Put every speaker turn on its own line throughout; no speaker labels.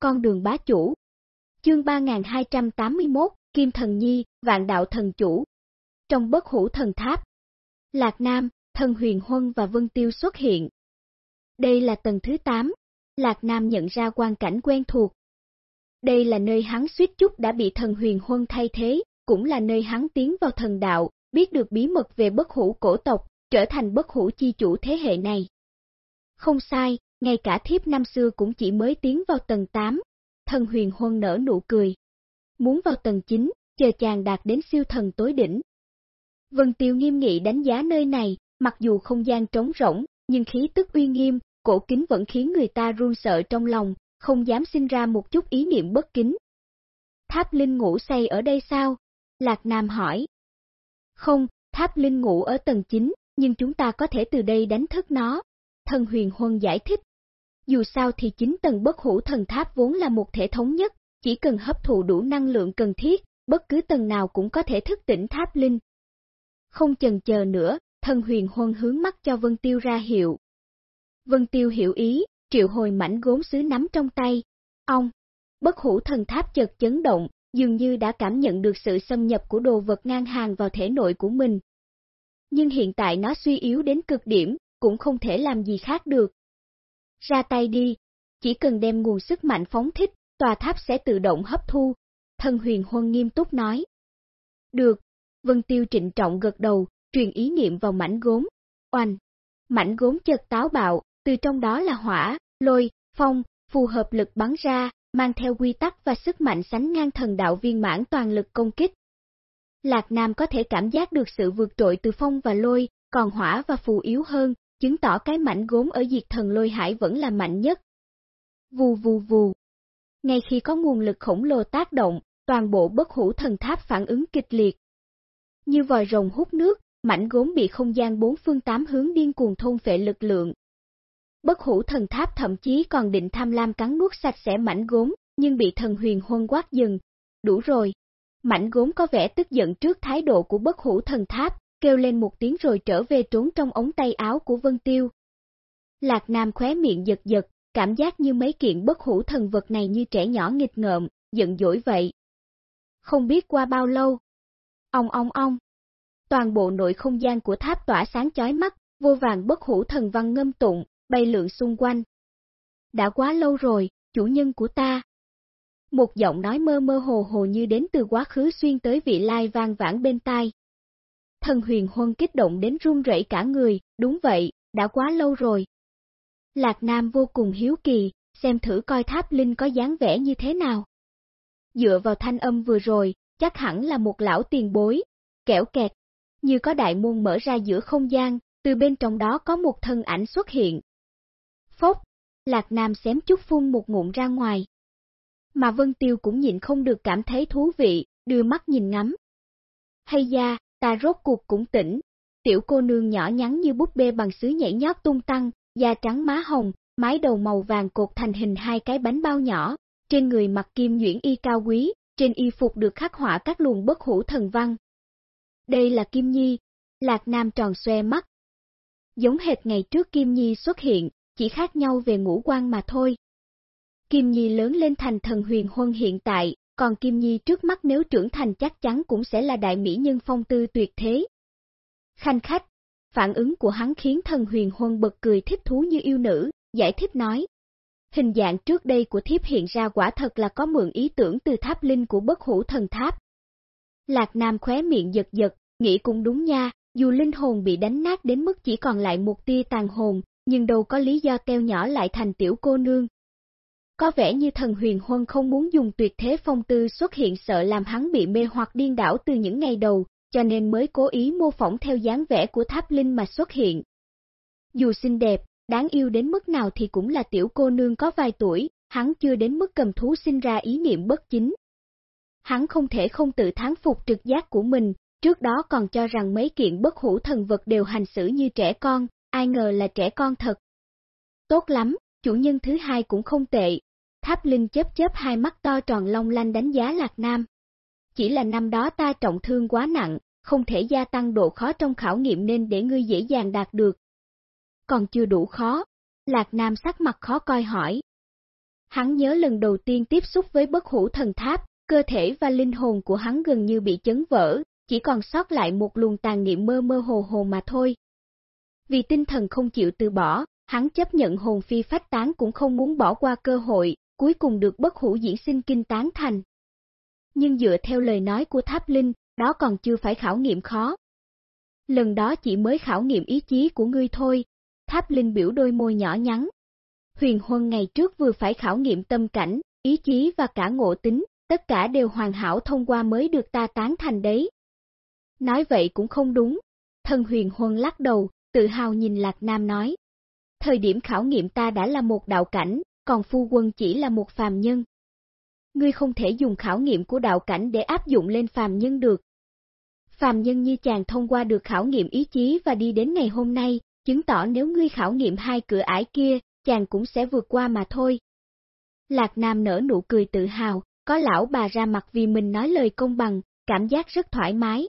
con đường bá chủ. Chương 3281, Kim Thần Nhi, Vạn Đạo Thần Chủ. Trong bất hủ thần tháp, Lạc Nam, Thần Huyền Huân và Vân Tiêu xuất hiện. Đây là tầng thứ 8, Lạc Nam nhận ra quan cảnh quen thuộc. Đây là nơi hắn suýt chút đã bị thần huyền huân thay thế, cũng là nơi hắn tiến vào thần đạo, biết được bí mật về bất hủ cổ tộc, trở thành bất hủ chi chủ thế hệ này. Không sai, ngay cả thiếp năm xưa cũng chỉ mới tiến vào tầng 8, thần huyền huân nở nụ cười. Muốn vào tầng 9, chờ chàng đạt đến siêu thần tối đỉnh. Vân Tiêu nghiêm nghị đánh giá nơi này, mặc dù không gian trống rỗng, nhưng khí tức uy nghiêm, cổ kính vẫn khiến người ta run sợ trong lòng, không dám sinh ra một chút ý niệm bất kính. Tháp Linh ngủ say ở đây sao? Lạc Nam hỏi. Không, tháp Linh ngủ ở tầng 9, nhưng chúng ta có thể từ đây đánh thức nó. Thần huyền huân giải thích. Dù sao thì chính tầng bất hủ thần tháp vốn là một thể thống nhất, chỉ cần hấp thụ đủ năng lượng cần thiết, bất cứ tầng nào cũng có thể thức tỉnh tháp Linh. Không chần chờ nữa, thần huyền huân hướng mắt cho Vân Tiêu ra hiệu, Vân Tiêu hiểu ý, triệu hồi mảnh gốm sứ nắm trong tay. Ông, bất hủ thần tháp chợt chấn động, dường như đã cảm nhận được sự xâm nhập của đồ vật ngang hàng vào thể nội của mình. Nhưng hiện tại nó suy yếu đến cực điểm, cũng không thể làm gì khác được. Ra tay đi, chỉ cần đem nguồn sức mạnh phóng thích, tòa tháp sẽ tự động hấp thu, thân huyền huân nghiêm túc nói. Được, Vân Tiêu trịnh trọng gật đầu, truyền ý niệm vào mảnh gốm, oanh, mảnh gốm chợt táo bạo, từ trong đó là hỏa, lôi, phong, phù hợp lực bắn ra, mang theo quy tắc và sức mạnh sánh ngang thần đạo viên mãn toàn lực công kích. Lạc Nam có thể cảm giác được sự vượt trội từ phong và lôi, còn hỏa và phù yếu hơn, chứng tỏ cái mảnh gốm ở diệt thần lôi hải vẫn là mạnh nhất. Vù vù vù. Ngay khi có nguồn lực khổng lồ tác động, toàn bộ bất hủ thần tháp phản ứng kịch liệt. Như vòi rồng hút nước, mảnh gốm bị không gian bốn phương tám hướng điên cuồng thôn phệ lực lượng, Bất hủ thần tháp thậm chí còn định tham lam cắn nuốt sạch sẽ mảnh gốm, nhưng bị thần huyền huân quát dừng. Đủ rồi. Mảnh gốm có vẻ tức giận trước thái độ của bất hủ thần tháp, kêu lên một tiếng rồi trở về trốn trong ống tay áo của Vân Tiêu. Lạc Nam khóe miệng giật giật, cảm giác như mấy kiện bất hủ thần vật này như trẻ nhỏ nghịch ngợm, giận dỗi vậy. Không biết qua bao lâu. Ông ông ông. Toàn bộ nội không gian của tháp tỏa sáng chói mắt, vô vàng bất hủ thần văn ngâm tụng, bay lượn xung quanh. Đã quá lâu rồi, chủ nhân của ta. Một giọng nói mơ mơ hồ hồ như đến từ quá khứ xuyên tới vị lai vang vãn bên tai. Thần huyền huân kích động đến run rẩy cả người, đúng vậy, đã quá lâu rồi. Lạc Nam vô cùng hiếu kỳ, xem thử coi tháp linh có dáng vẻ như thế nào. Dựa vào thanh âm vừa rồi, chắc hẳn là một lão tiền bối, kẻo kẹt, như có đại môn mở ra giữa không gian, từ bên trong đó có một thân ảnh xuất hiện, Phốc, Lạc Nam xém chút phun một ngụm ra ngoài. Mà Vân Tiêu cũng nhìn không được cảm thấy thú vị, đưa mắt nhìn ngắm. Hay da, ta rốt cuộc cũng tỉnh. Tiểu cô nương nhỏ nhắn như búp bê bằng sứ nhảy nhót tung tăng, da trắng má hồng, mái đầu màu vàng cột thành hình hai cái bánh bao nhỏ, trên người mặc kim nhuyễn y cao quý, trên y phục được khắc họa các luồng bất hủ thần văn. Đây là Kim Nhi, Lạc Nam tròn xoe mắt. Giống hệt ngày trước Kim Nhi xuất hiện, chỉ khác nhau về ngũ quan mà thôi. Kim Nhi lớn lên thành thần huyền huân hiện tại, còn Kim Nhi trước mắt nếu trưởng thành chắc chắn cũng sẽ là đại mỹ nhân phong tư tuyệt thế. Khanh khách, phản ứng của hắn khiến thần huyền huân bật cười thích thú như yêu nữ, giải thích nói. Hình dạng trước đây của thiếp hiện ra quả thật là có mượn ý tưởng từ tháp linh của bất hủ thần tháp. Lạc Nam khóe miệng giật giật, nghĩ cũng đúng nha, dù linh hồn bị đánh nát đến mức chỉ còn lại một tia tàn hồn, nhưng đâu có lý do teo nhỏ lại thành tiểu cô nương. Có vẻ như thần huyền huân không muốn dùng tuyệt thế phong tư xuất hiện sợ làm hắn bị mê hoặc điên đảo từ những ngày đầu, cho nên mới cố ý mô phỏng theo dáng vẻ của tháp linh mà xuất hiện. Dù xinh đẹp, đáng yêu đến mức nào thì cũng là tiểu cô nương có vài tuổi, hắn chưa đến mức cầm thú sinh ra ý niệm bất chính. Hắn không thể không tự thán phục trực giác của mình, trước đó còn cho rằng mấy kiện bất hủ thần vật đều hành xử như trẻ con, ai ngờ là trẻ con thật. Tốt lắm, chủ nhân thứ hai cũng không tệ. Tháp Linh chớp chớp hai mắt to tròn long lanh đánh giá Lạc Nam. Chỉ là năm đó ta trọng thương quá nặng, không thể gia tăng độ khó trong khảo nghiệm nên để ngươi dễ dàng đạt được. Còn chưa đủ khó. Lạc Nam sắc mặt khó coi hỏi. Hắn nhớ lần đầu tiên tiếp xúc với bất hủ thần tháp, cơ thể và linh hồn của hắn gần như bị chấn vỡ, chỉ còn sót lại một luồng tàn niệm mơ mơ hồ hồ mà thôi. Vì tinh thần không chịu từ bỏ, hắn chấp nhận hồn phi phách tán cũng không muốn bỏ qua cơ hội, cuối cùng được bất hủ diễn sinh kinh tán thành. Nhưng dựa theo lời nói của Tháp Linh, đó còn chưa phải khảo nghiệm khó. Lần đó chỉ mới khảo nghiệm ý chí của ngươi thôi, Tháp Linh biểu đôi môi nhỏ nhắn. Huyền Huân ngày trước vừa phải khảo nghiệm tâm cảnh, ý chí và cả ngộ tính, tất cả đều hoàn hảo thông qua mới được ta tán thành đấy. Nói vậy cũng không đúng. Thần Huyền Huân lắc đầu, tự hào nhìn Lạc Nam nói. Thời điểm khảo nghiệm ta đã là một đạo cảnh, còn phu quân chỉ là một phàm nhân. Ngươi không thể dùng khảo nghiệm của đạo cảnh để áp dụng lên phàm nhân được. Phàm nhân như chàng thông qua được khảo nghiệm ý chí và đi đến ngày hôm nay, chứng tỏ nếu ngươi khảo nghiệm hai cửa ải kia, chàng cũng sẽ vượt qua mà thôi. Lạc Nam nở nụ cười tự hào, có lão bà ra mặt vì mình nói lời công bằng, cảm giác rất thoải mái.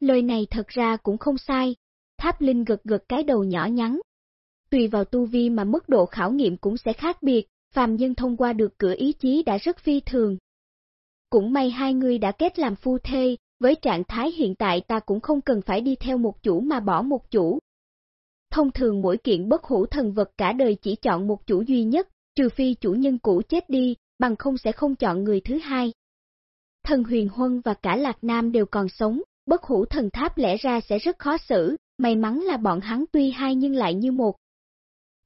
Lời này thật ra cũng không sai, Tháp Linh gật gật cái đầu nhỏ nhắn. Tùy vào tu vi mà mức độ khảo nghiệm cũng sẽ khác biệt, phàm nhân thông qua được cửa ý chí đã rất phi thường. Cũng may hai người đã kết làm phu thê, với trạng thái hiện tại ta cũng không cần phải đi theo một chủ mà bỏ một chủ. Thông thường mỗi kiện bất hủ thần vật cả đời chỉ chọn một chủ duy nhất, trừ phi chủ nhân cũ chết đi, bằng không sẽ không chọn người thứ hai. Thần huyền huân và cả lạc nam đều còn sống, bất hủ thần tháp lẽ ra sẽ rất khó xử, may mắn là bọn hắn tuy hai nhưng lại như một.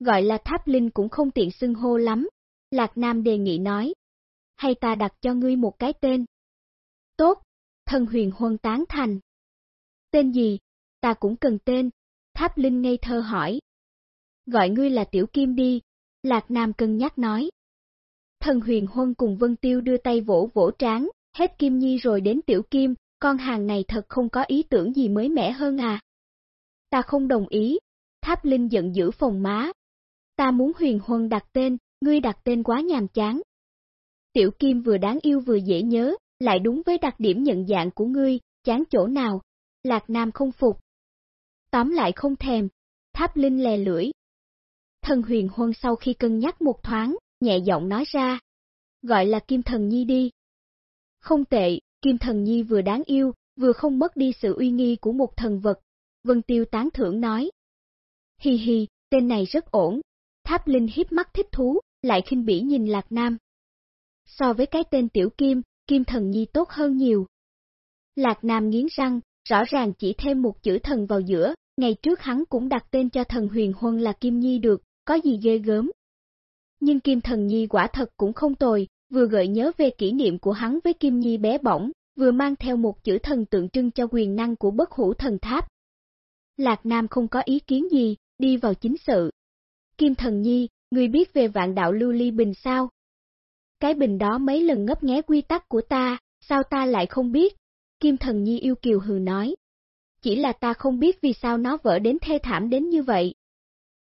Gọi là tháp linh cũng không tiện xưng hô lắm, Lạc Nam đề nghị nói. Hay ta đặt cho ngươi một cái tên? Tốt, thần huyền huân tán thành. Tên gì? Ta cũng cần tên, tháp linh ngây thơ hỏi. Gọi ngươi là Tiểu Kim đi, Lạc Nam cân nhắc nói. Thần huyền huân cùng Vân Tiêu đưa tay vỗ vỗ trán, hết Kim Nhi rồi đến Tiểu Kim, con hàng này thật không có ý tưởng gì mới mẻ hơn à. Ta không đồng ý, Tháp Linh giận dữ phòng má. Ta muốn huyền huân đặt tên, ngươi đặt tên quá nhàm chán. Tiểu Kim vừa đáng yêu vừa dễ nhớ, lại đúng với đặc điểm nhận dạng của ngươi, chán chỗ nào, Lạc Nam không phục. Tóm lại không thèm, Tháp Linh lè lưỡi. Thần huyền huân sau khi cân nhắc một thoáng, nhẹ giọng nói ra, gọi là Kim Thần Nhi đi. Không tệ, Kim Thần Nhi vừa đáng yêu, vừa không mất đi sự uy nghi của một thần vật. Vân Tiêu tán thưởng nói. Hi hi, tên này rất ổn. Tháp Linh hiếp mắt thích thú, lại khinh bỉ nhìn Lạc Nam. So với cái tên Tiểu Kim, Kim Thần Nhi tốt hơn nhiều. Lạc Nam nghiến răng, rõ ràng chỉ thêm một chữ thần vào giữa, ngày trước hắn cũng đặt tên cho thần huyền huân là Kim Nhi được, có gì ghê gớm. Nhưng Kim Thần Nhi quả thật cũng không tồi, vừa gợi nhớ về kỷ niệm của hắn với Kim Nhi bé bỏng, vừa mang theo một chữ thần tượng trưng cho quyền năng của bất hủ thần tháp. Lạc Nam không có ý kiến gì, đi vào chính sự. Kim Thần Nhi, người biết về vạn đạo lưu ly bình sao? Cái bình đó mấy lần ngấp nghé quy tắc của ta, sao ta lại không biết? Kim Thần Nhi yêu kiều hừ nói. Chỉ là ta không biết vì sao nó vỡ đến thê thảm đến như vậy.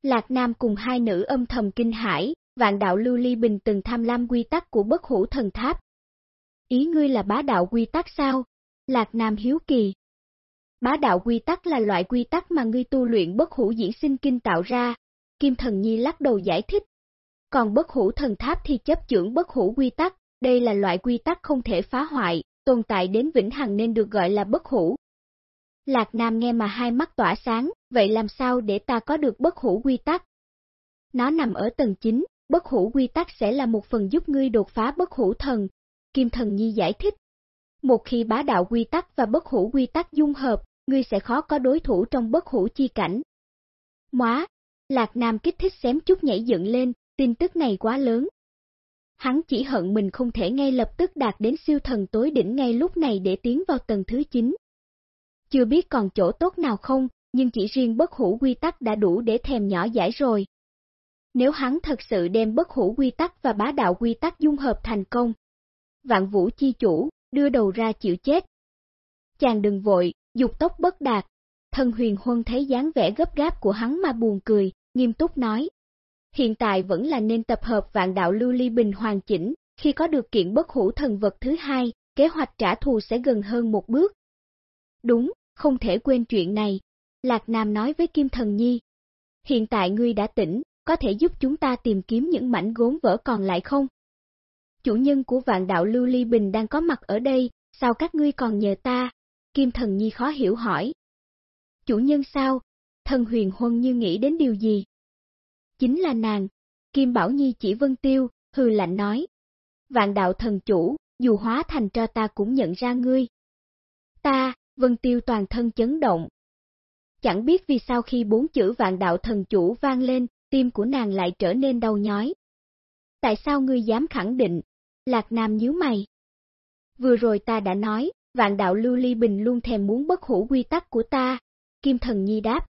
Lạc Nam cùng hai nữ âm thầm kinh hãi, vạn đạo lưu ly bình từng tham lam quy tắc của bất hủ thần tháp. Ý ngươi là bá đạo quy tắc sao? Lạc Nam hiếu kỳ. Bá đạo quy tắc là loại quy tắc mà ngươi tu luyện bất hủ diễn sinh kinh tạo ra. Kim Thần Nhi lắc đầu giải thích. Còn bất hủ thần tháp thì chấp trưởng bất hủ quy tắc, đây là loại quy tắc không thể phá hoại, tồn tại đến vĩnh hằng nên được gọi là bất hủ. Lạc Nam nghe mà hai mắt tỏa sáng, vậy làm sao để ta có được bất hủ quy tắc? Nó nằm ở tầng 9, bất hủ quy tắc sẽ là một phần giúp ngươi đột phá bất hủ thần. Kim Thần Nhi giải thích. Một khi bá đạo quy tắc và bất hủ quy tắc dung hợp, ngươi sẽ khó có đối thủ trong bất hủ chi cảnh. Móa, Lạc Nam kích thích xém chút nhảy dựng lên, tin tức này quá lớn. Hắn chỉ hận mình không thể ngay lập tức đạt đến siêu thần tối đỉnh ngay lúc này để tiến vào tầng thứ 9. Chưa biết còn chỗ tốt nào không, nhưng chỉ riêng bất hủ quy tắc đã đủ để thèm nhỏ giải rồi. Nếu hắn thật sự đem bất hủ quy tắc và bá đạo quy tắc dung hợp thành công, vạn vũ chi chủ, đưa đầu ra chịu chết. Chàng đừng vội, dục tốc bất đạt. Thần huyền huân thấy dáng vẻ gấp gáp của hắn mà buồn cười, nghiêm túc nói. Hiện tại vẫn là nên tập hợp vạn đạo lưu ly bình hoàn chỉnh, khi có được kiện bất hủ thần vật thứ hai, kế hoạch trả thù sẽ gần hơn một bước. Đúng, không thể quên chuyện này. Lạc Nam nói với Kim Thần Nhi. Hiện tại ngươi đã tỉnh, có thể giúp chúng ta tìm kiếm những mảnh gốm vỡ còn lại không? Chủ nhân của vạn đạo Lưu Ly Bình đang có mặt ở đây, sao các ngươi còn nhờ ta? Kim Thần Nhi khó hiểu hỏi. Chủ nhân sao? Thần huyền huân như nghĩ đến điều gì? Chính là nàng. Kim Bảo Nhi chỉ Vân Tiêu, hư lạnh nói. Vạn đạo thần chủ, dù hóa thành cho ta cũng nhận ra ngươi. Ta, Vân Tiêu toàn thân chấn động. Chẳng biết vì sao khi bốn chữ vạn đạo thần chủ vang lên, tim của nàng lại trở nên đau nhói. Tại sao ngươi dám khẳng định? Lạc Nam nhíu mày. Vừa rồi ta đã nói, vạn đạo lưu ly bình luôn thèm muốn bất hủ quy tắc của ta. Kim thần nhi đáp.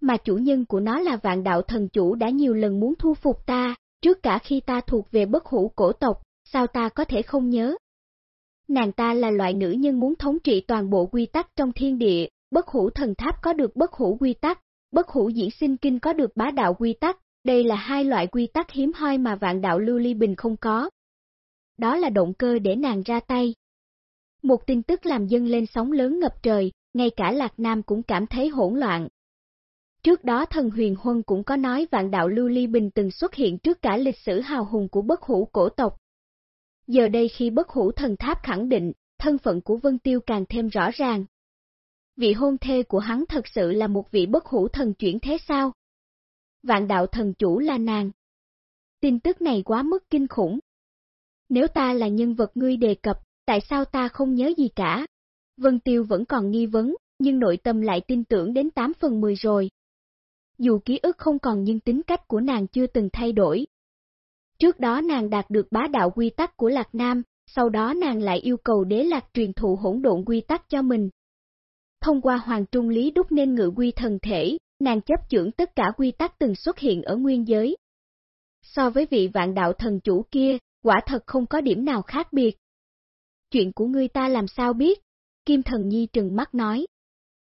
Mà chủ nhân của nó là vạn đạo thần chủ đã nhiều lần muốn thu phục ta, trước cả khi ta thuộc về bất hủ cổ tộc, sao ta có thể không nhớ? Nàng ta là loại nữ nhân muốn thống trị toàn bộ quy tắc trong thiên địa, bất hủ thần tháp có được bất hủ quy tắc, bất hủ diễn sinh kinh có được bá đạo quy tắc, đây là hai loại quy tắc hiếm hoi mà vạn đạo lưu ly bình không có. Đó là động cơ để nàng ra tay. Một tin tức làm dân lên sóng lớn ngập trời, ngay cả Lạc Nam cũng cảm thấy hỗn loạn. Trước đó thần huyền huân cũng có nói vạn đạo lưu ly bình từng xuất hiện trước cả lịch sử hào hùng của bất hủ cổ tộc. Giờ đây khi bất hủ thần tháp khẳng định, thân phận của Vân Tiêu càng thêm rõ ràng. Vị hôn thê của hắn thật sự là một vị bất hủ thần chuyển thế sao? Vạn đạo thần chủ là nàng. Tin tức này quá mức kinh khủng. Nếu ta là nhân vật ngươi đề cập, tại sao ta không nhớ gì cả? Vân Tiêu vẫn còn nghi vấn, nhưng nội tâm lại tin tưởng đến 8 phần 10 rồi. Dù ký ức không còn nhưng tính cách của nàng chưa từng thay đổi. Trước đó nàng đạt được bá đạo quy tắc của Lạc Nam, sau đó nàng lại yêu cầu đế lạc truyền thụ hỗn độn quy tắc cho mình. Thông qua Hoàng Trung Lý đúc nên ngự quy thần thể, nàng chấp trưởng tất cả quy tắc từng xuất hiện ở nguyên giới. So với vị vạn đạo thần chủ kia, quả thật không có điểm nào khác biệt. Chuyện của ngươi ta làm sao biết? Kim thần nhi trừng mắt nói.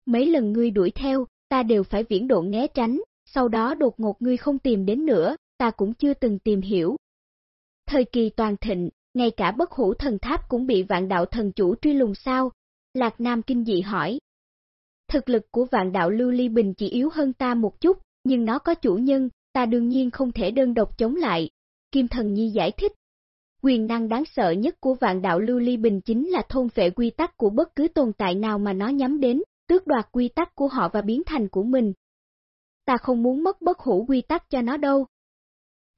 Mấy lần ngươi đuổi theo, ta đều phải viễn độ né tránh, sau đó đột ngột ngươi không tìm đến nữa, ta cũng chưa từng tìm hiểu. Thời kỳ toàn thịnh, ngay cả bất hủ thần tháp cũng bị vạn đạo thần chủ truy lùng sao? Lạc Nam kinh dị hỏi. Thực lực của vạn đạo lưu ly bình chỉ yếu hơn ta một chút, nhưng nó có chủ nhân, ta đương nhiên không thể đơn độc chống lại. Kim Thần Nhi giải thích. Quyền năng đáng sợ nhất của vạn đạo lưu ly bình chính là thôn phệ quy tắc của bất cứ tồn tại nào mà nó nhắm đến, tước đoạt quy tắc của họ và biến thành của mình. Ta không muốn mất bất hủ quy tắc cho nó đâu.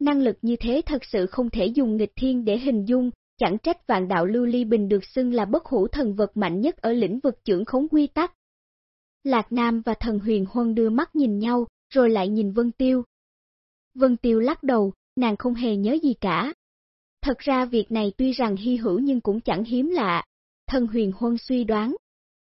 Năng lực như thế thật sự không thể dùng nghịch thiên để hình dung, chẳng trách vạn đạo lưu ly bình được xưng là bất hủ thần vật mạnh nhất ở lĩnh vực trưởng khống quy tắc. Lạc Nam và thần huyền huân đưa mắt nhìn nhau, rồi lại nhìn Vân Tiêu. Vân Tiêu lắc đầu, nàng không hề nhớ gì cả. Thật ra việc này tuy rằng hy hữu nhưng cũng chẳng hiếm lạ. Thần huyền huân suy đoán.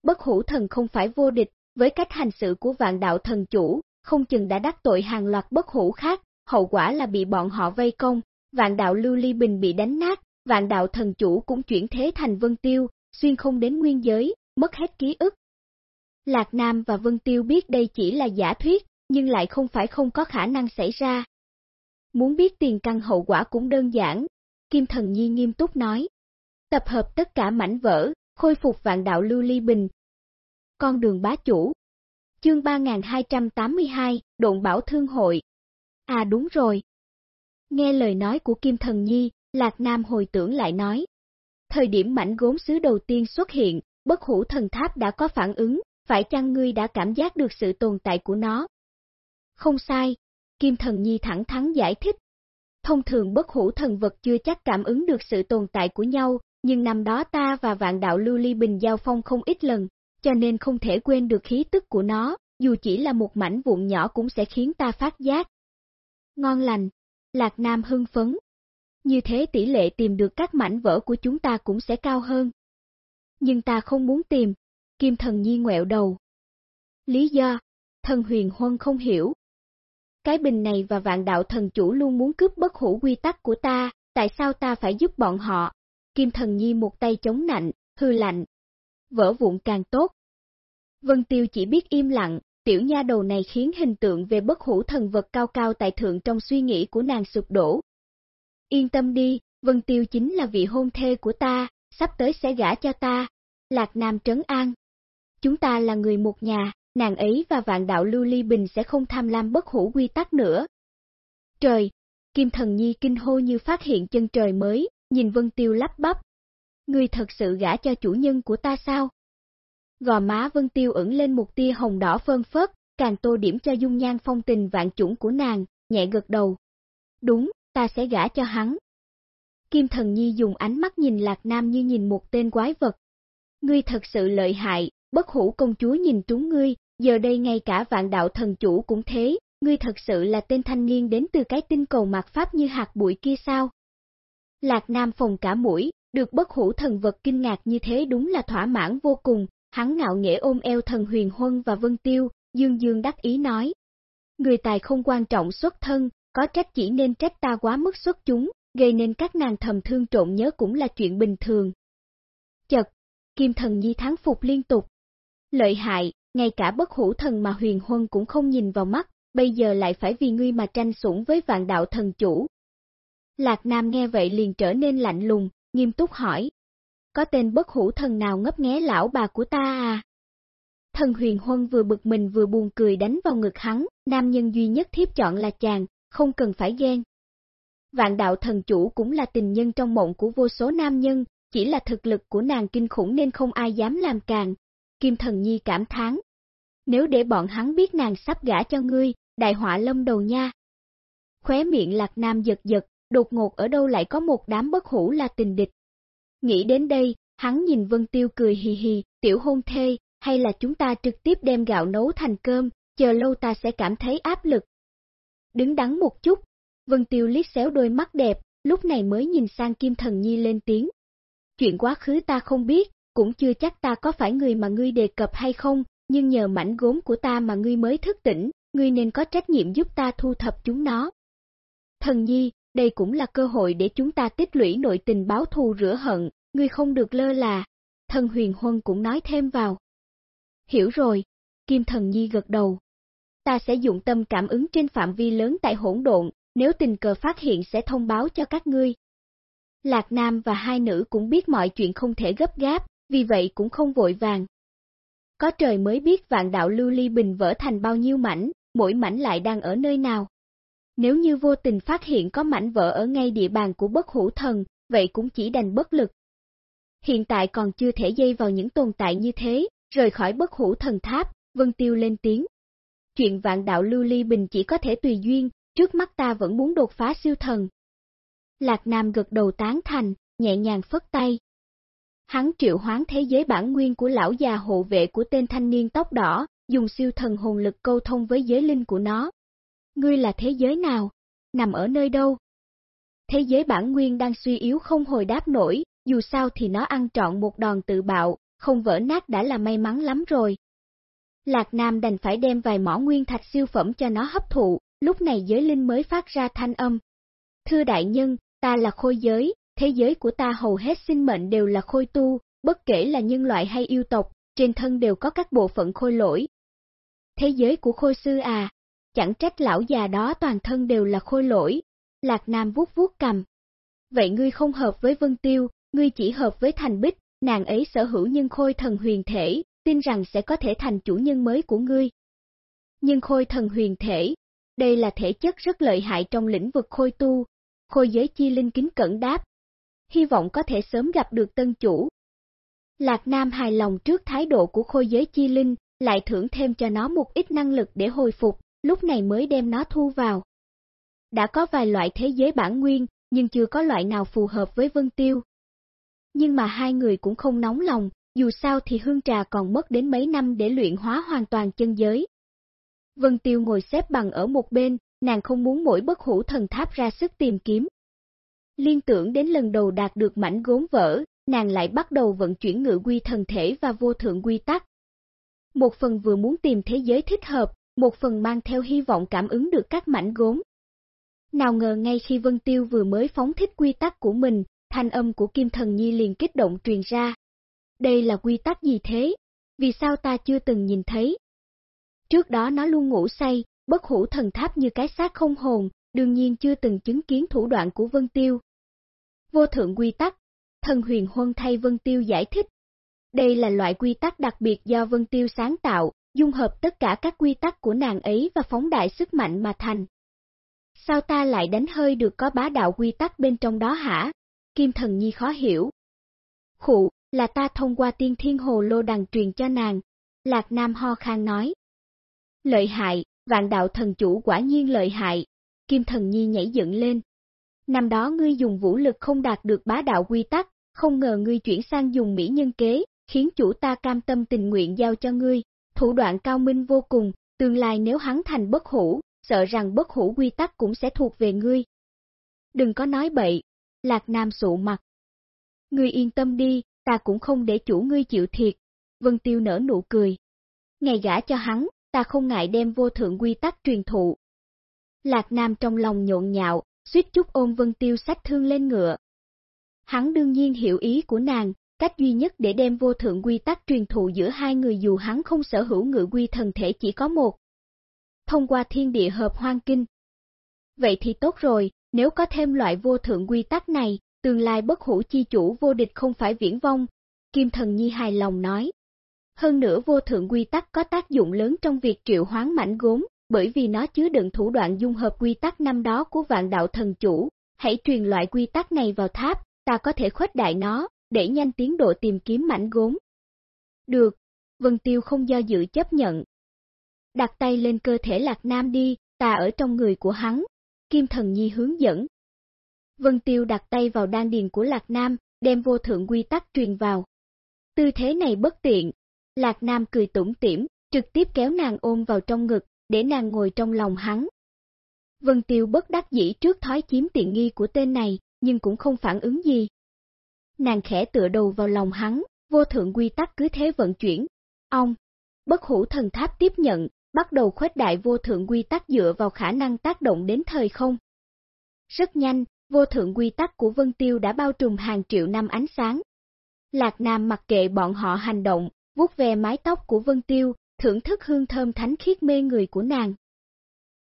Bất hủ thần không phải vô địch, với cách hành sự của vạn đạo thần chủ, không chừng đã đắc tội hàng loạt bất hủ khác, hậu quả là bị bọn họ vây công, vạn đạo lưu ly bình bị đánh nát, vạn đạo thần chủ cũng chuyển thế thành vân tiêu, xuyên không đến nguyên giới, mất hết ký ức, Lạc Nam và Vân Tiêu biết đây chỉ là giả thuyết, nhưng lại không phải không có khả năng xảy ra. Muốn biết tiền căn hậu quả cũng đơn giản, Kim Thần Nhi nghiêm túc nói. Tập hợp tất cả mảnh vỡ, khôi phục vạn đạo lưu ly bình. Con đường bá chủ. Chương 3282, Độn Bảo Thương Hội. À đúng rồi. Nghe lời nói của Kim Thần Nhi, Lạc Nam hồi tưởng lại nói. Thời điểm mảnh gốm sứ đầu tiên xuất hiện, bất hủ thần tháp đã có phản ứng, phải chăng ngươi đã cảm giác được sự tồn tại của nó? Không sai, Kim Thần Nhi thẳng thắn giải thích. Thông thường bất hủ thần vật chưa chắc cảm ứng được sự tồn tại của nhau, nhưng năm đó ta và vạn đạo lưu ly bình giao phong không ít lần, cho nên không thể quên được khí tức của nó, dù chỉ là một mảnh vụn nhỏ cũng sẽ khiến ta phát giác. Ngon lành, Lạc Nam hưng phấn. Như thế tỷ lệ tìm được các mảnh vỡ của chúng ta cũng sẽ cao hơn. Nhưng ta không muốn tìm, Kim thần nhi ngoẹo đầu. Lý do, thần huyền huân không hiểu. Cái bình này và vạn đạo thần chủ luôn muốn cướp bất hủ quy tắc của ta, tại sao ta phải giúp bọn họ? Kim thần nhi một tay chống nạnh, hư lạnh. Vỡ vụn càng tốt. Vân Tiêu chỉ biết im lặng, tiểu nha đầu này khiến hình tượng về bất hủ thần vật cao cao tại thượng trong suy nghĩ của nàng sụp đổ. Yên tâm đi, Vân Tiêu chính là vị hôn thê của ta, sắp tới sẽ gả cho ta. Lạc Nam trấn an, Chúng ta là người một nhà, nàng ấy và vạn đạo lưu ly bình sẽ không tham lam bất hủ quy tắc nữa. Trời! Kim Thần Nhi kinh hô như phát hiện chân trời mới, nhìn Vân Tiêu lắp bắp. Ngươi thật sự gả cho chủ nhân của ta sao? Gò má Vân Tiêu ẩn lên một tia hồng đỏ phơn phớt, càng tô điểm cho dung nhan phong tình vạn chủng của nàng, nhẹ gật đầu. Đúng, ta sẽ gả cho hắn. Kim Thần Nhi dùng ánh mắt nhìn Lạc Nam như nhìn một tên quái vật. Ngươi thật sự lợi hại, bất hủ công chúa nhìn trúng ngươi, giờ đây ngay cả vạn đạo thần chủ cũng thế, ngươi thật sự là tên thanh niên đến từ cái tinh cầu mạt pháp như hạt bụi kia sao? Lạc Nam phòng cả mũi, được bất hủ thần vật kinh ngạc như thế đúng là thỏa mãn vô cùng, hắn ngạo nghễ ôm eo thần huyền huân và vân tiêu, dương dương đắc ý nói. Người tài không quan trọng xuất thân, có trách chỉ nên trách ta quá mức xuất chúng, gây nên các nàng thầm thương trộn nhớ cũng là chuyện bình thường. Chật, kim thần nhi thắng phục liên tục. Lợi hại, ngay cả bất hủ thần mà huyền huân cũng không nhìn vào mắt, bây giờ lại phải vì ngươi mà tranh sủng với vạn đạo thần chủ. Lạc Nam nghe vậy liền trở nên lạnh lùng, nghiêm túc hỏi. Có tên bất hủ thần nào ngấp nghé lão bà của ta à? Thần huyền huân vừa bực mình vừa buồn cười đánh vào ngực hắn, nam nhân duy nhất thiếp chọn là chàng, không cần phải ghen. Vạn đạo thần chủ cũng là tình nhân trong mộng của vô số nam nhân, chỉ là thực lực của nàng kinh khủng nên không ai dám làm càng. Kim thần nhi cảm thán. Nếu để bọn hắn biết nàng sắp gả cho ngươi, đại họa lâm đầu nha. Khóe miệng lạc nam giật giật, đột ngột ở đâu lại có một đám bất hủ là tình địch. Nghĩ đến đây, hắn nhìn Vân Tiêu cười hì hì, tiểu hôn thê, hay là chúng ta trực tiếp đem gạo nấu thành cơm, chờ lâu ta sẽ cảm thấy áp lực. Đứng đắn một chút, Vân Tiêu liếc xéo đôi mắt đẹp, lúc này mới nhìn sang Kim Thần Nhi lên tiếng. Chuyện quá khứ ta không biết, cũng chưa chắc ta có phải người mà ngươi đề cập hay không, nhưng nhờ mảnh gốm của ta mà ngươi mới thức tỉnh, ngươi nên có trách nhiệm giúp ta thu thập chúng nó. Thần Nhi, đây cũng là cơ hội để chúng ta tích lũy nội tình báo thù rửa hận, ngươi không được lơ là. Thần Huyền Huân cũng nói thêm vào. Hiểu rồi, Kim Thần Nhi gật đầu. Ta sẽ dụng tâm cảm ứng trên phạm vi lớn tại hỗn độn, nếu tình cờ phát hiện sẽ thông báo cho các ngươi. Lạc Nam và hai nữ cũng biết mọi chuyện không thể gấp gáp, vì vậy cũng không vội vàng. Có trời mới biết vạn đạo lưu ly bình vỡ thành bao nhiêu mảnh, mỗi mảnh lại đang ở nơi nào. Nếu như vô tình phát hiện có mảnh vỡ ở ngay địa bàn của bất hủ thần, vậy cũng chỉ đành bất lực. Hiện tại còn chưa thể dây vào những tồn tại như thế, rời khỏi bất hủ thần tháp, Vân Tiêu lên tiếng. Chuyện vạn đạo lưu ly bình chỉ có thể tùy duyên, trước mắt ta vẫn muốn đột phá siêu thần. Lạc Nam gật đầu tán thành, nhẹ nhàng phất tay. Hắn triệu hoán thế giới bản nguyên của lão già hộ vệ của tên thanh niên tóc đỏ, dùng siêu thần hồn lực câu thông với giới linh của nó. Ngươi là thế giới nào? Nằm ở nơi đâu? Thế giới bản nguyên đang suy yếu không hồi đáp nổi, dù sao thì nó ăn trọn một đòn tự bạo, không vỡ nát đã là may mắn lắm rồi. Lạc Nam đành phải đem vài mỏ nguyên thạch siêu phẩm cho nó hấp thụ, lúc này giới linh mới phát ra thanh âm. Thưa đại nhân, ta là khôi giới, thế giới của ta hầu hết sinh mệnh đều là khôi tu, bất kể là nhân loại hay yêu tộc, trên thân đều có các bộ phận khôi lỗi. Thế giới của khôi sư à, chẳng trách lão già đó toàn thân đều là khôi lỗi. Lạc Nam vuốt vuốt cầm. Vậy ngươi không hợp với Vân Tiêu, ngươi chỉ hợp với Thành Bích, nàng ấy sở hữu nhân khôi thần huyền thể, tin rằng sẽ có thể thành chủ nhân mới của ngươi. Nhân khôi thần huyền thể, đây là thể chất rất lợi hại trong lĩnh vực khôi tu, khôi giới chi linh kính cẩn đáp. Hy vọng có thể sớm gặp được tân chủ. Lạc Nam hài lòng trước thái độ của khôi giới chi linh, lại thưởng thêm cho nó một ít năng lực để hồi phục, lúc này mới đem nó thu vào. Đã có vài loại thế giới bản nguyên, nhưng chưa có loại nào phù hợp với Vân Tiêu. Nhưng mà hai người cũng không nóng lòng, dù sao thì hương trà còn mất đến mấy năm để luyện hóa hoàn toàn chân giới. Vân Tiêu ngồi xếp bằng ở một bên, nàng không muốn mỗi bất hủ thần tháp ra sức tìm kiếm. Liên tưởng đến lần đầu đạt được mảnh gốm vỡ, nàng lại bắt đầu vận chuyển ngự quy thần thể và vô thượng quy tắc. Một phần vừa muốn tìm thế giới thích hợp, một phần mang theo hy vọng cảm ứng được các mảnh gốm. Nào ngờ ngay khi Vân Tiêu vừa mới phóng thích quy tắc của mình, thanh âm của Kim Thần Nhi liền kích động truyền ra. Đây là quy tắc gì thế? Vì sao ta chưa từng nhìn thấy? Trước đó nó luôn ngủ say, bất hủ thần tháp như cái xác không hồn, đương nhiên chưa từng chứng kiến thủ đoạn của Vân Tiêu. Vô thượng quy tắc, thần huyền huân thay Vân Tiêu giải thích. Đây là loại quy tắc đặc biệt do Vân Tiêu sáng tạo, dung hợp tất cả các quy tắc của nàng ấy và phóng đại sức mạnh mà thành. Sao ta lại đánh hơi được có bá đạo quy tắc bên trong đó hả? Kim Thần Nhi khó hiểu. Khụ, là ta thông qua tiên thiên hồ lô đằng truyền cho nàng. Lạc Nam ho khang nói. Lợi hại, vạn đạo thần chủ quả nhiên lợi hại. Kim Thần Nhi nhảy dựng lên. Năm đó ngươi dùng vũ lực không đạt được bá đạo quy tắc, không ngờ ngươi chuyển sang dùng mỹ nhân kế, khiến chủ ta cam tâm tình nguyện giao cho ngươi, thủ đoạn cao minh vô cùng, tương lai nếu hắn thành bất hủ, sợ rằng bất hủ quy tắc cũng sẽ thuộc về ngươi. Đừng có nói bậy, Lạc Nam sụ mặt. Ngươi yên tâm đi, ta cũng không để chủ ngươi chịu thiệt. Vân Tiêu nở nụ cười. Ngày gã cho hắn, ta không ngại đem vô thượng quy tắc truyền thụ. Lạc Nam trong lòng nhộn nhạo, suýt chút ôm Vân Tiêu sách thương lên ngựa. Hắn đương nhiên hiểu ý của nàng, cách duy nhất để đem vô thượng quy tắc truyền thụ giữa hai người dù hắn không sở hữu ngự quy thần thể chỉ có một. Thông qua thiên địa hợp hoang kinh. Vậy thì tốt rồi, nếu có thêm loại vô thượng quy tắc này, tương lai bất hủ chi chủ vô địch không phải viễn vong, Kim Thần Nhi hài lòng nói. Hơn nữa vô thượng quy tắc có tác dụng lớn trong việc triệu hoán mảnh gốm, bởi vì nó chứa đựng thủ đoạn dung hợp quy tắc năm đó của vạn đạo thần chủ, hãy truyền loại quy tắc này vào tháp, ta có thể khuếch đại nó, để nhanh tiến độ tìm kiếm mảnh gốm. Được, Vân Tiêu không do dự chấp nhận. Đặt tay lên cơ thể Lạc Nam đi, ta ở trong người của hắn, Kim Thần Nhi hướng dẫn. Vân Tiêu đặt tay vào đan điền của Lạc Nam, đem vô thượng quy tắc truyền vào. Tư thế này bất tiện, Lạc Nam cười tủm tỉm, trực tiếp kéo nàng ôm vào trong ngực, để nàng ngồi trong lòng hắn. Vân Tiêu bất đắc dĩ trước thói chiếm tiện nghi của tên này, nhưng cũng không phản ứng gì. Nàng khẽ tựa đầu vào lòng hắn, vô thượng quy tắc cứ thế vận chuyển. Ông, bất hủ thần tháp tiếp nhận, bắt đầu khuếch đại vô thượng quy tắc dựa vào khả năng tác động đến thời không. Rất nhanh, vô thượng quy tắc của Vân Tiêu đã bao trùm hàng triệu năm ánh sáng. Lạc Nam mặc kệ bọn họ hành động, vuốt về mái tóc của Vân Tiêu, thưởng thức hương thơm thánh khiết mê người của nàng.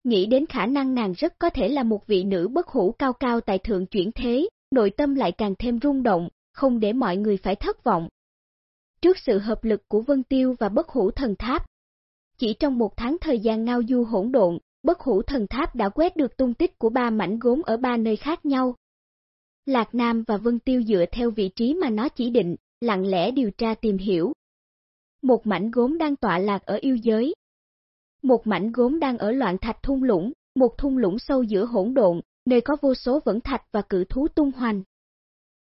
Nghĩ đến khả năng nàng rất có thể là một vị nữ bất hủ cao cao tại thượng chuyển thế, nội tâm lại càng thêm rung động, không để mọi người phải thất vọng. Trước sự hợp lực của Vân Tiêu và bất hủ thần tháp, chỉ trong một tháng thời gian ngao du hỗn độn, bất hủ thần tháp đã quét được tung tích của ba mảnh gốm ở ba nơi khác nhau. Lạc Nam và Vân Tiêu dựa theo vị trí mà nó chỉ định, lặng lẽ điều tra tìm hiểu. Một mảnh gốm đang tọa lạc ở yêu giới. Một mảnh gốm đang ở loạn thạch thung lũng, một thung lũng sâu giữa hỗn độn, nơi có vô số vẫn thạch và cự thú tung hoành.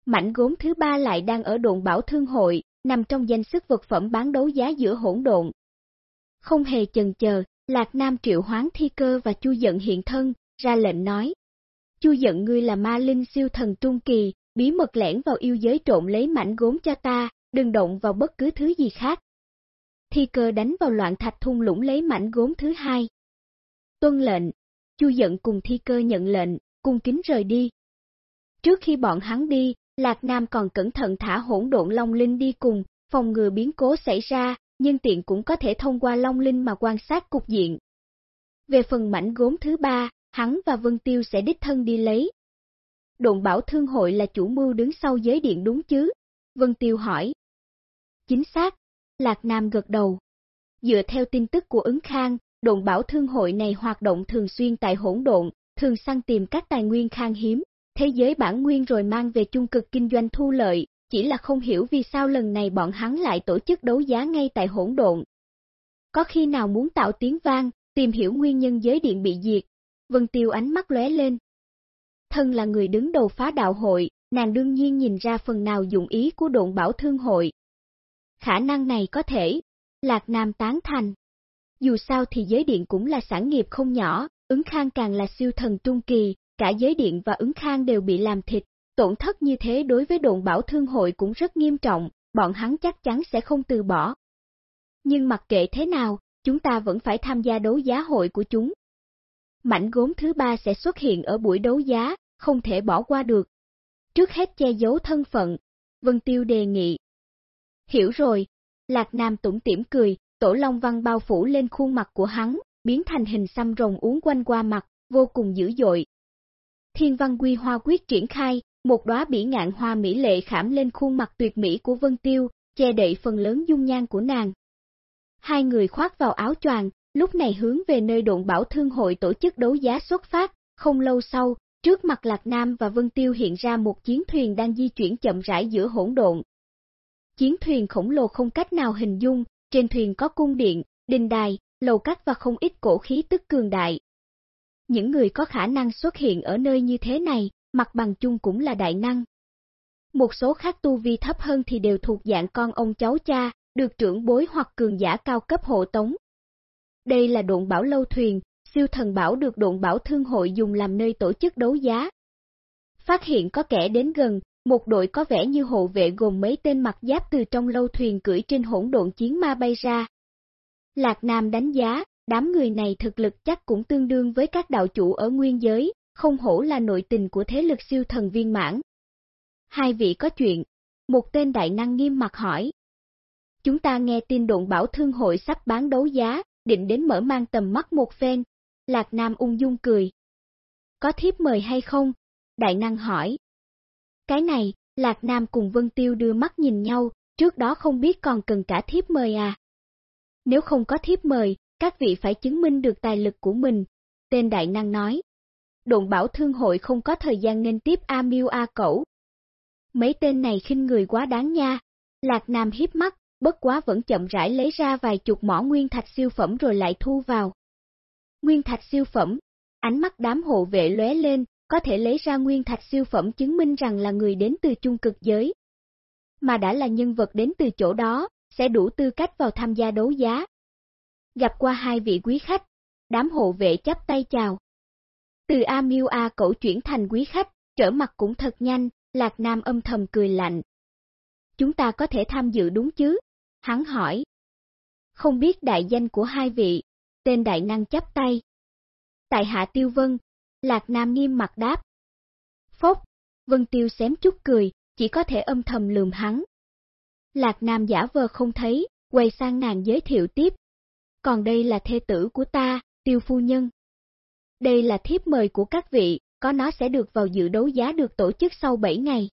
Mảnh gốm thứ ba lại đang ở đồn bảo thương hội, nằm trong danh sức vật phẩm bán đấu giá giữa hỗn độn. Không hề chần chờ, Lạc Nam triệu hoán thi cơ và chu giận hiện thân, ra lệnh nói. Chu giận ngươi là ma linh siêu thần trung kỳ, bí mật lẻn vào yêu giới trộn lấy mảnh gốm cho ta, đừng động vào bất cứ thứ gì khác. Thi cơ đánh vào loạn thạch thung lũng lấy mảnh gốm thứ hai. Tuân lệnh, Chu giận cùng thi cơ nhận lệnh, cung kính rời đi. Trước khi bọn hắn đi, Lạc Nam còn cẩn thận thả hỗn độn Long Linh đi cùng, phòng ngừa biến cố xảy ra, nhưng tiện cũng có thể thông qua Long Linh mà quan sát cục diện. Về phần mảnh gốm thứ ba, hắn và Vân Tiêu sẽ đích thân đi lấy. Độn bảo thương hội là chủ mưu đứng sau giới điện đúng chứ? Vân Tiêu hỏi. Chính xác, Lạc Nam gật đầu. Dựa theo tin tức của ứng khang, độn bảo thương hội này hoạt động thường xuyên tại hỗn độn, thường săn tìm các tài nguyên khang hiếm, thế giới bản nguyên rồi mang về trung cực kinh doanh thu lợi, chỉ là không hiểu vì sao lần này bọn hắn lại tổ chức đấu giá ngay tại hỗn độn. Có khi nào muốn tạo tiếng vang, tìm hiểu nguyên nhân giới điện bị diệt, Vân Tiêu ánh mắt lóe lên. Thân là người đứng đầu phá đạo hội, nàng đương nhiên nhìn ra phần nào dụng ý của độn bảo thương hội. Khả năng này có thể, Lạc Nam tán thành. Dù sao thì giới điện cũng là sản nghiệp không nhỏ, ứng khang càng là siêu thần trung kỳ, cả giới điện và ứng khang đều bị làm thịt, tổn thất như thế đối với đồn bảo thương hội cũng rất nghiêm trọng, bọn hắn chắc chắn sẽ không từ bỏ. Nhưng mặc kệ thế nào, chúng ta vẫn phải tham gia đấu giá hội của chúng. Mảnh gốm thứ ba sẽ xuất hiện ở buổi đấu giá, không thể bỏ qua được. Trước hết che giấu thân phận, Vân Tiêu đề nghị. Hiểu rồi, Lạc Nam tủm tỉm cười, tổ long văn bao phủ lên khuôn mặt của hắn, biến thành hình xăm rồng uốn quanh qua mặt, vô cùng dữ dội, Thiên văn quy hoa quyết triển khai, một đóa bỉ ngạn hoa mỹ lệ khảm lên khuôn mặt tuyệt mỹ của Vân Tiêu, che đậy phần lớn dung nhan của nàng. Hai người khoác vào áo choàng, lúc này hướng về nơi độn bảo thương hội tổ chức đấu giá xuất phát, Không lâu sau, trước mặt Lạc Nam và Vân Tiêu hiện ra một chiến thuyền đang di chuyển chậm rãi giữa hỗn độn. Chiến thuyền khổng lồ không cách nào hình dung, trên thuyền có cung điện, đình đài, lầu cát và không ít cổ khí tức cường đại. Những người có khả năng xuất hiện ở nơi như thế này, mặt bằng chung cũng là đại năng. Một số khác tu vi thấp hơn thì đều thuộc dạng con ông cháu cha, được trưởng bối hoặc cường giả cao cấp hộ tống. Đây là độn bảo lâu thuyền, siêu thần bảo được độn bảo thương hội dùng làm nơi tổ chức đấu giá. Phát hiện có kẻ đến gần, một đội có vẻ như hộ vệ gồm mấy tên mặt giáp từ trong lâu thuyền cưỡi trên hỗn độn chiến ma bay ra. Lạc Nam đánh giá, đám người này thực lực chắc cũng tương đương với các đạo chủ ở nguyên giới, không hổ là nội tình của thế lực siêu thần viên mãn. Hai vị có chuyện, một tên đại năng nghiêm mặt hỏi. Chúng ta nghe tin độn bảo thương hội sắp bán đấu giá, định đến mở mang tầm mắt một phen. Lạc Nam ung dung cười. Có thiếp mời hay không? Đại năng hỏi. Cái này, Lạc Nam cùng Vân Tiêu đưa mắt nhìn nhau, trước đó không biết còn cần cả thiếp mời à. Nếu không có thiếp mời, các vị phải chứng minh được tài lực của mình, tên đại năng nói. Độn bảo thương hội không có thời gian nên tiếp A Miu A Cẩu. Mấy tên này khinh người quá đáng nha. Lạc Nam hiếp mắt, bất quá vẫn chậm rãi lấy ra vài chục mỏ nguyên thạch siêu phẩm rồi lại thu vào. Nguyên thạch siêu phẩm, ánh mắt đám hộ vệ lóe lên, có thể lấy ra nguyên thạch siêu phẩm chứng minh rằng là người đến từ chung cực giới. Mà đã là nhân vật đến từ chỗ đó, sẽ đủ tư cách vào tham gia đấu giá. Gặp qua hai vị quý khách, đám hộ vệ chắp tay chào. Từ A Miu A cậu chuyển thành quý khách, trở mặt cũng thật nhanh, Lạc Nam âm thầm cười lạnh. Chúng ta có thể tham dự đúng chứ? Hắn hỏi. Không biết đại danh của hai vị, tên đại năng chắp tay. Tại hạ Tiêu Vân, Lạc Nam nghiêm mặt đáp. Phốc, Vân Tiêu xém chút cười, chỉ có thể âm thầm lườm hắn. Lạc Nam giả vờ không thấy, quay sang nàng giới thiệu tiếp. Còn đây là thê tử của ta, Tiêu Phu Nhân. Đây là thiếp mời của các vị, có nó sẽ được vào dự đấu giá được tổ chức sau 7 ngày.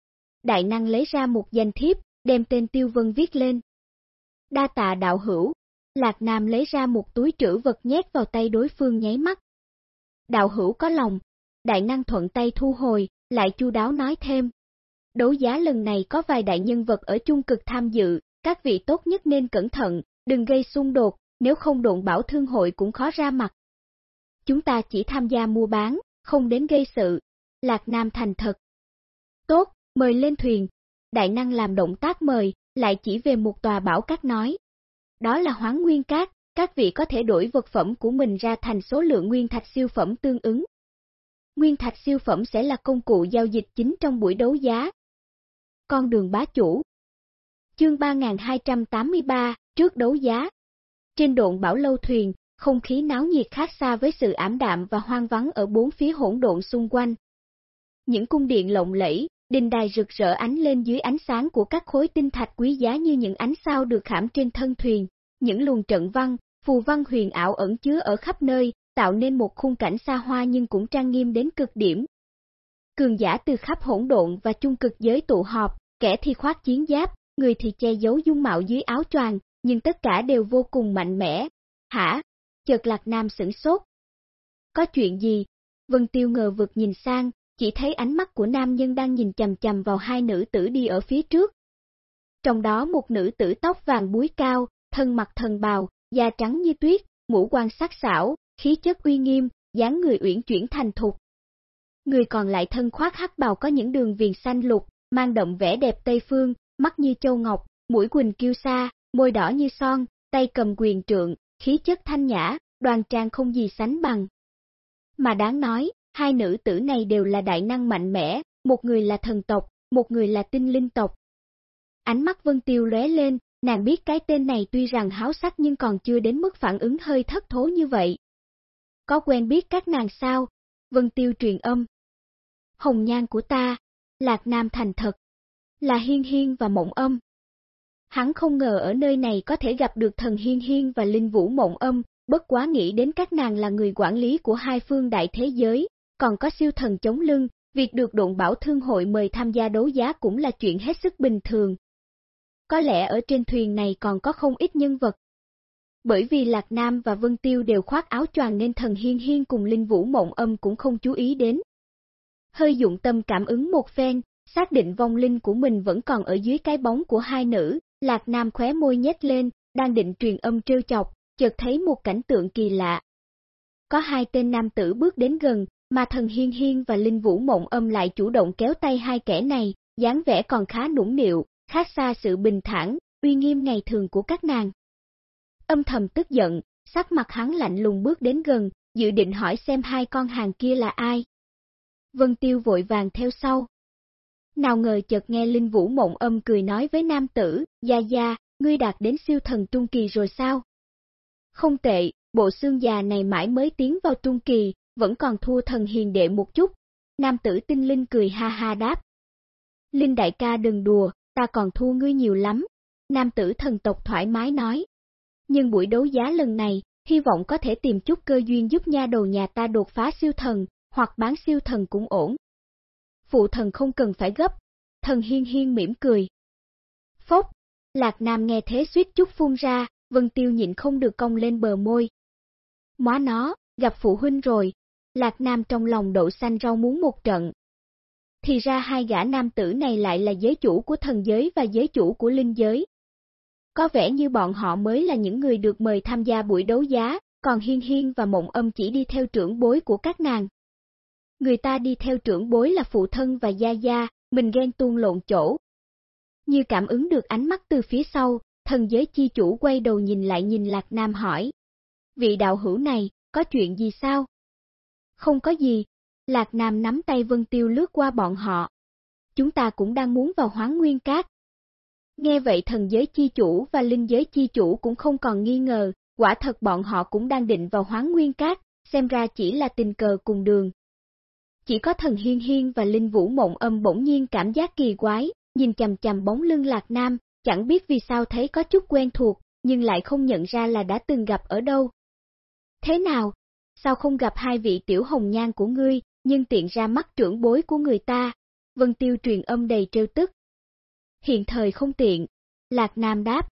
Đại năng lấy ra một danh thiếp, đem tên Tiêu Vân viết lên. Đa tạ đạo hữu, Lạc Nam lấy ra một túi trữ vật nhét vào tay đối phương nháy mắt. Đạo hữu có lòng, đại năng thuận tay thu hồi, lại chu đáo nói thêm. Đấu giá lần này có vài đại nhân vật ở chung cực tham dự, các vị tốt nhất nên cẩn thận, đừng gây xung đột, nếu không độn bảo thương hội cũng khó ra mặt. Chúng ta chỉ tham gia mua bán, không đến gây sự. Lạc Nam thành thật. Tốt, mời lên thuyền. Đại năng làm động tác mời, lại chỉ về một tòa bảo cát nói. Đó là hoán nguyên cát, các vị có thể đổi vật phẩm của mình ra thành số lượng nguyên thạch siêu phẩm tương ứng. Nguyên thạch siêu phẩm sẽ là công cụ giao dịch chính trong buổi đấu giá. Con đường bá chủ Chương 3283, trước đấu giá trên độn bảo lâu thuyền, không khí náo nhiệt khác xa với sự ảm đạm và hoang vắng ở bốn phía hỗn độn xung quanh. Những cung điện lộng lẫy, đình đài rực rỡ ánh lên dưới ánh sáng của các khối tinh thạch quý giá như những ánh sao được khảm trên thân thuyền, những luồng trận văn, phù văn huyền ảo ẩn chứa ở khắp nơi, tạo nên một khung cảnh xa hoa nhưng cũng trang nghiêm đến cực điểm. Cường giả từ khắp hỗn độn và chung cực giới tụ họp, kẻ thì khoác chiến giáp, người thì che giấu dung mạo dưới áo choàng, nhưng tất cả đều vô cùng mạnh mẽ. Hả? chợt Lạc Nam sửng sốt. Có chuyện gì? Vân Tiêu ngờ vực nhìn sang, chỉ thấy ánh mắt của nam nhân đang nhìn chầm chầm vào hai nữ tử đi ở phía trước. Trong đó một nữ tử tóc vàng búi cao, thân mặt thần bào, da trắng như tuyết, mũ quan sắc xảo, khí chất uy nghiêm, dáng người uyển chuyển thành thục. Người còn lại thân khoác hắc bào có những đường viền xanh lục, mang đậm vẻ đẹp Tây Phương, mắt như châu ngọc, mũi quỳnh kiêu sa, môi đỏ như son, tay cầm quyền trượng, khí chất thanh nhã, đoàn trang không gì sánh bằng. Mà đáng nói, hai nữ tử này đều là đại năng mạnh mẽ, một người là thần tộc, một người là tinh linh tộc. Ánh mắt Vân Tiêu lóe lên, nàng biết cái tên này tuy rằng háo sắc nhưng còn chưa đến mức phản ứng hơi thất thố như vậy. Có quen biết các nàng sao? Vân Tiêu truyền âm. Hồng nhan của ta, Lạc Nam thành thật, là hiên hiên và mộng âm. Hắn không ngờ ở nơi này có thể gặp được thần hiên hiên và linh vũ mộng âm, bất quá nghĩ đến các nàng là người quản lý của hai phương đại thế giới, còn có siêu thần chống lưng, việc được độn bảo thương hội mời tham gia đấu giá cũng là chuyện hết sức bình thường. Có lẽ ở trên thuyền này còn có không ít nhân vật. Bởi vì Lạc Nam và Vân Tiêu đều khoác áo choàng nên thần hiên hiên cùng Linh Vũ mộng âm cũng không chú ý đến. Hơi dụng tâm cảm ứng một phen, xác định vong linh của mình vẫn còn ở dưới cái bóng của hai nữ, Lạc Nam khóe môi nhét lên, đang định truyền âm trêu chọc, chợt thấy một cảnh tượng kỳ lạ. Có hai tên nam tử bước đến gần, mà thần hiên hiên và Linh Vũ mộng âm lại chủ động kéo tay hai kẻ này, dáng vẻ còn khá nũng nịu, khác xa sự bình thản, uy nghiêm ngày thường của các nàng. Âm thầm tức giận, sắc mặt hắn lạnh lùng bước đến gần, dự định hỏi xem hai con hàng kia là ai. Vân Tiêu vội vàng theo sau. Nào ngờ chợt nghe Linh Vũ mộng âm cười nói với nam tử, Gia Gia, ngươi đạt đến siêu thần trung kỳ rồi sao? Không tệ, bộ xương già này mãi mới tiến vào trung kỳ, vẫn còn thua thần hiền đệ một chút. Nam tử tinh linh cười ha ha đáp. Linh đại ca đừng đùa, ta còn thua ngươi nhiều lắm. Nam tử thần tộc thoải mái nói. Nhưng buổi đấu giá lần này, hy vọng có thể tìm chút cơ duyên giúp nha đầu nhà ta đột phá siêu thần, hoặc bán siêu thần cũng ổn. Phụ thần không cần phải gấp, thần hiên hiên mỉm cười. Phốc, Lạc Nam nghe thế suýt chút phun ra, Vân Tiêu nhịn không được cong lên bờ môi. Móa nó, gặp phụ huynh rồi, Lạc Nam trong lòng đậu xanh rau muốn một trận. Thì ra hai gã nam tử này lại là giới chủ của thần giới và giới chủ của linh giới. Có vẻ như bọn họ mới là những người được mời tham gia buổi đấu giá, còn Hiên Hiên và Mộng Âm chỉ đi theo trưởng bối của các nàng. Người ta đi theo trưởng bối là phụ thân và gia gia, mình ghen tuôn lộn chỗ. Như cảm ứng được ánh mắt từ phía sau, thần giới chi chủ quay đầu nhìn lại nhìn Lạc Nam hỏi. Vị đạo hữu này, có chuyện gì sao? Không có gì. Lạc Nam nắm tay Vân Tiêu lướt qua bọn họ. Chúng ta cũng đang muốn vào hoáng nguyên cát. Nghe vậy thần giới chi chủ và linh giới chi chủ cũng không còn nghi ngờ, quả thật bọn họ cũng đang định vào hoáng nguyên cát, xem ra chỉ là tình cờ cùng đường. Chỉ có thần hiên hiên và linh vũ mộng âm bỗng nhiên cảm giác kỳ quái, nhìn chầm chầm bóng lưng Lạc Nam, chẳng biết vì sao thấy có chút quen thuộc, nhưng lại không nhận ra là đã từng gặp ở đâu. Thế nào? Sao không gặp hai vị tiểu hồng nhan của ngươi, nhưng tiện ra mắt trưởng bối của người ta? Vân Tiêu truyền âm đầy trêu tức. Hiện thời không tiện. Lạc Nam đáp.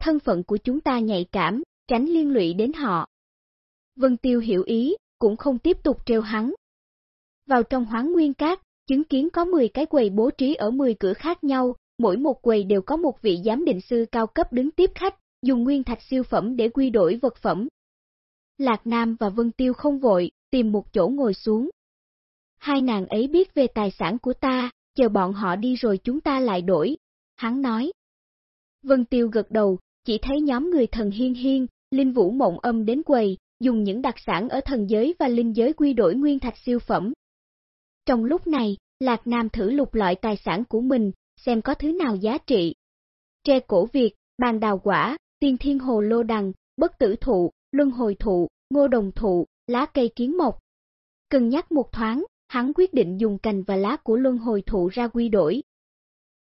Thân phận của chúng ta nhạy cảm, tránh liên lụy đến họ. Vân Tiêu hiểu ý, cũng không tiếp tục trêu hắn. Vào trong hoáng nguyên cát, chứng kiến có 10 cái quầy bố trí ở 10 cửa khác nhau, mỗi một quầy đều có một vị giám định sư cao cấp đứng tiếp khách, dùng nguyên thạch siêu phẩm để quy đổi vật phẩm. Lạc Nam và Vân Tiêu không vội, tìm một chỗ ngồi xuống. Hai nàng ấy biết về tài sản của ta, chờ bọn họ đi rồi chúng ta lại đổi, hắn nói. Vân Tiêu gật đầu, chỉ thấy nhóm người thần hiên hiên, linh vũ mộng âm đến quầy, dùng những đặc sản ở thần giới và linh giới quy đổi nguyên thạch siêu phẩm. Trong lúc này, Lạc Nam thử lục loại tài sản của mình, xem có thứ nào giá trị. Tre cổ Việt, bàn đào quả, tiên thiên hồ lô đằng, bất tử thụ, luân hồi thụ, ngô đồng thụ, lá cây kiến mộc. Cân nhắc một thoáng, hắn quyết định dùng cành và lá của luân hồi thụ ra quy đổi.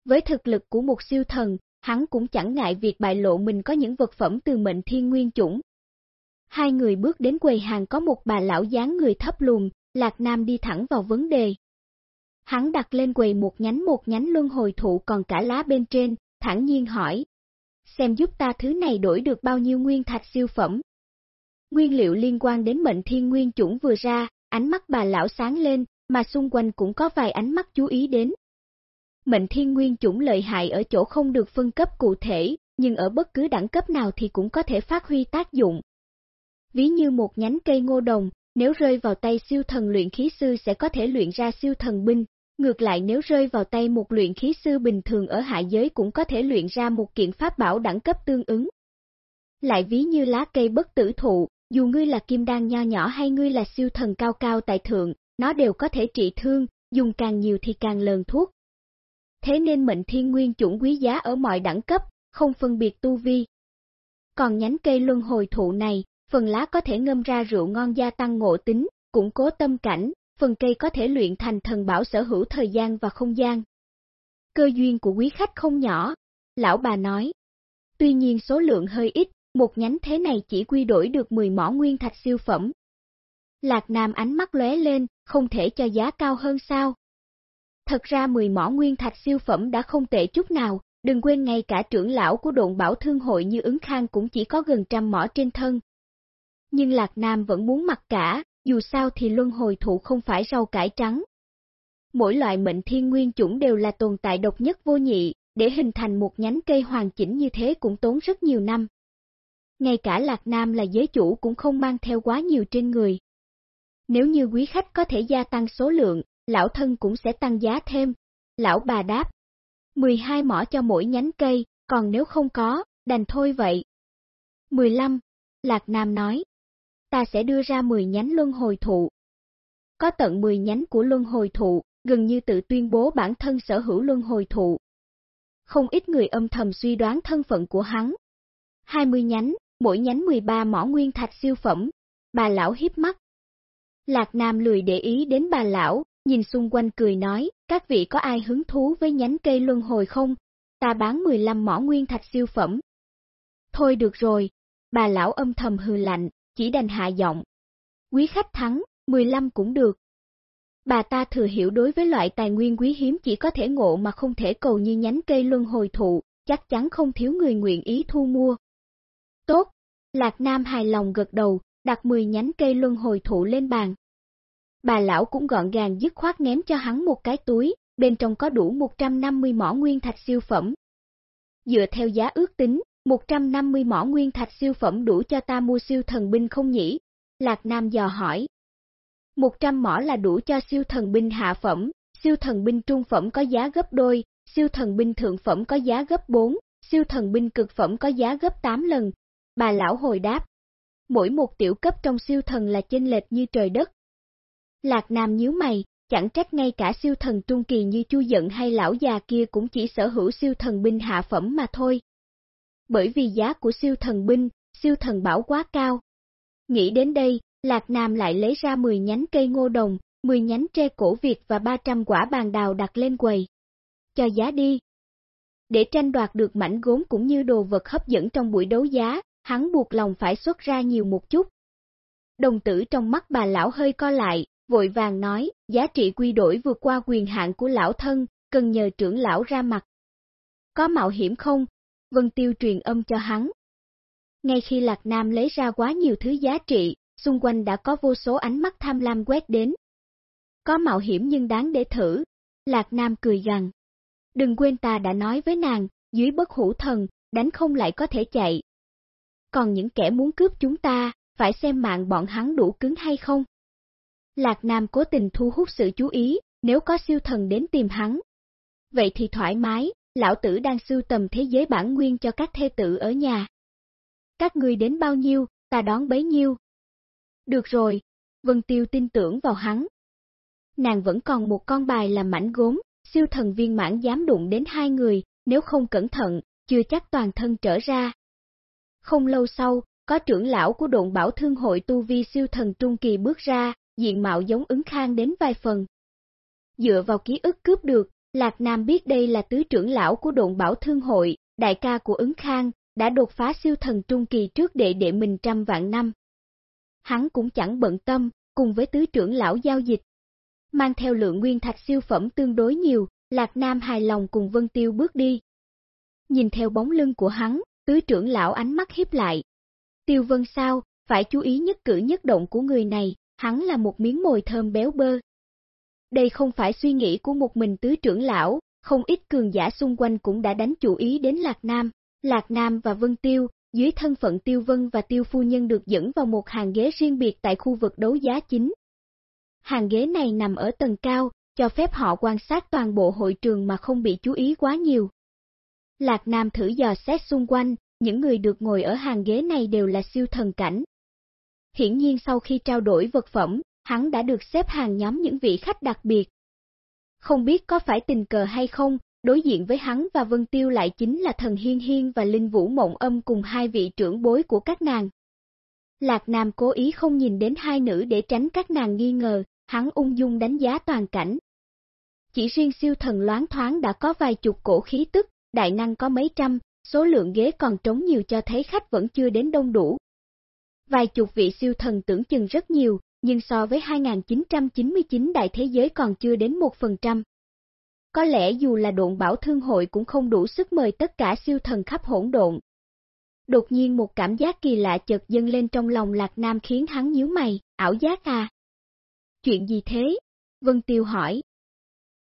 Với thực lực của một siêu thần, hắn cũng chẳng ngại việc bại lộ mình có những vật phẩm từ mệnh thiên nguyên chủng. Hai người bước đến quầy hàng có một bà lão dáng người thấp lùn, Lạc Nam đi thẳng vào vấn đề. Hắn đặt lên quầy một nhánh một nhánh luân hồi thụ còn cả lá bên trên, thẳng nhiên hỏi. Xem giúp ta thứ này đổi được bao nhiêu nguyên thạch siêu phẩm. Nguyên liệu liên quan đến mệnh thiên nguyên chủng vừa ra, ánh mắt bà lão sáng lên, mà xung quanh cũng có vài ánh mắt chú ý đến. Mệnh thiên nguyên chủng lợi hại ở chỗ không được phân cấp cụ thể, nhưng ở bất cứ đẳng cấp nào thì cũng có thể phát huy tác dụng. Ví như một nhánh cây ngô đồng, nếu rơi vào tay siêu thần luyện khí sư sẽ có thể luyện ra siêu thần binh, ngược lại nếu rơi vào tay một luyện khí sư bình thường ở hạ giới cũng có thể luyện ra một kiện pháp bảo đẳng cấp tương ứng. Lại ví như lá cây bất tử thụ, dù ngươi là kim đan nho nhỏ hay ngươi là siêu thần cao cao tại thượng, nó đều có thể trị thương, dùng càng nhiều thì càng lờn thuốc. Thế nên mệnh thiên nguyên chủng quý giá ở mọi đẳng cấp, không phân biệt tu vi. Còn nhánh cây luân hồi thụ này, phần lá có thể ngâm ra rượu ngon gia tăng ngộ tính, củng cố tâm cảnh, phần cây có thể luyện thành thần bảo sở hữu thời gian và không gian. Cơ duyên của quý khách không nhỏ, lão bà nói. Tuy nhiên số lượng hơi ít, một nhánh thế này chỉ quy đổi được 10 mỏ nguyên thạch siêu phẩm. Lạc Nam ánh mắt lóe lên, không thể cho giá cao hơn sao. Thật ra 10 mỏ nguyên thạch siêu phẩm đã không tệ chút nào, đừng quên ngay cả trưởng lão của độn bảo thương hội như ứng khang cũng chỉ có gần trăm mỏ trên thân. Nhưng Lạc Nam vẫn muốn mặc cả, dù sao thì luân hồi thụ không phải rau cải trắng. Mỗi loại mệnh thiên nguyên chủng đều là tồn tại độc nhất vô nhị, để hình thành một nhánh cây hoàn chỉnh như thế cũng tốn rất nhiều năm. Ngay cả Lạc Nam là giới chủ cũng không mang theo quá nhiều trên người. Nếu như quý khách có thể gia tăng số lượng, lão thân cũng sẽ tăng giá thêm. Lão bà đáp, 12 mỏ cho mỗi nhánh cây, còn nếu không có, đành thôi vậy. 15. Lạc Nam nói, ta sẽ đưa ra 10 nhánh luân hồi thụ. Có tận 10 nhánh của luân hồi thụ, gần như tự tuyên bố bản thân sở hữu luân hồi thụ. Không ít người âm thầm suy đoán thân phận của hắn. 20 nhánh, mỗi nhánh 13 mỏ nguyên thạch siêu phẩm. Bà lão hiếp mắt. Lạc Nam lười để ý đến bà lão, nhìn xung quanh cười nói, các vị có ai hứng thú với nhánh cây luân hồi không? Ta bán 15 mỏ nguyên thạch siêu phẩm. Thôi được rồi, bà lão âm thầm hừ lạnh, chỉ đành hạ giọng. Quý khách thắng, 15 cũng được. Bà ta thừa hiểu đối với loại tài nguyên quý hiếm chỉ có thể ngộ mà không thể cầu như nhánh cây luân hồi thụ, chắc chắn không thiếu người nguyện ý thu mua. Tốt, Lạc Nam hài lòng gật đầu, đặt 10 nhánh cây luân hồi thụ lên bàn. Bà lão cũng gọn gàng dứt khoát ném cho hắn một cái túi, bên trong có đủ 150 mỏ nguyên thạch siêu phẩm. Dựa theo giá ước tính, 150 mỏ nguyên thạch siêu phẩm đủ cho ta mua siêu thần binh không nhỉ? Lạc Nam dò hỏi. 100 mỏ là đủ cho siêu thần binh hạ phẩm, siêu thần binh trung phẩm có giá gấp đôi, siêu thần binh thượng phẩm có giá gấp 4, siêu thần binh cực phẩm có giá gấp 8 lần. Bà lão hồi đáp. Mỗi một tiểu cấp trong siêu thần là chênh lệch như trời đất. Lạc Nam nhíu mày, chẳng trách ngay cả siêu thần trung kỳ như Chu Dận hay lão già kia cũng chỉ sở hữu siêu thần binh hạ phẩm mà thôi. Bởi vì giá của siêu thần binh, siêu thần bảo quá cao. Nghĩ đến đây, Lạc Nam lại lấy ra 10 nhánh cây ngô đồng, 10 nhánh tre cổ Việt và 300 quả bàn đào đặt lên quầy. Cho giá đi. Để tranh đoạt được mảnh gốm cũng như đồ vật hấp dẫn trong buổi đấu giá, hắn buộc lòng phải xuất ra nhiều một chút. Đồng tử trong mắt bà lão hơi co lại, vội vàng nói, giá trị quy đổi vượt qua quyền hạn của lão thân, cần nhờ trưởng lão ra mặt. Có mạo hiểm không? Vân Tiêu truyền âm cho hắn. Ngay khi Lạc Nam lấy ra quá nhiều thứ giá trị, xung quanh đã có vô số ánh mắt tham lam quét đến. Có mạo hiểm nhưng đáng để thử. Lạc Nam cười gần Đừng quên ta đã nói với nàng, dưới bất hủ thần, đánh không lại có thể chạy. Còn những kẻ muốn cướp chúng ta, phải xem mạng bọn hắn đủ cứng hay không. Lạc Nam cố tình thu hút sự chú ý, nếu có siêu thần đến tìm hắn. Vậy thì thoải mái, lão tử đang sưu tầm thế giới bản nguyên cho các thê tử ở nhà. Các người đến bao nhiêu, ta đón bấy nhiêu. Được rồi, Vân Tiêu tin tưởng vào hắn. Nàng vẫn còn một con bài là mảnh gốm, siêu thần viên mãn dám đụng đến hai người, nếu không cẩn thận, chưa chắc toàn thân trở ra. Không lâu sau, có trưởng lão của độn bảo thương hội tu vi siêu thần trung kỳ bước ra, diện mạo giống ứng khang đến vài phần. Dựa vào ký ức cướp được, Lạc Nam biết đây là tứ trưởng lão của độn bảo thương hội, đại ca của ứng khang, đã đột phá siêu thần trung kỳ trước đệ đệ mình trăm vạn năm. Hắn cũng chẳng bận tâm, cùng với tứ trưởng lão giao dịch. Mang theo lượng nguyên thạch siêu phẩm tương đối nhiều, Lạc Nam hài lòng cùng Vân Tiêu bước đi. Nhìn theo bóng lưng của hắn, tứ trưởng lão ánh mắt hiếp lại. Tiêu Vân sao, phải chú ý nhất cử nhất động của người này, hắn là một miếng mồi thơm béo bơ. Đây không phải suy nghĩ của một mình tứ trưởng lão, không ít cường giả xung quanh cũng đã đánh chủ ý đến Lạc Nam. Lạc Nam và Vân Tiêu, dưới thân phận Tiêu Vân và Tiêu Phu Nhân được dẫn vào một hàng ghế riêng biệt tại khu vực đấu giá chính. Hàng ghế này nằm ở tầng cao, cho phép họ quan sát toàn bộ hội trường mà không bị chú ý quá nhiều. Lạc Nam thử dò xét xung quanh, những người được ngồi ở hàng ghế này đều là siêu thần cảnh, Hiển nhiên sau khi trao đổi vật phẩm, hắn đã được xếp hàng nhóm những vị khách đặc biệt. Không biết có phải tình cờ hay không, đối diện với hắn và Vân Tiêu lại chính là thần Hiên Hiên và Linh Vũ Mộng Âm cùng hai vị trưởng bối của các nàng. Lạc Nam cố ý không nhìn đến hai nữ để tránh các nàng nghi ngờ, hắn ung dung đánh giá toàn cảnh. Chỉ riêng siêu thần loáng thoáng đã có vài chục cổ khí tức, đại năng có mấy trăm, số lượng ghế còn trống nhiều cho thấy khách vẫn chưa đến đông đủ, Vài chục vị siêu thần tưởng chừng rất nhiều, nhưng so với 2999 đại thế giới còn chưa đến 1%. có lẽ dù là độn bảo thương hội cũng không đủ sức mời tất cả siêu thần khắp hỗn độn. Đột nhiên một cảm giác kỳ lạ chợt dâng lên trong lòng Lạc Nam khiến hắn nhíu mày, ảo giác à? Chuyện gì thế? Vân Tiêu hỏi.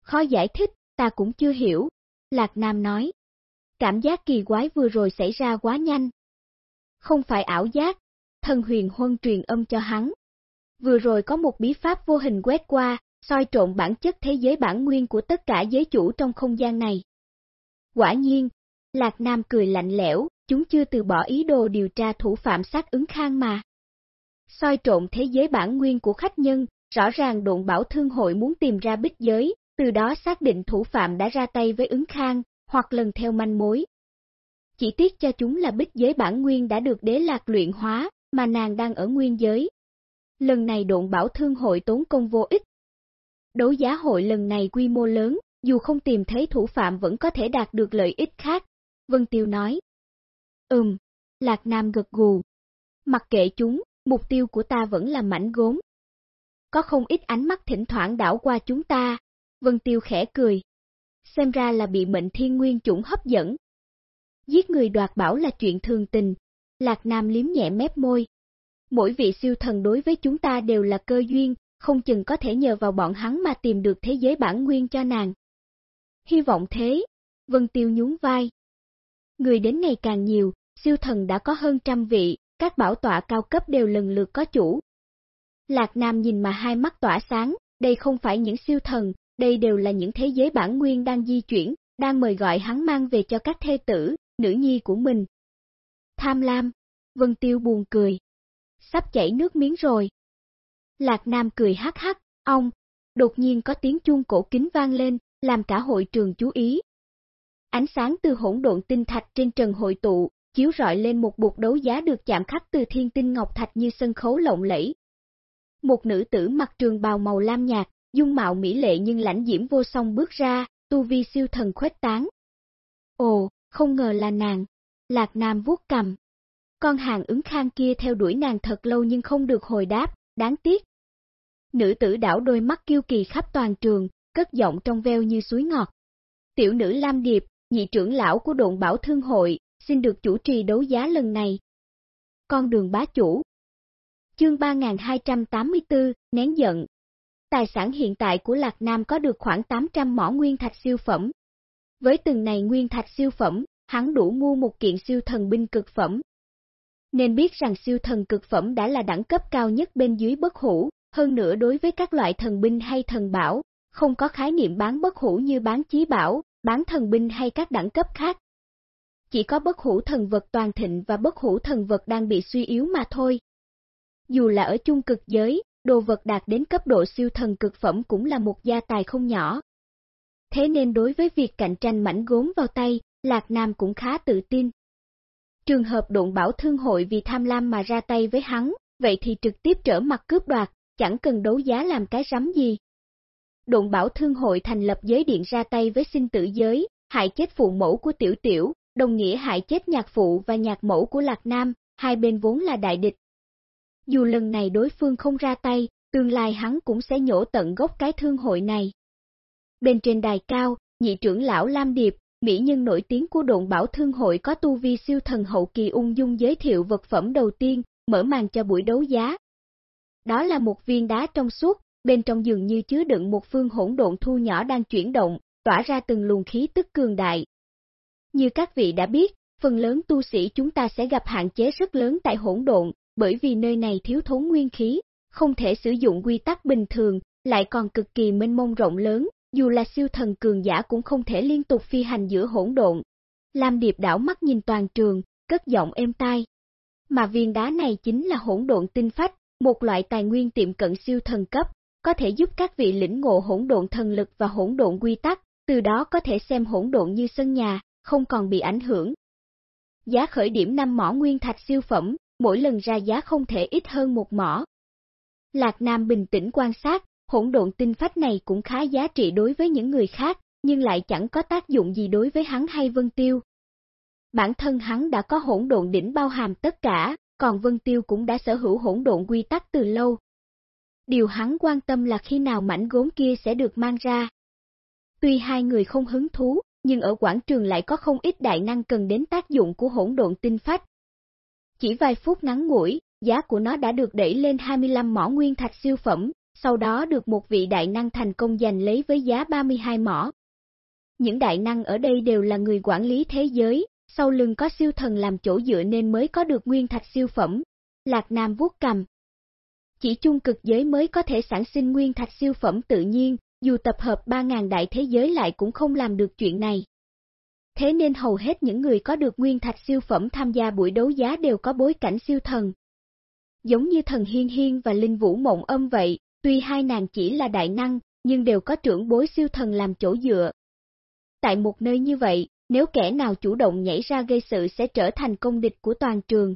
Khó giải thích, ta cũng chưa hiểu. Lạc Nam nói. Cảm giác kỳ quái vừa rồi xảy ra quá nhanh. Không phải ảo giác, thần huyền huân truyền âm cho hắn. Vừa rồi có một bí pháp vô hình quét qua, soi trộn bản chất thế giới bản nguyên của tất cả giới chủ trong không gian này. Quả nhiên, Lạc Nam cười lạnh lẽo, chúng chưa từ bỏ ý đồ điều tra thủ phạm sát ứng khang mà. Soi trộn thế giới bản nguyên của khách nhân, rõ ràng độn bảo thương hội muốn tìm ra bích giới, từ đó xác định thủ phạm đã ra tay với ứng khang, hoặc lần theo manh mối. Chỉ tiếc cho chúng là bích giới bản nguyên đã được đế lạc luyện hóa, mà nàng đang ở nguyên giới. Lần này độn bảo thương hội tốn công vô ích. Đấu giá hội lần này quy mô lớn, dù không tìm thấy thủ phạm vẫn có thể đạt được lợi ích khác. Vân Tiêu nói. Ừm, Lạc Nam gật gù. Mặc kệ chúng, mục tiêu của ta vẫn là mảnh gốm. Có không ít ánh mắt thỉnh thoảng đảo qua chúng ta. Vân Tiêu khẽ cười. Xem ra là bị mệnh thiên nguyên chủng hấp dẫn. Giết người đoạt bảo là chuyện thường tình. Lạc Nam liếm nhẹ mép môi. Mỗi vị siêu thần đối với chúng ta đều là cơ duyên, không chừng có thể nhờ vào bọn hắn mà tìm được thế giới bản nguyên cho nàng. Hy vọng thế. Vân Tiêu nhún vai, Người đến ngày càng nhiều, siêu thần đã có hơn trăm vị, các bảo tọa cao cấp đều lần lượt có chủ. Lạc Nam nhìn mà hai mắt tỏa sáng, đây không phải những siêu thần, đây đều là những thế giới bản nguyên đang di chuyển, đang mời gọi hắn mang về cho các thê tử, nữ nhi của mình. Tham lam, Vân Tiêu buồn cười. Sắp chảy nước miếng rồi. Lạc Nam cười hắc hắc, ông, đột nhiên có tiếng chuông cổ kính vang lên, làm cả hội trường chú ý, Ánh sáng từ hỗn độn tinh thạch trên trần hội tụ, chiếu rọi lên một bục đấu giá được chạm khắc từ thiên tinh ngọc thạch như sân khấu lộng lẫy. Một nữ tử mặc trường bào màu lam nhạt, dung mạo mỹ lệ nhưng lãnh diễm vô song bước ra, tu vi siêu thần khuếch tán. Ồ, không ngờ là nàng. Lạc Nam vuốt cầm. Con hàng ứng khang kia theo đuổi nàng thật lâu nhưng không được hồi đáp, đáng tiếc. Nữ tử đảo đôi mắt kiêu kỳ khắp toàn trường, cất giọng trong veo như suối ngọt. Tiểu nữ Lam Điệp, nhị trưởng lão của độn bảo thương hội, xin được chủ trì đấu giá lần này. Con đường bá chủ Chương 3284, nén giận Tài sản hiện tại của Lạc Nam có được khoảng 800 mỏ nguyên thạch siêu phẩm. Với từng này nguyên thạch siêu phẩm, hắn đủ mua một kiện siêu thần binh cực phẩm. Nên biết rằng siêu thần cực phẩm đã là đẳng cấp cao nhất bên dưới bất hủ, hơn nữa đối với các loại thần binh hay thần bảo, không có khái niệm bán bất hủ như bán chí bảo, bán thần binh hay các đẳng cấp khác. Chỉ có bất hủ thần vật toàn thịnh và bất hủ thần vật đang bị suy yếu mà thôi. Dù là ở chung cực giới, đồ vật đạt đến cấp độ siêu thần cực phẩm cũng là một gia tài không nhỏ. Thế nên đối với việc cạnh tranh mảnh gốm vào tay, Lạc Nam cũng khá tự tin. Trường hợp đụng bảo thương hội vì tham lam mà ra tay với hắn, vậy thì trực tiếp trở mặt cướp đoạt, chẳng cần đấu giá làm cái rắm gì. đụng bảo thương hội thành lập giới điện ra tay với sinh tử giới, hại chết phụ mẫu của tiểu tiểu, đồng nghĩa hại chết nhạc phụ và nhạc mẫu của Lạc Nam, hai bên vốn là đại địch. Dù lần này đối phương không ra tay, tương lai hắn cũng sẽ nhổ tận gốc cái thương hội này. Bên trên đài cao, nhị trưởng lão Lam Điệp, mỹ nhân nổi tiếng của độn bảo thương hội có tu vi siêu thần hậu kỳ ung dung giới thiệu vật phẩm đầu tiên, mở màn cho buổi đấu giá. Đó là một viên đá trong suốt, bên trong dường như chứa đựng một phương hỗn độn thu nhỏ đang chuyển động, tỏa ra từng luồng khí tức cường đại. Như các vị đã biết, phần lớn tu sĩ chúng ta sẽ gặp hạn chế rất lớn tại hỗn độn, bởi vì nơi này thiếu thốn nguyên khí, không thể sử dụng quy tắc bình thường, lại còn cực kỳ mênh mông rộng lớn, dù là siêu thần cường giả cũng không thể liên tục phi hành giữa hỗn độn. Lam Điệp đảo mắt nhìn toàn trường, cất giọng êm tai. Mà viên đá này chính là hỗn độn tinh phách, một loại tài nguyên tiệm cận siêu thần cấp, có thể giúp các vị lĩnh ngộ hỗn độn thần lực và hỗn độn quy tắc, từ đó có thể xem hỗn độn như sân nhà, không còn bị ảnh hưởng. Giá khởi điểm 5 mỏ nguyên thạch siêu phẩm, mỗi lần ra giá không thể ít hơn một mỏ. Lạc Nam bình tĩnh quan sát, hỗn độn tinh phách này cũng khá giá trị đối với những người khác, nhưng lại chẳng có tác dụng gì đối với hắn hay Vân Tiêu. Bản thân hắn đã có hỗn độn đỉnh bao hàm tất cả, còn Vân Tiêu cũng đã sở hữu hỗn độn quy tắc từ lâu, Điều hắn quan tâm là khi nào mảnh gốm kia sẽ được mang ra. Tuy hai người không hứng thú, nhưng ở quảng trường lại có không ít đại năng cần đến tác dụng của hỗn độn tinh phách. Chỉ vài phút ngắn ngủi, giá của nó đã được đẩy lên 25 mỏ nguyên thạch siêu phẩm, sau đó được một vị đại năng thành công giành lấy với giá 32 mỏ. Những đại năng ở đây đều là người quản lý thế giới, sau lưng có siêu thần làm chỗ dựa nên mới có được nguyên thạch siêu phẩm. Lạc Nam vuốt cầm. Chỉ chung cực giới mới có thể sản sinh nguyên thạch siêu phẩm tự nhiên, dù tập hợp 3.000 đại thế giới lại cũng không làm được chuyện này. Thế nên hầu hết những người có được nguyên thạch siêu phẩm tham gia buổi đấu giá đều có bối cảnh siêu thần. Giống như thần Hiên Hiên và Linh Vũ Mộng Âm vậy, tuy hai nàng chỉ là đại năng, nhưng đều có trưởng bối siêu thần làm chỗ dựa. Tại một nơi như vậy, nếu kẻ nào chủ động nhảy ra gây sự sẽ trở thành công địch của toàn trường.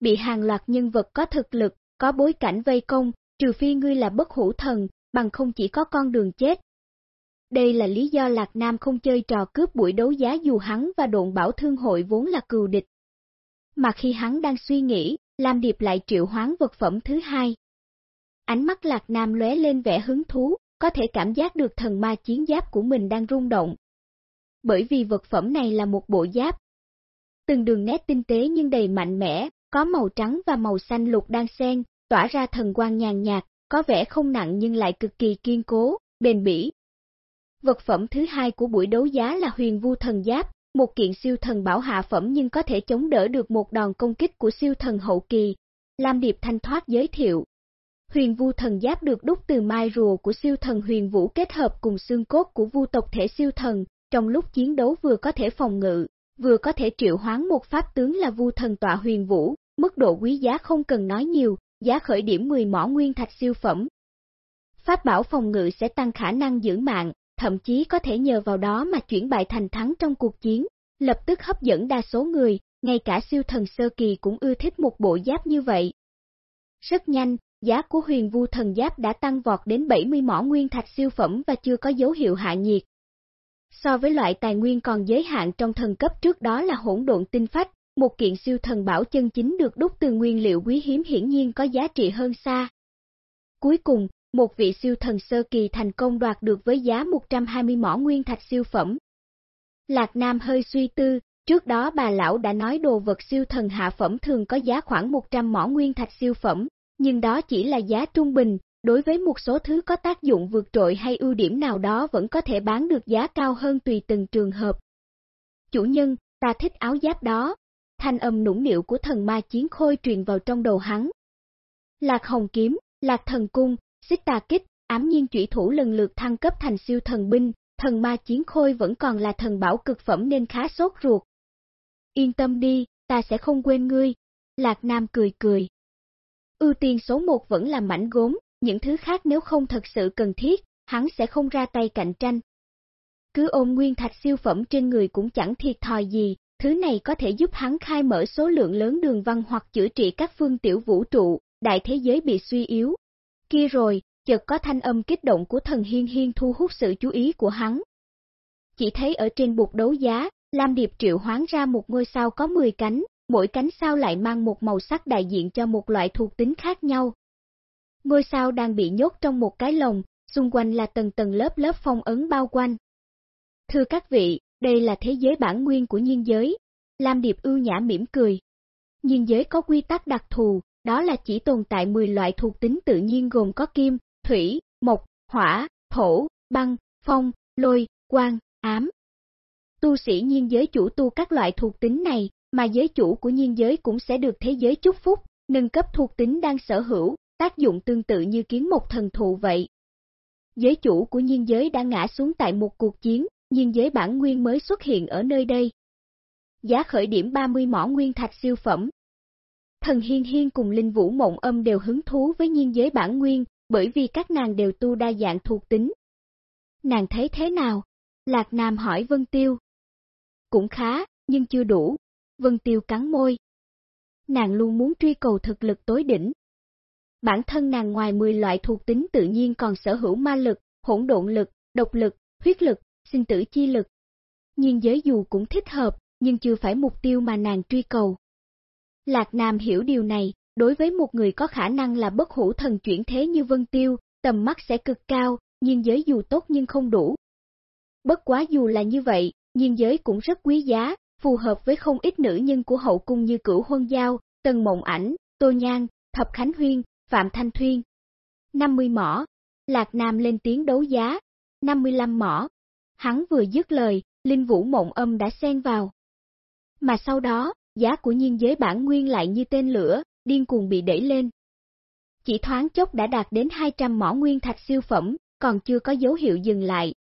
Bị hàng loạt nhân vật có thực lực, có bối cảnh vây công, trừ phi ngươi là bất hủ thần, bằng không chỉ có con đường chết. Đây là lý do Lạc Nam không chơi trò cướp buổi đấu giá dù hắn và độn bảo thương hội vốn là cừu địch. Mà khi hắn đang suy nghĩ, Lam Điệp lại triệu hoán vật phẩm thứ hai. Ánh mắt Lạc Nam lóe lên vẻ hứng thú, có thể cảm giác được thần ma chiến giáp của mình đang rung động. Bởi vì vật phẩm này là một bộ giáp. Từng đường nét tinh tế nhưng đầy mạnh mẽ, có màu trắng và màu xanh lục đang xen, tỏa ra thần quang nhàn nhạt, có vẻ không nặng nhưng lại cực kỳ kiên cố, bền bỉ. Vật phẩm thứ hai của buổi đấu giá là huyền vu thần giáp, một kiện siêu thần bảo hạ phẩm nhưng có thể chống đỡ được một đòn công kích của siêu thần hậu kỳ. Lam Điệp thanh thoát giới thiệu. Huyền vu thần giáp được đúc từ mai rùa của siêu thần huyền vũ kết hợp cùng xương cốt của vu tộc thể siêu thần, trong lúc chiến đấu vừa có thể phòng ngự, vừa có thể triệu hoán một pháp tướng là vu thần tọa huyền vũ, mức độ quý giá không cần nói nhiều, giá khởi điểm 10 mỏ nguyên thạch siêu phẩm. Pháp bảo phòng ngự sẽ tăng khả năng giữ mạng, thậm chí có thể nhờ vào đó mà chuyển bại thành thắng trong cuộc chiến, lập tức hấp dẫn đa số người, ngay cả siêu thần sơ kỳ cũng ưa thích một bộ giáp như vậy. Rất nhanh, giá của huyền vu thần giáp đã tăng vọt đến 70 mỏ nguyên thạch siêu phẩm và chưa có dấu hiệu hạ nhiệt. So với loại tài nguyên còn giới hạn trong thần cấp trước đó là hỗn độn tinh phách, một kiện siêu thần bảo chân chính được đúc từ nguyên liệu quý hiếm hiển nhiên có giá trị hơn xa. Cuối cùng, một vị siêu thần sơ kỳ thành công đoạt được với giá 120 mỏ nguyên thạch siêu phẩm. Lạc Nam hơi suy tư, trước đó bà lão đã nói đồ vật siêu thần hạ phẩm thường có giá khoảng 100 mỏ nguyên thạch siêu phẩm, nhưng đó chỉ là giá trung bình, đối với một số thứ có tác dụng vượt trội hay ưu điểm nào đó vẫn có thể bán được giá cao hơn tùy từng trường hợp. Chủ nhân, ta thích áo giáp đó, thanh âm nũng nịu của thần ma chiến khôi truyền vào trong đầu hắn. Lạc hồng kiếm, lạc thần cung, xích tà kích, ám nhiên chủy thủ lần lượt thăng cấp thành siêu thần binh, thần ma chiến khôi vẫn còn là thần bảo cực phẩm nên khá sốt ruột. Yên tâm đi, ta sẽ không quên ngươi. Lạc Nam cười cười. Ưu tiên số một vẫn là mảnh gốm, những thứ khác nếu không thật sự cần thiết, hắn sẽ không ra tay cạnh tranh. Cứ ôm nguyên thạch siêu phẩm trên người cũng chẳng thiệt thòi gì, thứ này có thể giúp hắn khai mở số lượng lớn đường văn hoặc chữa trị các phương tiểu vũ trụ, đại thế giới bị suy yếu. Kia rồi, chợt có thanh âm kích động của thần hiên hiên thu hút sự chú ý của hắn. Chỉ thấy ở trên bục đấu giá, Lam Điệp triệu hoán ra một ngôi sao có 10 cánh, mỗi cánh sao lại mang một màu sắc đại diện cho một loại thuộc tính khác nhau. Ngôi sao đang bị nhốt trong một cái lồng, xung quanh là tầng tầng lớp lớp phong ấn bao quanh. Thưa các vị, đây là thế giới bản nguyên của nhiên giới. Lam Điệp ưu nhã mỉm cười. Nhiên giới có quy tắc đặc thù, đó là chỉ tồn tại 10 loại thuộc tính tự nhiên gồm có kim, thủy, mộc, hỏa, thổ, băng, phong, lôi, quang, ám. Tu sĩ nhiên giới chủ tu các loại thuộc tính này, mà giới chủ của nhiên giới cũng sẽ được thế giới chúc phúc, nâng cấp thuộc tính đang sở hữu, tác dụng tương tự như kiến một thần thụ vậy. Giới chủ của nhiên giới đã ngã xuống tại một cuộc chiến, nhiên giới bản nguyên mới xuất hiện ở nơi đây. Giá khởi điểm 30 mỏ nguyên thạch siêu phẩm. Thần Hiên Hiên cùng Linh Vũ Mộng Âm đều hứng thú với nhiên giới bản nguyên, bởi vì các nàng đều tu đa dạng thuộc tính. Nàng thấy thế nào? Lạc Nam hỏi Vân Tiêu. Cũng khá, nhưng chưa đủ. Vân Tiêu cắn môi. Nàng luôn muốn truy cầu thực lực tối đỉnh. Bản thân nàng ngoài 10 loại thuộc tính tự nhiên còn sở hữu ma lực, hỗn độn lực, độc lực, huyết lực, sinh tử chi lực. Nhiên giới dù cũng thích hợp, nhưng chưa phải mục tiêu mà nàng truy cầu. Lạc Nam hiểu điều này, đối với một người có khả năng là bất hủ thần chuyển thế như Vân Tiêu, tầm mắt sẽ cực cao, nhiên giới dù tốt nhưng không đủ. Bất quá dù là như vậy, nhiên giới cũng rất quý giá, phù hợp với không ít nữ nhân của hậu cung như Cửu Huân Giao, Tần Mộng Ảnh, Tô Nhan, Thập Khánh Huyên, Phạm Thanh Thuyên. 50 mỏ, Lạc Nam lên tiếng đấu giá, 55 mỏ. Hắn vừa dứt lời, Linh Vũ Mộng Âm đã xen vào. Mà sau đó, giá của nhiên giới bản nguyên lại như tên lửa, điên cuồng bị đẩy lên. Chỉ thoáng chốc đã đạt đến 200 mỏ nguyên thạch siêu phẩm, còn chưa có dấu hiệu dừng lại.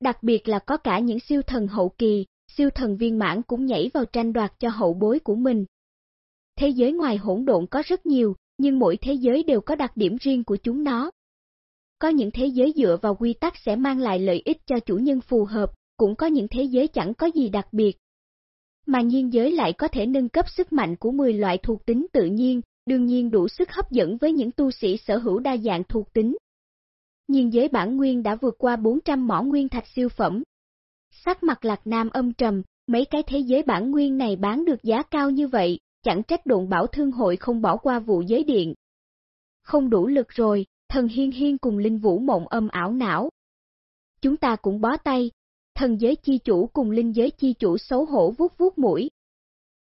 Đặc biệt là có cả những siêu thần hậu kỳ, siêu thần viên mãn cũng nhảy vào tranh đoạt cho hậu bối của mình. Thế giới ngoài hỗn độn có rất nhiều, nhưng mỗi thế giới đều có đặc điểm riêng của chúng nó. Có những thế giới dựa vào quy tắc sẽ mang lại lợi ích cho chủ nhân phù hợp, cũng có những thế giới chẳng có gì đặc biệt. Mà nhiên giới lại có thể nâng cấp sức mạnh của 10 loại thuộc tính tự nhiên, đương nhiên đủ sức hấp dẫn với những tu sĩ sở hữu đa dạng thuộc tính. Nhiên giới bản nguyên đã vượt qua 400 mỏ nguyên thạch siêu phẩm. Sắc mặt lạc nam âm trầm, mấy cái thế giới bản nguyên này bán được giá cao như vậy, chẳng trách độn bảo thương hội không bỏ qua vụ giới điện. Không đủ lực rồi, thần hiên hiên cùng linh vũ mộng âm ảo não. Chúng ta cũng bó tay, thần giới chi chủ cùng linh giới chi chủ xấu hổ vuốt vuốt mũi.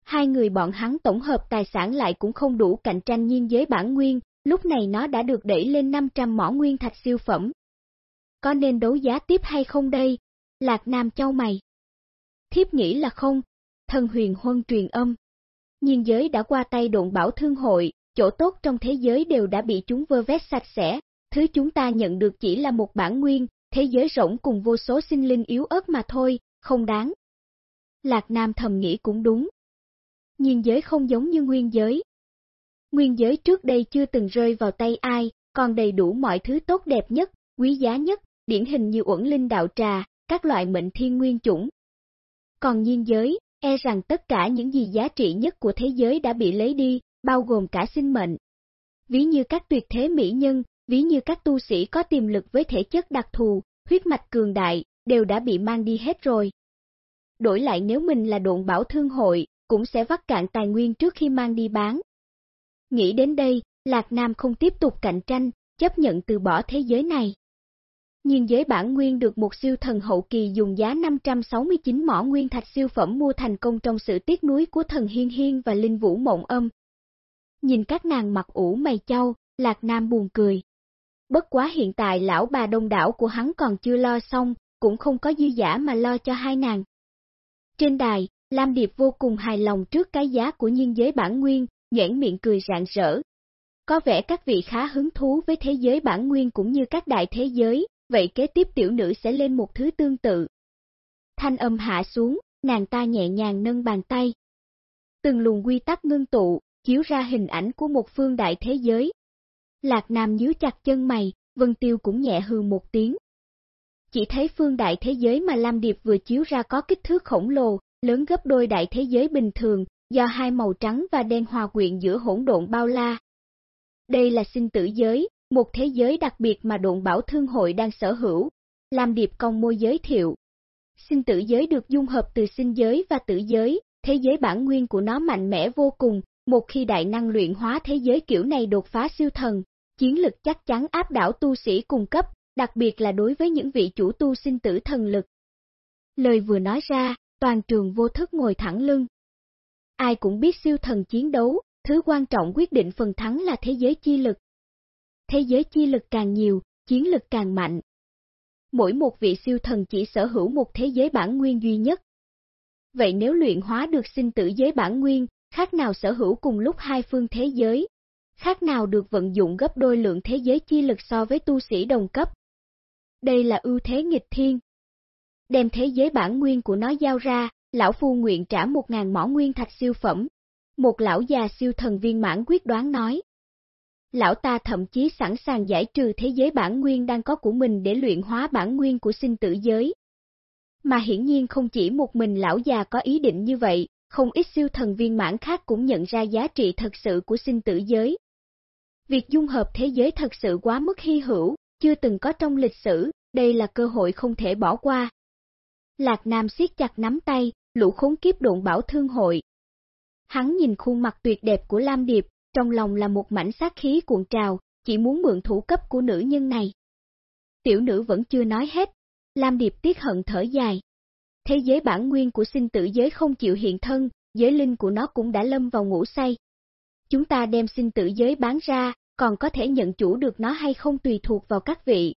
Hai người bọn hắn tổng hợp tài sản lại cũng không đủ cạnh tranh nhiên giới bản nguyên, lúc này nó đã được đẩy lên 500 mỏ nguyên thạch siêu phẩm. Có nên đấu giá tiếp hay không đây? Lạc Nam châu mày. Thiếp nghĩ là không, thần huyền huân truyền âm. Nhiên giới đã qua tay độn bảo thương hội, chỗ tốt trong thế giới đều đã bị chúng vơ vét sạch sẽ, thứ chúng ta nhận được chỉ là một bản nguyên, thế giới rỗng cùng vô số sinh linh yếu ớt mà thôi, không đáng. Lạc Nam thầm nghĩ cũng đúng. Nhiên giới không giống như nguyên giới. Nguyên giới trước đây chưa từng rơi vào tay ai, còn đầy đủ mọi thứ tốt đẹp nhất, quý giá nhất, điển hình như uẩn linh đạo trà, các loại mệnh thiên nguyên chủng. Còn nhiên giới, e rằng tất cả những gì giá trị nhất của thế giới đã bị lấy đi, bao gồm cả sinh mệnh. Ví như các tuyệt thế mỹ nhân, ví như các tu sĩ có tiềm lực với thể chất đặc thù, huyết mạch cường đại, đều đã bị mang đi hết rồi. Đổi lại nếu mình là độn bảo thương hội, cũng sẽ vắt cạn tài nguyên trước khi mang đi bán. Nghĩ đến đây, Lạc Nam không tiếp tục cạnh tranh, chấp nhận từ bỏ thế giới này. Nhiên giới bản nguyên được một siêu thần hậu kỳ dùng giá 569 mỏ nguyên thạch siêu phẩm mua thành công trong sự tiếc nuối của thần Hiên Hiên và Linh Vũ Mộng Âm. Nhìn các nàng mặc ủ mày châu, Lạc Nam buồn cười. Bất quá hiện tại lão bà đông đảo của hắn còn chưa lo xong, cũng không có dư giả mà lo cho hai nàng. Trên đài, Lam Điệp vô cùng hài lòng trước cái giá của nhiên giới bản nguyên, nhãn miệng cười rạng rỡ. Có vẻ các vị khá hứng thú với thế giới bản nguyên cũng như các đại thế giới, vậy kế tiếp tiểu nữ sẽ lên một thứ tương tự. Thanh âm hạ xuống, nàng ta nhẹ nhàng nâng bàn tay. Từng luồng quy tắc ngưng tụ, chiếu ra hình ảnh của một phương đại thế giới. Lạc Nam nhíu chặt chân mày, Vân Tiêu cũng nhẹ hừ một tiếng. Chỉ thấy phương đại thế giới mà Lam Điệp vừa chiếu ra có kích thước khổng lồ, lớn gấp đôi đại thế giới bình thường, do hai màu trắng và đen hòa quyện giữa hỗn độn bao la. Đây là sinh tử giới, một thế giới đặc biệt mà độn bảo thương hội đang sở hữu. làm Điệp công môi giới thiệu. Sinh tử giới được dung hợp từ sinh giới và tử giới, thế giới bản nguyên của nó mạnh mẽ vô cùng, một khi đại năng luyện hóa thế giới kiểu này đột phá siêu thần, chiến lực chắc chắn áp đảo tu sĩ cung cấp, đặc biệt là đối với những vị chủ tu sinh tử thần lực. Lời vừa nói ra, toàn trường vô thức ngồi thẳng lưng. Ai cũng biết siêu thần chiến đấu, thứ quan trọng quyết định phần thắng là thế giới chi lực. Thế giới chi lực càng nhiều, chiến lực càng mạnh. Mỗi một vị siêu thần chỉ sở hữu một thế giới bản nguyên duy nhất. Vậy nếu luyện hóa được sinh tử giới bản nguyên, khác nào sở hữu cùng lúc hai phương thế giới, khác nào được vận dụng gấp đôi lượng thế giới chi lực so với tu sĩ đồng cấp. Đây là ưu thế nghịch thiên. Đem thế giới bản nguyên của nó giao ra, lão phu nguyện trả một ngàn mỏ nguyên thạch siêu phẩm. Một lão già siêu thần viên mãn quyết đoán nói. Lão ta thậm chí sẵn sàng giải trừ thế giới bản nguyên đang có của mình để luyện hóa bản nguyên của sinh tử giới. Mà hiển nhiên không chỉ một mình lão già có ý định như vậy, không ít siêu thần viên mãn khác cũng nhận ra giá trị thật sự của sinh tử giới. Việc dung hợp thế giới thật sự quá mức hy hữu, chưa từng có trong lịch sử, đây là cơ hội không thể bỏ qua. Lạc Nam siết chặt nắm tay, lũ khốn kiếp độn bảo thương hội. Hắn nhìn khuôn mặt tuyệt đẹp của Lam Điệp, trong lòng là một mảnh sát khí cuộn trào, chỉ muốn mượn thủ cấp của nữ nhân này. Tiểu nữ vẫn chưa nói hết. Lam Điệp tiếc hận thở dài. Thế giới bản nguyên của sinh tử giới không chịu hiện thân, giới linh của nó cũng đã lâm vào ngủ say. Chúng ta đem sinh tử giới bán ra, còn có thể nhận chủ được nó hay không tùy thuộc vào các vị.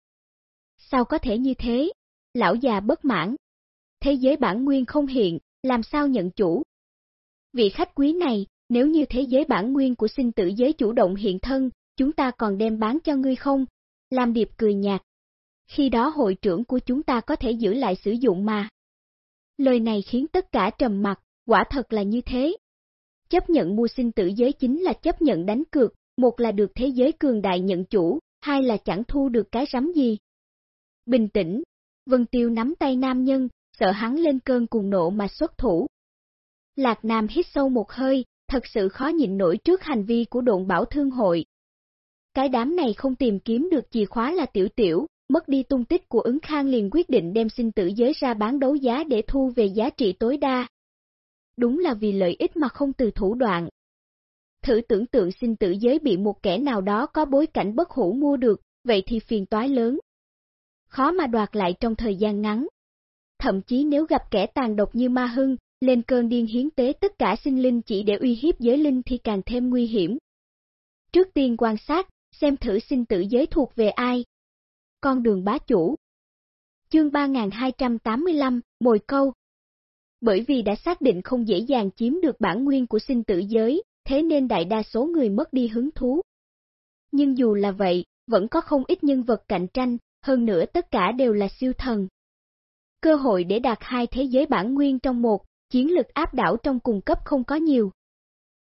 Sao có thể như thế? Lão già bất mãn. Thế giới bản nguyên không hiện, làm sao nhận chủ? Vị khách quý này, nếu như thế giới bản nguyên của sinh tử giới chủ động hiện thân, chúng ta còn đem bán cho ngươi không? Lam Điệp cười nhạt. Khi đó hội trưởng của chúng ta có thể giữ lại sử dụng mà. Lời này khiến tất cả trầm mặt, quả thật là như thế. Chấp nhận mua sinh tử giới chính là chấp nhận đánh cược, một là được thế giới cường đại nhận chủ, hai là chẳng thu được cái rắm gì. Bình tĩnh, Vân Tiêu nắm tay nam nhân, sợ hắn lên cơn cuồng nộ mà xuất thủ. Lạc Nam hít sâu một hơi, thật sự khó nhịn nổi trước hành vi của độn bảo thương hội. Cái đám này không tìm kiếm được chìa khóa là tiểu tiểu, mất đi tung tích của ứng khang liền quyết định đem sinh tử giới ra bán đấu giá để thu về giá trị tối đa. Đúng là vì lợi ích mà không từ thủ đoạn. Thử tưởng tượng sinh tử giới bị một kẻ nào đó có bối cảnh bất hủ mua được, vậy thì phiền toái lớn. Khó mà đoạt lại trong thời gian ngắn. Thậm chí nếu gặp kẻ tàn độc như Ma Hưng, lên cơn điên hiến tế tất cả sinh linh chỉ để uy hiếp giới linh thì càng thêm nguy hiểm. Trước tiên quan sát, xem thử sinh tử giới thuộc về ai. Con đường bá chủ Chương 3285, Mồi câu Bởi vì đã xác định không dễ dàng chiếm được bản nguyên của sinh tử giới, thế nên đại đa số người mất đi hứng thú. Nhưng dù là vậy, vẫn có không ít nhân vật cạnh tranh, hơn nữa tất cả đều là siêu thần. Cơ hội để đạt hai thế giới bản nguyên trong một, chiến lực áp đảo trong cùng cấp không có nhiều.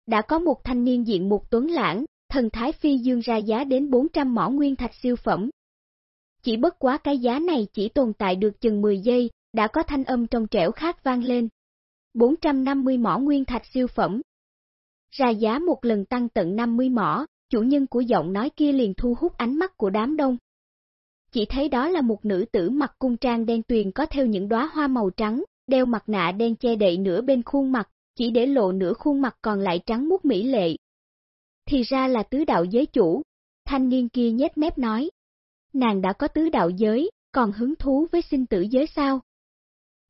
Đã có một thanh niên diện một tuấn lãng, thần thái phi dương ra giá đến 400 mỏ nguyên thạch siêu phẩm. Chỉ bất quá cái giá này chỉ tồn tại được chừng 10 giây, đã có thanh âm trong trẻo khác vang lên. 450 mỏ nguyên thạch siêu phẩm. Ra giá một lần tăng tận 50 mỏ, chủ nhân của giọng nói kia liền thu hút ánh mắt của đám đông. Chỉ thấy đó là một nữ tử mặc cung trang đen tuyền có theo những đóa hoa màu trắng, đeo mặt nạ đen che đậy nửa bên khuôn mặt, chỉ để lộ nửa khuôn mặt còn lại trắng muốt mỹ lệ. Thì ra là tứ đạo giới chủ, thanh niên kia nhếch mép nói. Nàng đã có tứ đạo giới, còn hứng thú với sinh tử giới sao?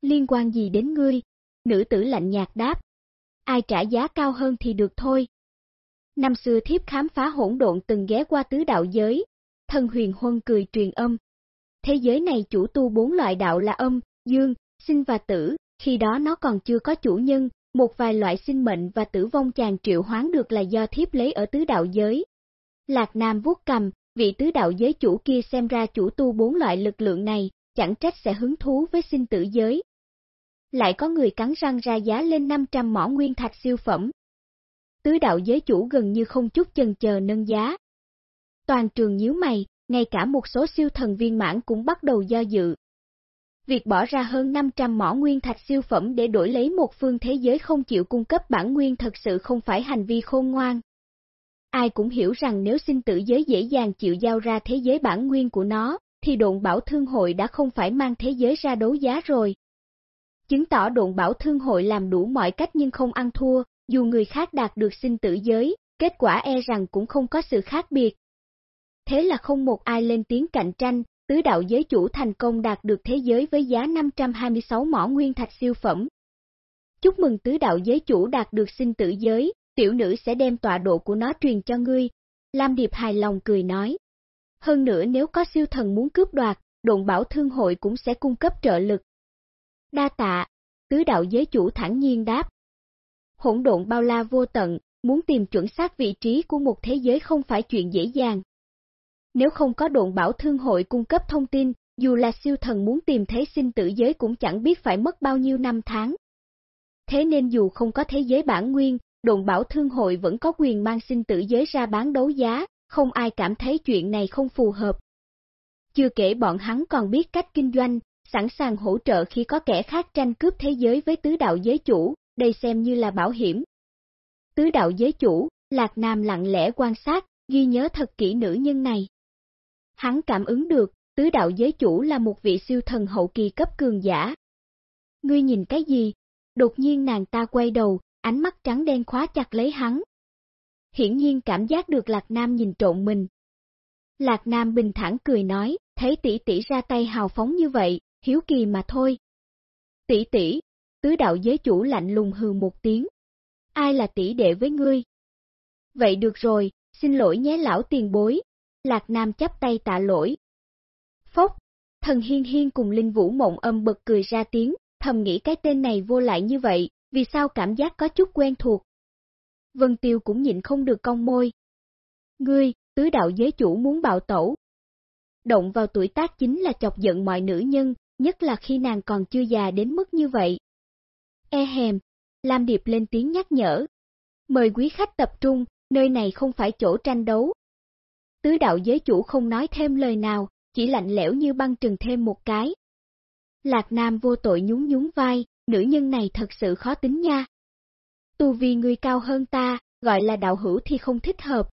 Liên quan gì đến ngươi? Nữ tử lạnh nhạt đáp. Ai trả giá cao hơn thì được thôi. Năm xưa thiếp khám phá hỗn độn từng ghé qua tứ đạo giới, thân huyền huân cười truyền âm. Thế giới này chủ tu bốn loại đạo là âm, dương, sinh và tử, khi đó nó còn chưa có chủ nhân, một vài loại sinh mệnh và tử vong chàng triệu hoán được là do thiếp lấy ở tứ đạo giới. Lạc Nam vuốt cầm, vị tứ đạo giới chủ kia xem ra chủ tu bốn loại lực lượng này, chẳng trách sẽ hứng thú với sinh tử giới. Lại có người cắn răng ra giá lên 500 mỏ nguyên thạch siêu phẩm. Tứ đạo giới chủ gần như không chút chần chờ nâng giá. Toàn trường nhíu mày, ngay cả một số siêu thần viên mãn cũng bắt đầu do dự, Việc bỏ ra hơn 500 mỏ nguyên thạch siêu phẩm để đổi lấy một phương thế giới không chịu cung cấp bản nguyên thật sự không phải hành vi khôn ngoan. Ai cũng hiểu rằng nếu sinh tử giới dễ dàng chịu giao ra thế giới bản nguyên của nó, thì độn bảo thương hội đã không phải mang thế giới ra đấu giá rồi. Chứng tỏ độn bảo thương hội làm đủ mọi cách nhưng không ăn thua, dù người khác đạt được sinh tử giới, kết quả e rằng cũng không có sự khác biệt. Thế là không một ai lên tiếng cạnh tranh, tứ đạo giới chủ thành công đạt được thế giới với giá 526 mỏ nguyên thạch siêu phẩm. Chúc mừng tứ đạo giới chủ đạt được sinh tử giới, tiểu nữ sẽ đem tọa độ của nó truyền cho ngươi. Lam Điệp hài lòng cười nói. Hơn nữa nếu có siêu thần muốn cướp đoạt, đồn bảo thương hội cũng sẽ cung cấp trợ lực. Đa tạ, tứ đạo giới chủ thẳng nhiên đáp. Hỗn độn bao la vô tận, muốn tìm chuẩn xác vị trí của một thế giới không phải chuyện dễ dàng. Nếu không có độn bảo thương hội cung cấp thông tin, dù là siêu thần muốn tìm thấy sinh tử giới cũng chẳng biết phải mất bao nhiêu năm tháng. Thế nên dù không có thế giới bản nguyên, đồn bảo thương hội vẫn có quyền mang sinh tử giới ra bán đấu giá, không ai cảm thấy chuyện này không phù hợp. Chưa kể bọn hắn còn biết cách kinh doanh, sẵn sàng hỗ trợ khi có kẻ khác tranh cướp thế giới với tứ đạo giới chủ, đây xem như là bảo hiểm. Tứ đạo giới chủ, Lạc Nam lặng lẽ quan sát, ghi nhớ thật kỹ nữ nhân này. Hắn cảm ứng được, tứ đạo giới chủ là một vị siêu thần hậu kỳ cấp cường giả. Ngươi nhìn cái gì? Đột nhiên nàng ta quay đầu, ánh mắt trắng đen khóa chặt lấy hắn. Hiển nhiên cảm giác được Lạc Nam nhìn trộn mình. Lạc Nam bình thản cười nói, thấy tỷ tỷ ra tay hào phóng như vậy, hiếu kỳ mà thôi. Tỷ tỷ, tứ đạo giới chủ lạnh lùng hừ một tiếng. Ai là tỷ đệ với ngươi? Vậy được rồi, xin lỗi nhé lão tiền bối. Lạc Nam chắp tay tạ lỗi. Phốc, thần hiên hiên cùng Linh Vũ mộng âm bật cười ra tiếng, thầm nghĩ cái tên này vô lại như vậy, vì sao cảm giác có chút quen thuộc. Vân Tiêu cũng nhịn không được cong môi. Ngươi, tứ đạo giới chủ muốn bạo tẩu. Động vào tuổi tác chính là chọc giận mọi nữ nhân, nhất là khi nàng còn chưa già đến mức như vậy. E hèm, Lam Điệp lên tiếng nhắc nhở. Mời quý khách tập trung, nơi này không phải chỗ tranh đấu. Tứ đạo giới chủ không nói thêm lời nào, chỉ lạnh lẽo như băng trừng thêm một cái. Lạc Nam vô tội nhún nhún vai, nữ nhân này thật sự khó tính nha. Tu vi ngươi cao hơn ta, gọi là đạo hữu thì không thích hợp.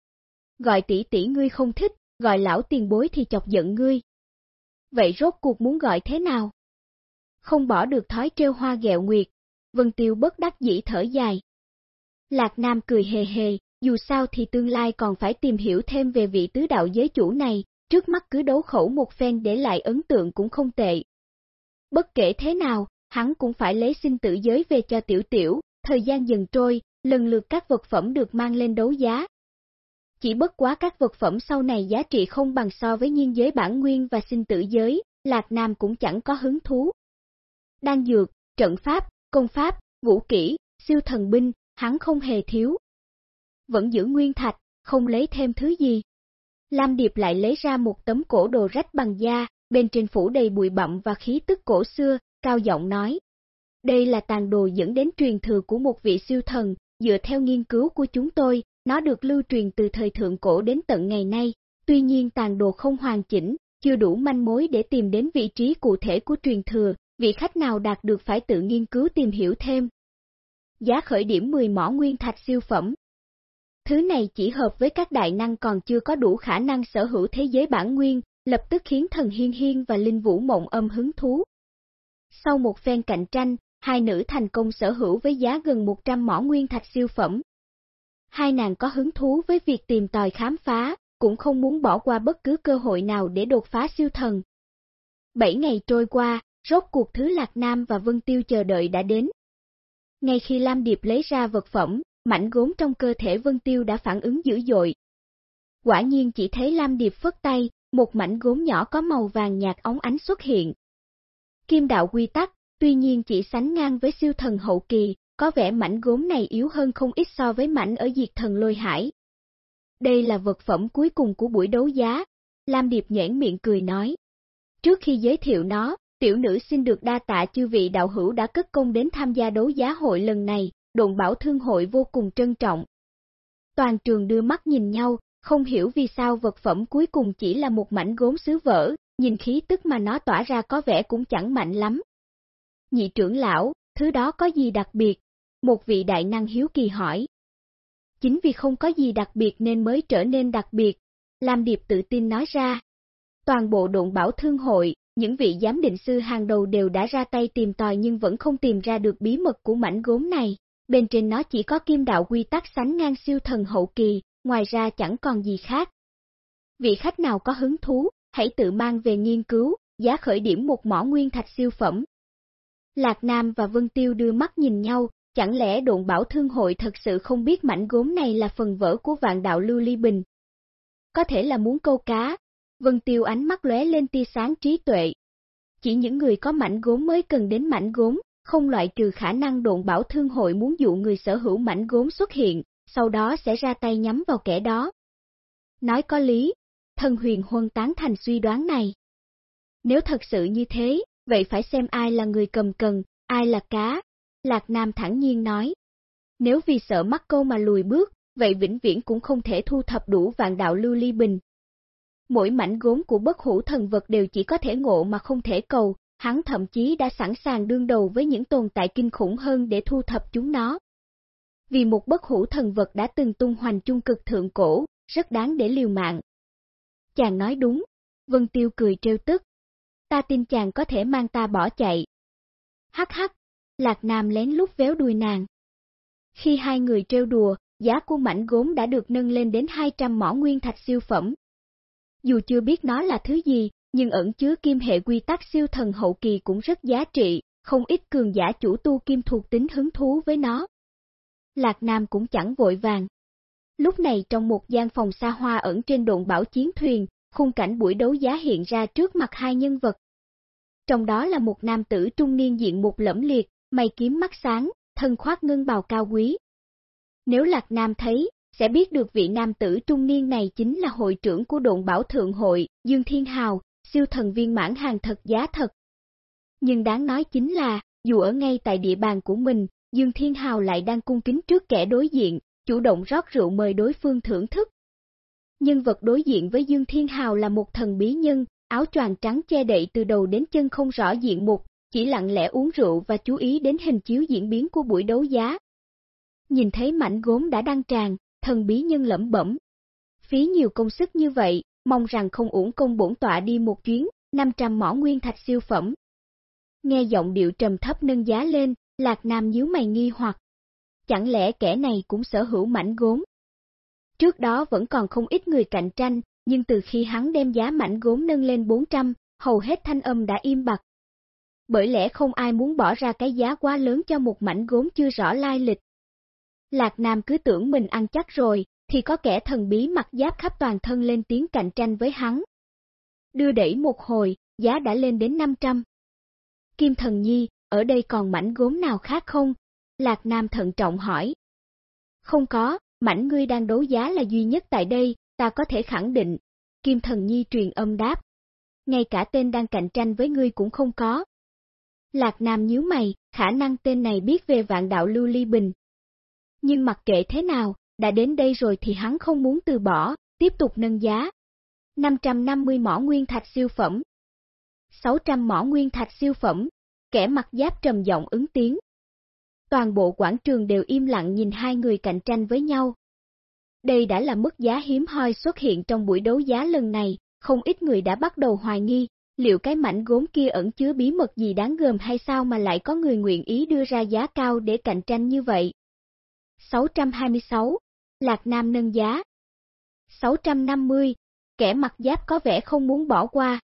Gọi tỷ tỷ ngươi không thích, gọi lão tiền bối thì chọc giận ngươi. Vậy rốt cuộc muốn gọi thế nào? Không bỏ được thói treo hoa ghẹo nguyệt, Vân Tiêu bất đắc dĩ thở dài. Lạc Nam cười hề hề, dù sao thì tương lai còn phải tìm hiểu thêm về vị tứ đạo giới chủ này, trước mắt cứ đấu khẩu một phen để lại ấn tượng cũng không tệ. Bất kể thế nào, hắn cũng phải lấy sinh tử giới về cho tiểu tiểu, thời gian dần trôi, lần lượt các vật phẩm được mang lên đấu giá. Chỉ bất quá các vật phẩm sau này giá trị không bằng so với nhiên giới bản nguyên và sinh tử giới, Lạc Nam cũng chẳng có hứng thú. Đan dược, trận pháp, công pháp, vũ kỹ, siêu thần binh, hắn không hề thiếu. Vẫn giữ nguyên thạch, không lấy thêm thứ gì. Lam Điệp lại lấy ra một tấm cổ đồ rách bằng da, bên trên phủ đầy bụi bặm và khí tức cổ xưa, cao giọng nói. Đây là tàn đồ dẫn đến truyền thừa của một vị siêu thần, dựa theo nghiên cứu của chúng tôi, nó được lưu truyền từ thời thượng cổ đến tận ngày nay. Tuy nhiên tàn đồ không hoàn chỉnh, chưa đủ manh mối để tìm đến vị trí cụ thể của truyền thừa, vị khách nào đạt được phải tự nghiên cứu tìm hiểu thêm. Giá khởi điểm 10 mỏ nguyên thạch siêu phẩm. Thứ này chỉ hợp với các đại năng còn chưa có đủ khả năng sở hữu thế giới bản nguyên, lập tức khiến thần hiên hiên và linh vũ mộng âm hứng thú. Sau một phen cạnh tranh, hai nữ thành công sở hữu với giá gần 100 mỏ nguyên thạch siêu phẩm. Hai nàng có hứng thú với việc tìm tòi khám phá, cũng không muốn bỏ qua bất cứ cơ hội nào để đột phá siêu thần. Bảy ngày trôi qua, rốt cuộc thứ Lạc Nam và Vân Tiêu chờ đợi đã đến. Ngay khi Lam Điệp lấy ra vật phẩm, mảnh gốm trong cơ thể Vân Tiêu đã phản ứng dữ dội. Quả nhiên chỉ thấy Lam Điệp phất tay, một mảnh gốm nhỏ có màu vàng nhạt ống ánh xuất hiện. Kim đạo quy tắc, tuy nhiên chỉ sánh ngang với siêu thần hậu kỳ, có vẻ mảnh gốm này yếu hơn không ít so với mảnh ở diệt thần lôi hải. Đây là vật phẩm cuối cùng của buổi đấu giá, Lam Điệp nhãn miệng cười nói. Trước khi giới thiệu nó, tiểu nữ xin được đa tạ chư vị đạo hữu đã cất công đến tham gia đấu giá hội lần này, đồn bảo thương hội vô cùng trân trọng. Toàn trường đưa mắt nhìn nhau, không hiểu vì sao vật phẩm cuối cùng chỉ là một mảnh gốm sứ vỡ, nhìn khí tức mà nó tỏa ra có vẻ cũng chẳng mạnh lắm. Nhị trưởng lão, thứ đó có gì đặc biệt? Một vị đại năng hiếu kỳ hỏi. Chính vì không có gì đặc biệt nên mới trở nên đặc biệt, Lam Điệp tự tin nói ra. Toàn bộ độn bảo thương hội, những vị giám định sư hàng đầu đều đã ra tay tìm tòi nhưng vẫn không tìm ra được bí mật của mảnh gốm này. Bên trên nó chỉ có kim đạo quy tắc sánh ngang siêu thần hậu kỳ, ngoài ra chẳng còn gì khác. Vị khách nào có hứng thú, hãy tự mang về nghiên cứu, giá khởi điểm một mỏ nguyên thạch siêu phẩm. Lạc Nam và Vân Tiêu đưa mắt nhìn nhau, chẳng lẽ độn bảo thương hội thật sự không biết mảnh gốm này là phần vỡ của vạn đạo lưu ly bình. Có thể là muốn câu cá, Vân Tiêu ánh mắt lóe lên tia sáng trí tuệ. Chỉ những người có mảnh gốm mới cần đến mảnh gốm, không loại trừ khả năng độn bảo thương hội muốn dụ người sở hữu mảnh gốm xuất hiện, sau đó sẽ ra tay nhắm vào kẻ đó. Nói có lý, thân huyền huân tán thành suy đoán này. Nếu thật sự như thế, vậy phải xem ai là người cầm cần, ai là cá. Lạc Nam thẳng nhiên nói. Nếu vì sợ mắc câu mà lùi bước, vậy vĩnh viễn cũng không thể thu thập đủ vạn đạo lưu ly bình. Mỗi mảnh gốm của bất hủ thần vật đều chỉ có thể ngộ mà không thể cầu, hắn thậm chí đã sẵn sàng đương đầu với những tồn tại kinh khủng hơn để thu thập chúng nó. Vì một bất hủ thần vật đã từng tung hoành chung cực thượng cổ, rất đáng để liều mạng. Chàng nói đúng, Vân Tiêu cười trêu tức. Ta tin chàng có thể mang ta bỏ chạy. Hắc hắc, Lạc Nam lén lút véo đuôi nàng. Khi hai người trêu đùa, giá của mảnh gốm đã được nâng lên đến 200 mỏ nguyên thạch siêu phẩm. Dù chưa biết nó là thứ gì, nhưng ẩn chứa kim hệ quy tắc siêu thần hậu kỳ cũng rất giá trị, không ít cường giả chủ tu kim thuộc tính hứng thú với nó. Lạc Nam cũng chẳng vội vàng. Lúc này trong một gian phòng xa hoa ẩn trên đồn bảo chiến thuyền, khung cảnh buổi đấu giá hiện ra trước mặt hai nhân vật. Trong đó là một nam tử trung niên diện một lẫm liệt, mày kiếm mắt sáng, thân khoác ngân bào cao quý. Nếu Lạc Nam thấy, sẽ biết được vị nam tử trung niên này chính là hội trưởng của đồn bảo thượng hội, Dương Thiên Hào, siêu thần viên mãn hàng thật giá thật. Nhưng đáng nói chính là, dù ở ngay tại địa bàn của mình, Dương Thiên Hào lại đang cung kính trước kẻ đối diện, chủ động rót rượu mời đối phương thưởng thức. Nhân vật đối diện với Dương Thiên Hào là một thần bí nhân, áo choàng trắng che đậy từ đầu đến chân không rõ diện mục, chỉ lặng lẽ uống rượu và chú ý đến hình chiếu diễn biến của buổi đấu giá. Nhìn thấy mảnh gốm đã đăng tràn, thần bí nhân lẩm bẩm. Phí nhiều công sức như vậy, mong rằng không uổng công bổn tọa đi một chuyến, 500 mỏ nguyên thạch siêu phẩm. Nghe giọng điệu trầm thấp nâng giá lên, Lạc Nam nhíu mày nghi hoặc. Chẳng lẽ kẻ này cũng sở hữu mảnh gốm? Trước đó vẫn còn không ít người cạnh tranh, nhưng từ khi hắn đem giá mảnh gốm nâng lên 400, hầu hết thanh âm đã im bặt. Bởi lẽ không ai muốn bỏ ra cái giá quá lớn cho một mảnh gốm chưa rõ lai lịch. Lạc Nam cứ tưởng mình ăn chắc rồi, thì có kẻ thần bí mặc giáp khắp toàn thân lên tiếng cạnh tranh với hắn. Đưa đẩy một hồi, giá đã lên đến 500. Kim Thần Nhi, ở đây còn mảnh gốm nào khác không? Lạc Nam thận trọng hỏi. Không có, mảnh ngươi đang đấu giá là duy nhất tại đây, ta có thể khẳng định. Kim Thần Nhi truyền âm đáp. Ngay cả tên đang cạnh tranh với ngươi cũng không có. Lạc Nam nhíu mày, khả năng tên này biết về vạn đạo lưu ly bình. Nhưng mặc kệ thế nào, đã đến đây rồi thì hắn không muốn từ bỏ, tiếp tục nâng giá. 550 mỏ nguyên thạch siêu phẩm 600 mỏ nguyên thạch siêu phẩm, kẻ mặt giáp trầm giọng ứng tiếng. Toàn bộ quảng trường đều im lặng nhìn hai người cạnh tranh với nhau. Đây đã là mức giá hiếm hoi xuất hiện trong buổi đấu giá lần này, không ít người đã bắt đầu hoài nghi, liệu cái mảnh gốm kia ẩn chứa bí mật gì đáng gờm hay sao mà lại có người nguyện ý đưa ra giá cao để cạnh tranh như vậy. 626. Lạc Nam nâng giá. 650. Kẻ mặc giáp có vẻ không muốn bỏ qua.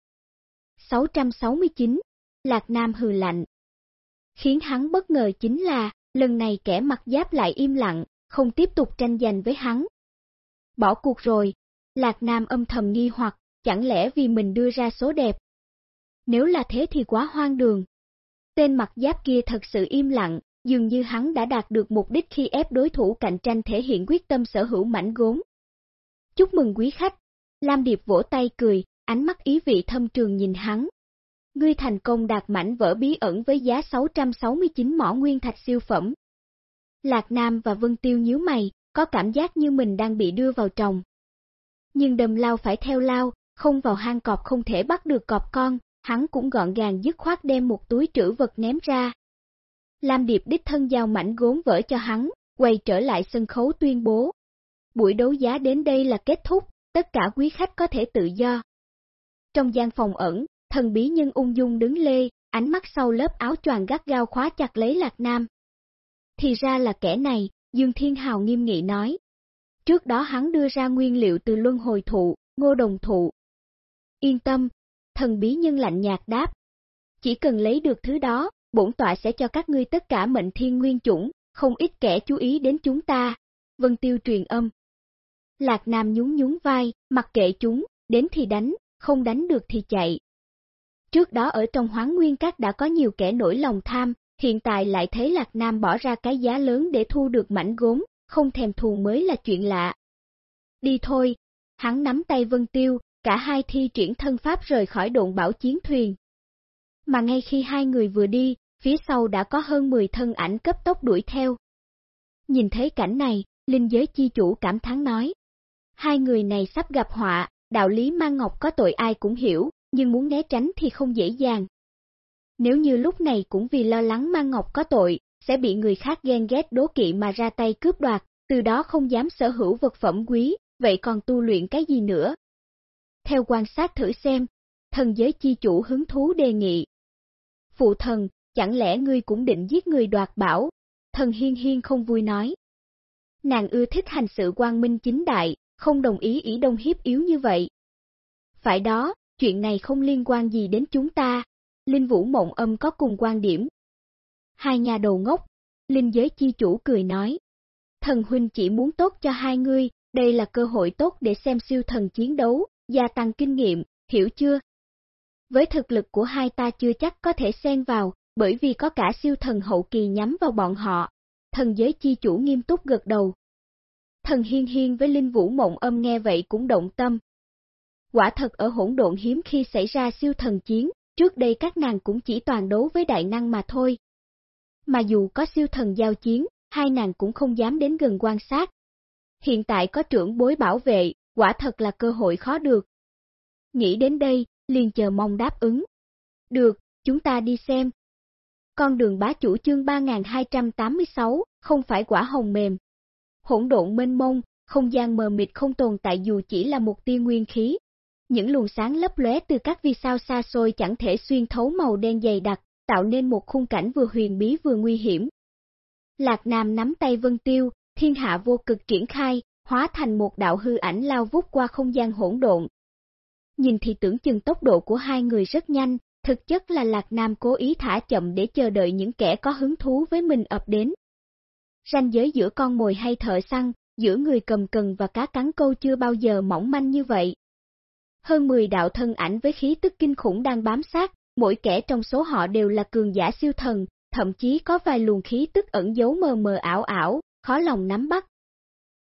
669. Lạc Nam hừ lạnh. Khiến hắn bất ngờ chính là, lần này kẻ mặc giáp lại im lặng, không tiếp tục tranh giành với hắn. Bỏ cuộc rồi, Lạc Nam âm thầm nghi hoặc, chẳng lẽ vì mình đưa ra số đẹp. Nếu là thế thì quá hoang đường. Tên mặc giáp kia thật sự im lặng, dường như hắn đã đạt được mục đích khi ép đối thủ cạnh tranh thể hiện quyết tâm sở hữu mảnh gốm. Chúc mừng quý khách, Lam Điệp vỗ tay cười, ánh mắt ý vị thâm trường nhìn hắn. Ngươi thành công đạt mảnh vỡ bí ẩn với giá 669 mỏ nguyên thạch siêu phẩm. Lạc Nam và Vân Tiêu nhíu mày, có cảm giác như mình đang bị đưa vào trồng. Nhưng đầm lao phải theo lao, không vào hang cọp không thể bắt được cọp con, hắn cũng gọn gàng dứt khoát đem một túi trữ vật ném ra. Lam Điệp đích thân giao mảnh gốm vỡ cho hắn, quay trở lại sân khấu tuyên bố. Buổi đấu giá đến đây là kết thúc, tất cả quý khách có thể tự do. Trong gian phòng ẩn, thần bí nhân ung dung đứng lê, ánh mắt sau lớp áo choàng gắt gao khóa chặt lấy Lạc Nam. Thì ra là kẻ này, Dương Thiên Hào nghiêm nghị nói. Trước đó hắn đưa ra nguyên liệu từ luân hồi thụ, ngô đồng thụ. Yên tâm, thần bí nhân lạnh nhạt đáp. Chỉ cần lấy được thứ đó, bổn tọa sẽ cho các ngươi tất cả mệnh thiên nguyên chủng, không ít kẻ chú ý đến chúng ta. Vân Tiêu truyền âm. Lạc Nam nhún nhún vai, mặc kệ chúng, đến thì đánh, không đánh được thì chạy. Trước đó ở trong hoáng nguyên các đã có nhiều kẻ nổi lòng tham, hiện tại lại thấy Lạc Nam bỏ ra cái giá lớn để thu được mảnh gốm, không thèm thù mới là chuyện lạ. Đi thôi, hắn nắm tay Vân Tiêu, cả hai thi triển thân pháp rời khỏi độn bảo chiến thuyền. Mà ngay khi hai người vừa đi, phía sau đã có hơn 10 thân ảnh cấp tốc đuổi theo. Nhìn thấy cảnh này, linh giới chi chủ cảm thán nói. Hai người này sắp gặp họa, đạo lý mang ngọc có tội ai cũng hiểu, nhưng muốn né tránh thì không dễ dàng. Nếu như lúc này cũng vì lo lắng mang ngọc có tội, sẽ bị người khác ghen ghét đố kỵ mà ra tay cướp đoạt, từ đó không dám sở hữu vật phẩm quý, vậy còn tu luyện cái gì nữa? Theo quan sát thử xem, thần giới chi chủ hứng thú đề nghị. Phụ thần, chẳng lẽ ngươi cũng định giết người đoạt bảo? Thần hiên hiên không vui nói. Nàng ưa thích hành sự quang minh chính đại, không đồng ý ý đông hiếp yếu như vậy. Phải đó, chuyện này không liên quan gì đến chúng ta. Linh Vũ Mộng Âm có cùng quan điểm. Hai nhà đầu ngốc, Linh giới chi chủ cười nói. Thần huynh chỉ muốn tốt cho hai ngươi, đây là cơ hội tốt để xem siêu thần chiến đấu, gia tăng kinh nghiệm, hiểu chưa? Với thực lực của hai ta chưa chắc có thể xen vào, bởi vì có cả siêu thần hậu kỳ nhắm vào bọn họ. Thần giới chi chủ nghiêm túc gật đầu. Thần hiên hiên với Linh Vũ Mộng Âm nghe vậy cũng động tâm. Quả thật ở hỗn độn hiếm khi xảy ra siêu thần chiến, trước đây các nàng cũng chỉ toàn đấu với đại năng mà thôi. Mà dù có siêu thần giao chiến, hai nàng cũng không dám đến gần quan sát. Hiện tại có trưởng bối bảo vệ, quả thật là cơ hội khó được. Nghĩ đến đây, liền chờ mong đáp ứng. Được, chúng ta đi xem. Con đường bá chủ chương 3286, không phải quả hồng mềm. Hỗn độn mênh mông, không gian mờ mịt không tồn tại dù chỉ là một tia nguyên khí. Những luồng sáng lấp lóe từ các vì sao xa xôi chẳng thể xuyên thấu màu đen dày đặc, tạo nên một khung cảnh vừa huyền bí vừa nguy hiểm. Lạc Nam nắm tay Vân Tiêu, thiên hạ vô cực triển khai, hóa thành một đạo hư ảnh lao vút qua không gian hỗn độn. Nhìn thì tưởng chừng tốc độ của hai người rất nhanh, thực chất là Lạc Nam cố ý thả chậm để chờ đợi những kẻ có hứng thú với mình ập đến. Ranh giới giữa con mồi hay thợ săn, giữa người cầm cần và cá cắn câu chưa bao giờ mỏng manh như vậy. Hơn 10 đạo thân ảnh với khí tức kinh khủng đang bám sát, mỗi kẻ trong số họ đều là cường giả siêu thần, thậm chí có vài luồng khí tức ẩn giấu mờ mờ ảo ảo, khó lòng nắm bắt.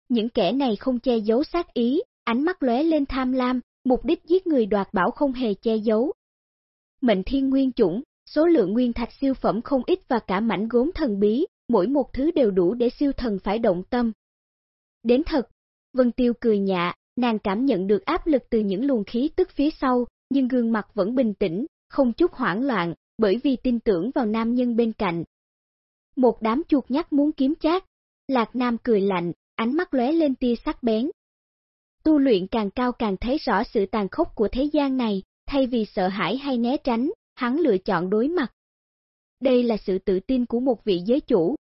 Những kẻ này không che giấu sát ý, ánh mắt lóe lên tham lam, mục đích giết người đoạt bảo không hề che giấu. Mệnh thiên nguyên chủng, số lượng nguyên thạch siêu phẩm không ít và cả mảnh gốm thần bí, mỗi một thứ đều đủ để siêu thần phải động tâm. Đến thật, Vân Tiêu cười nhạ, nàng cảm nhận được áp lực từ những luồng khí tức phía sau, nhưng gương mặt vẫn bình tĩnh, không chút hoảng loạn, bởi vì tin tưởng vào nam nhân bên cạnh. Một đám chuột nhắt muốn kiếm chát, Lạc Nam cười lạnh, ánh mắt lóe lên tia sắc bén. Tu luyện càng cao càng thấy rõ sự tàn khốc của thế gian này, thay vì sợ hãi hay né tránh, hắn lựa chọn đối mặt. Đây là sự tự tin của một vị giới chủ.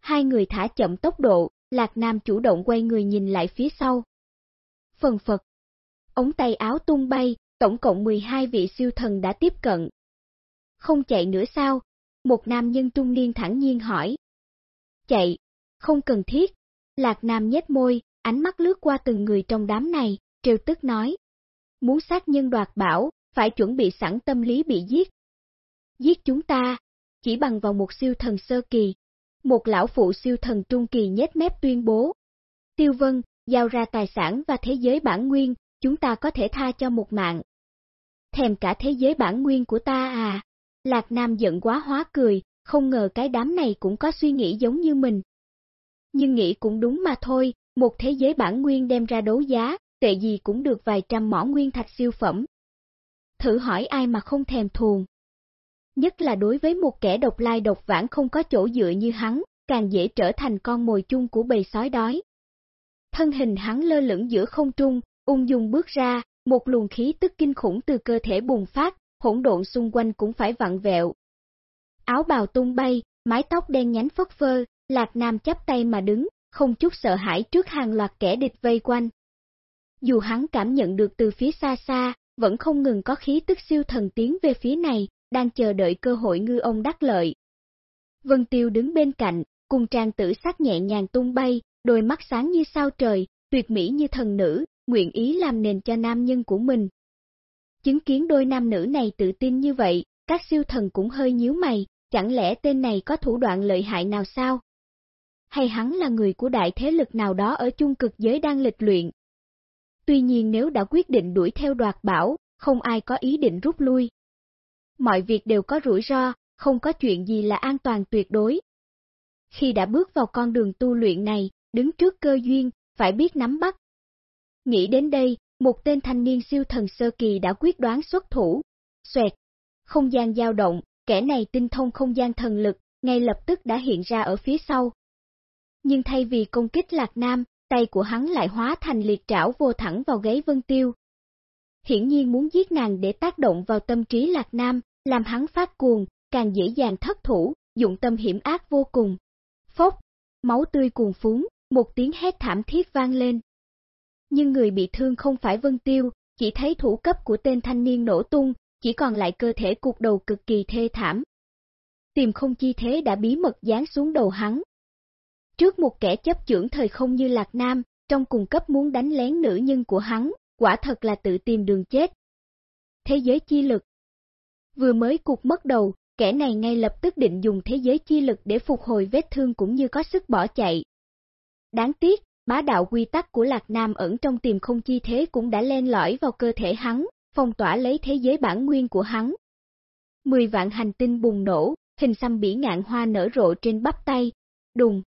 Hai người thả chậm tốc độ, Lạc Nam chủ động quay người nhìn lại phía sau. Phần phật. Ống tay áo tung bay, tổng cộng 12 vị siêu thần đã tiếp cận. Không chạy nữa sao? Một nam nhân trung niên thẳng nhiên hỏi. Chạy, không cần thiết. Lạc Nam nhếch môi, ánh mắt lướt qua từng người trong đám này, trêu tức nói. Muốn sát nhân đoạt bảo, phải chuẩn bị sẵn tâm lý bị giết. Giết chúng ta, chỉ bằng vào một siêu thần sơ kỳ. Một lão phụ siêu thần trung kỳ nhếch mép tuyên bố. Tiêu Vân, giao ra tài sản và thế giới bản nguyên, chúng ta có thể tha cho một mạng. Thèm cả thế giới bản nguyên của ta à? Lạc Nam giận quá hóa cười, không ngờ cái đám này cũng có suy nghĩ giống như mình. Nhưng nghĩ cũng đúng mà thôi, một thế giới bản nguyên đem ra đấu giá, tệ gì cũng được vài trăm mỏ nguyên thạch siêu phẩm. Thử hỏi ai mà không thèm thuồng. Nhất là đối với một kẻ độc lai độc vãng không có chỗ dựa như hắn, càng dễ trở thành con mồi chung của bầy sói đói. Thân hình hắn lơ lửng giữa không trung, ung dung bước ra, một luồng khí tức kinh khủng từ cơ thể bùng phát, hỗn độn xung quanh cũng phải vặn vẹo. Áo bào tung bay, mái tóc đen nhánh phất phơ, Lạc Nam chắp tay mà đứng, không chút sợ hãi trước hàng loạt kẻ địch vây quanh. Dù hắn cảm nhận được từ phía xa xa, vẫn không ngừng có khí tức siêu thần tiến về phía này, đang chờ đợi cơ hội ngư ông đắc lợi. Vân Tiêu đứng bên cạnh, cùng trang tử sắc nhẹ nhàng tung bay, đôi mắt sáng như sao trời, tuyệt mỹ như thần nữ, nguyện ý làm nền cho nam nhân của mình. Chứng kiến đôi nam nữ này tự tin như vậy, các siêu thần cũng hơi nhíu mày, chẳng lẽ tên này có thủ đoạn lợi hại nào sao? Hay hắn là người của đại thế lực nào đó ở chung cực giới đang lịch luyện? Tuy nhiên nếu đã quyết định đuổi theo đoạt bảo, không ai có ý định rút lui. Mọi việc đều có rủi ro, không có chuyện gì là an toàn tuyệt đối. Khi đã bước vào con đường tu luyện này, đứng trước cơ duyên, phải biết nắm bắt. Nghĩ đến đây, một tên thanh niên siêu thần sơ kỳ đã quyết đoán xuất thủ. Xoẹt, không gian dao động, kẻ này tinh thông không gian thần lực, ngay lập tức đã hiện ra ở phía sau. Nhưng thay vì công kích Lạc Nam, tay của hắn lại hóa thành liệt trảo vô thẳng vào gáy Vân Tiêu. Hiển nhiên muốn giết nàng để tác động vào tâm trí Lạc Nam, làm hắn phát cuồng, càng dễ dàng thất thủ, dụng tâm hiểm ác vô cùng. Phốc, máu tươi cuồng phúng, một tiếng hét thảm thiết vang lên. Nhưng người bị thương không phải Vân Tiêu, chỉ thấy thủ cấp của tên thanh niên nổ tung, chỉ còn lại cơ thể cục đầu cực kỳ thê thảm. Tìm không chi thế đã bí mật dán xuống đầu hắn. Trước một kẻ chấp trưởng thời không như Lạc Nam, trong cùng cấp muốn đánh lén nữ nhân của hắn, quả thật là tự tìm đường chết. Thế giới chi lực Vừa mới cuộc mất đầu, kẻ này ngay lập tức định dùng thế giới chi lực để phục hồi vết thương cũng như có sức bỏ chạy. Đáng tiếc, bá đạo quy tắc của Lạc Nam ẩn trong tiềm không chi thế cũng đã len lỏi vào cơ thể hắn, phong tỏa lấy thế giới bản nguyên của hắn. Mười vạn hành tinh bùng nổ, hình xăm bỉ ngạn hoa nở rộ trên bắp tay, đùng.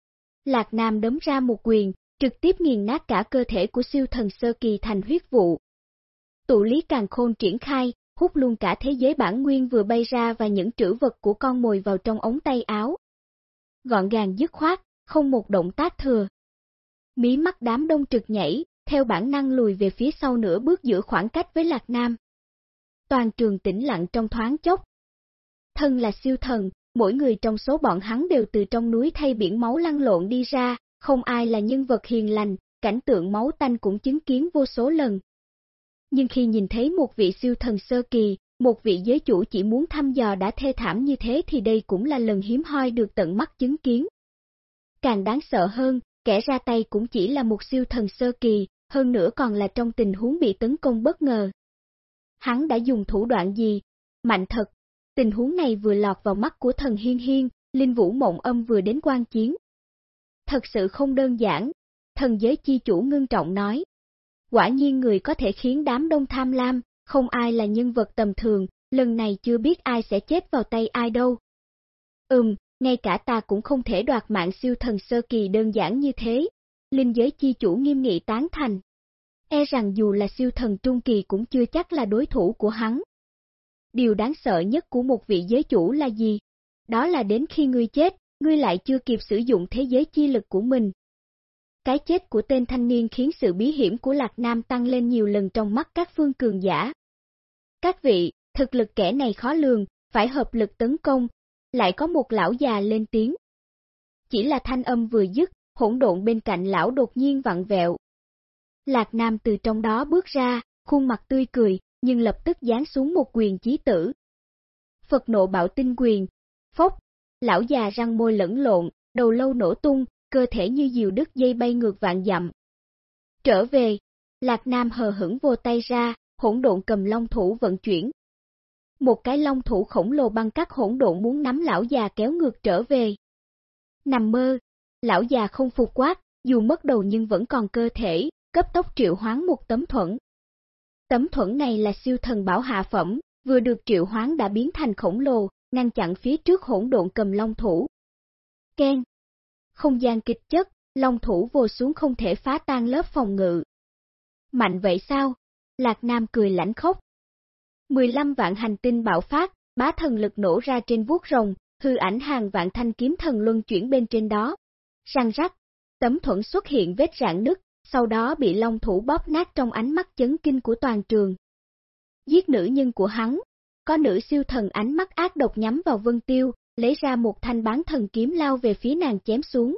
Lạc Nam đấm ra một quyền, trực tiếp nghiền nát cả cơ thể của siêu thần sơ kỳ thành huyết vụ. Tụ lý càng khôn triển khai, hút luôn cả thế giới bản nguyên vừa bay ra và những trữ vật của con mồi vào trong ống tay áo. Gọn gàng dứt khoát, không một động tác thừa. Mí mắt đám đông trực nhảy, theo bản năng lùi về phía sau nửa bước giữa khoảng cách với Lạc Nam. Toàn trường tĩnh lặng trong thoáng chốc. Thân là siêu thần, mỗi người trong số bọn hắn đều từ trong núi thay biển máu lăn lộn đi ra, không ai là nhân vật hiền lành, cảnh tượng máu tanh cũng chứng kiến vô số lần. Nhưng khi nhìn thấy một vị siêu thần sơ kỳ, một vị giới chủ chỉ muốn thăm dò đã thê thảm như thế thì đây cũng là lần hiếm hoi được tận mắt chứng kiến. Càng đáng sợ hơn, kẻ ra tay cũng chỉ là một siêu thần sơ kỳ, hơn nữa còn là trong tình huống bị tấn công bất ngờ. Hắn đã dùng thủ đoạn gì? Mạnh thật, tình huống này vừa lọt vào mắt của thần hiên hiên, linh vũ mộng âm vừa đến quan chiến. Thật sự không đơn giản, thần giới chi chủ ngưng trọng nói. Quả nhiên người có thể khiến đám đông tham lam, không ai là nhân vật tầm thường, lần này chưa biết ai sẽ chết vào tay ai đâu. Ừm, ngay cả ta cũng không thể đoạt mạng siêu thần sơ kỳ đơn giản như thế, linh giới chi chủ nghiêm nghị tán thành. E rằng dù là siêu thần trung kỳ cũng chưa chắc là đối thủ của hắn. Điều đáng sợ nhất của một vị giới chủ là gì? Đó là đến khi ngươi chết, ngươi lại chưa kịp sử dụng thế giới chi lực của mình. Cái chết của tên thanh niên khiến sự bí hiểm của Lạc Nam tăng lên nhiều lần trong mắt các phương cường giả. Các vị, thực lực kẻ này khó lường, phải hợp lực tấn công, lại có một lão già lên tiếng. Chỉ là thanh âm vừa dứt, hỗn độn bên cạnh lão đột nhiên vặn vẹo. Lạc Nam từ trong đó bước ra, khuôn mặt tươi cười, nhưng lập tức giáng xuống một quyền chí tử. Phật nộ bạo tinh quyền, phốc, lão già răng môi lẫn lộn, đầu lâu nổ tung, cơ thể như diều đứt dây bay ngược vạn dặm. Trở về, Lạc Nam hờ hững vô tay ra, hỗn độn cầm long thủ vận chuyển. Một cái long thủ khổng lồ băng các hỗn độn muốn nắm lão già kéo ngược trở về. Nằm mơ, lão già không phục quát, dù mất đầu nhưng vẫn còn cơ thể, cấp tốc triệu hoán một tấm thuẫn. Tấm thuẫn này là siêu thần bảo hạ phẩm, vừa được triệu hoán đã biến thành khổng lồ, ngăn chặn phía trước hỗn độn cầm long thủ. Ken Không gian kịch chất, long thủ vô xuống không thể phá tan lớp phòng ngự. Mạnh vậy sao? Lạc Nam cười lãnh khóc. 15 vạn hành tinh bạo phát, bá thần lực nổ ra trên vuốt rồng, hư ảnh hàng vạn thanh kiếm thần luân chuyển bên trên đó. Răng rắc, tấm thuẫn xuất hiện vết rạn nứt, sau đó bị long thủ bóp nát trong ánh mắt chấn kinh của toàn trường. Giết nữ nhân của hắn, có nữ siêu thần ánh mắt ác độc nhắm vào Vân Tiêu, lấy ra một thanh bán thần kiếm lao về phía nàng chém xuống.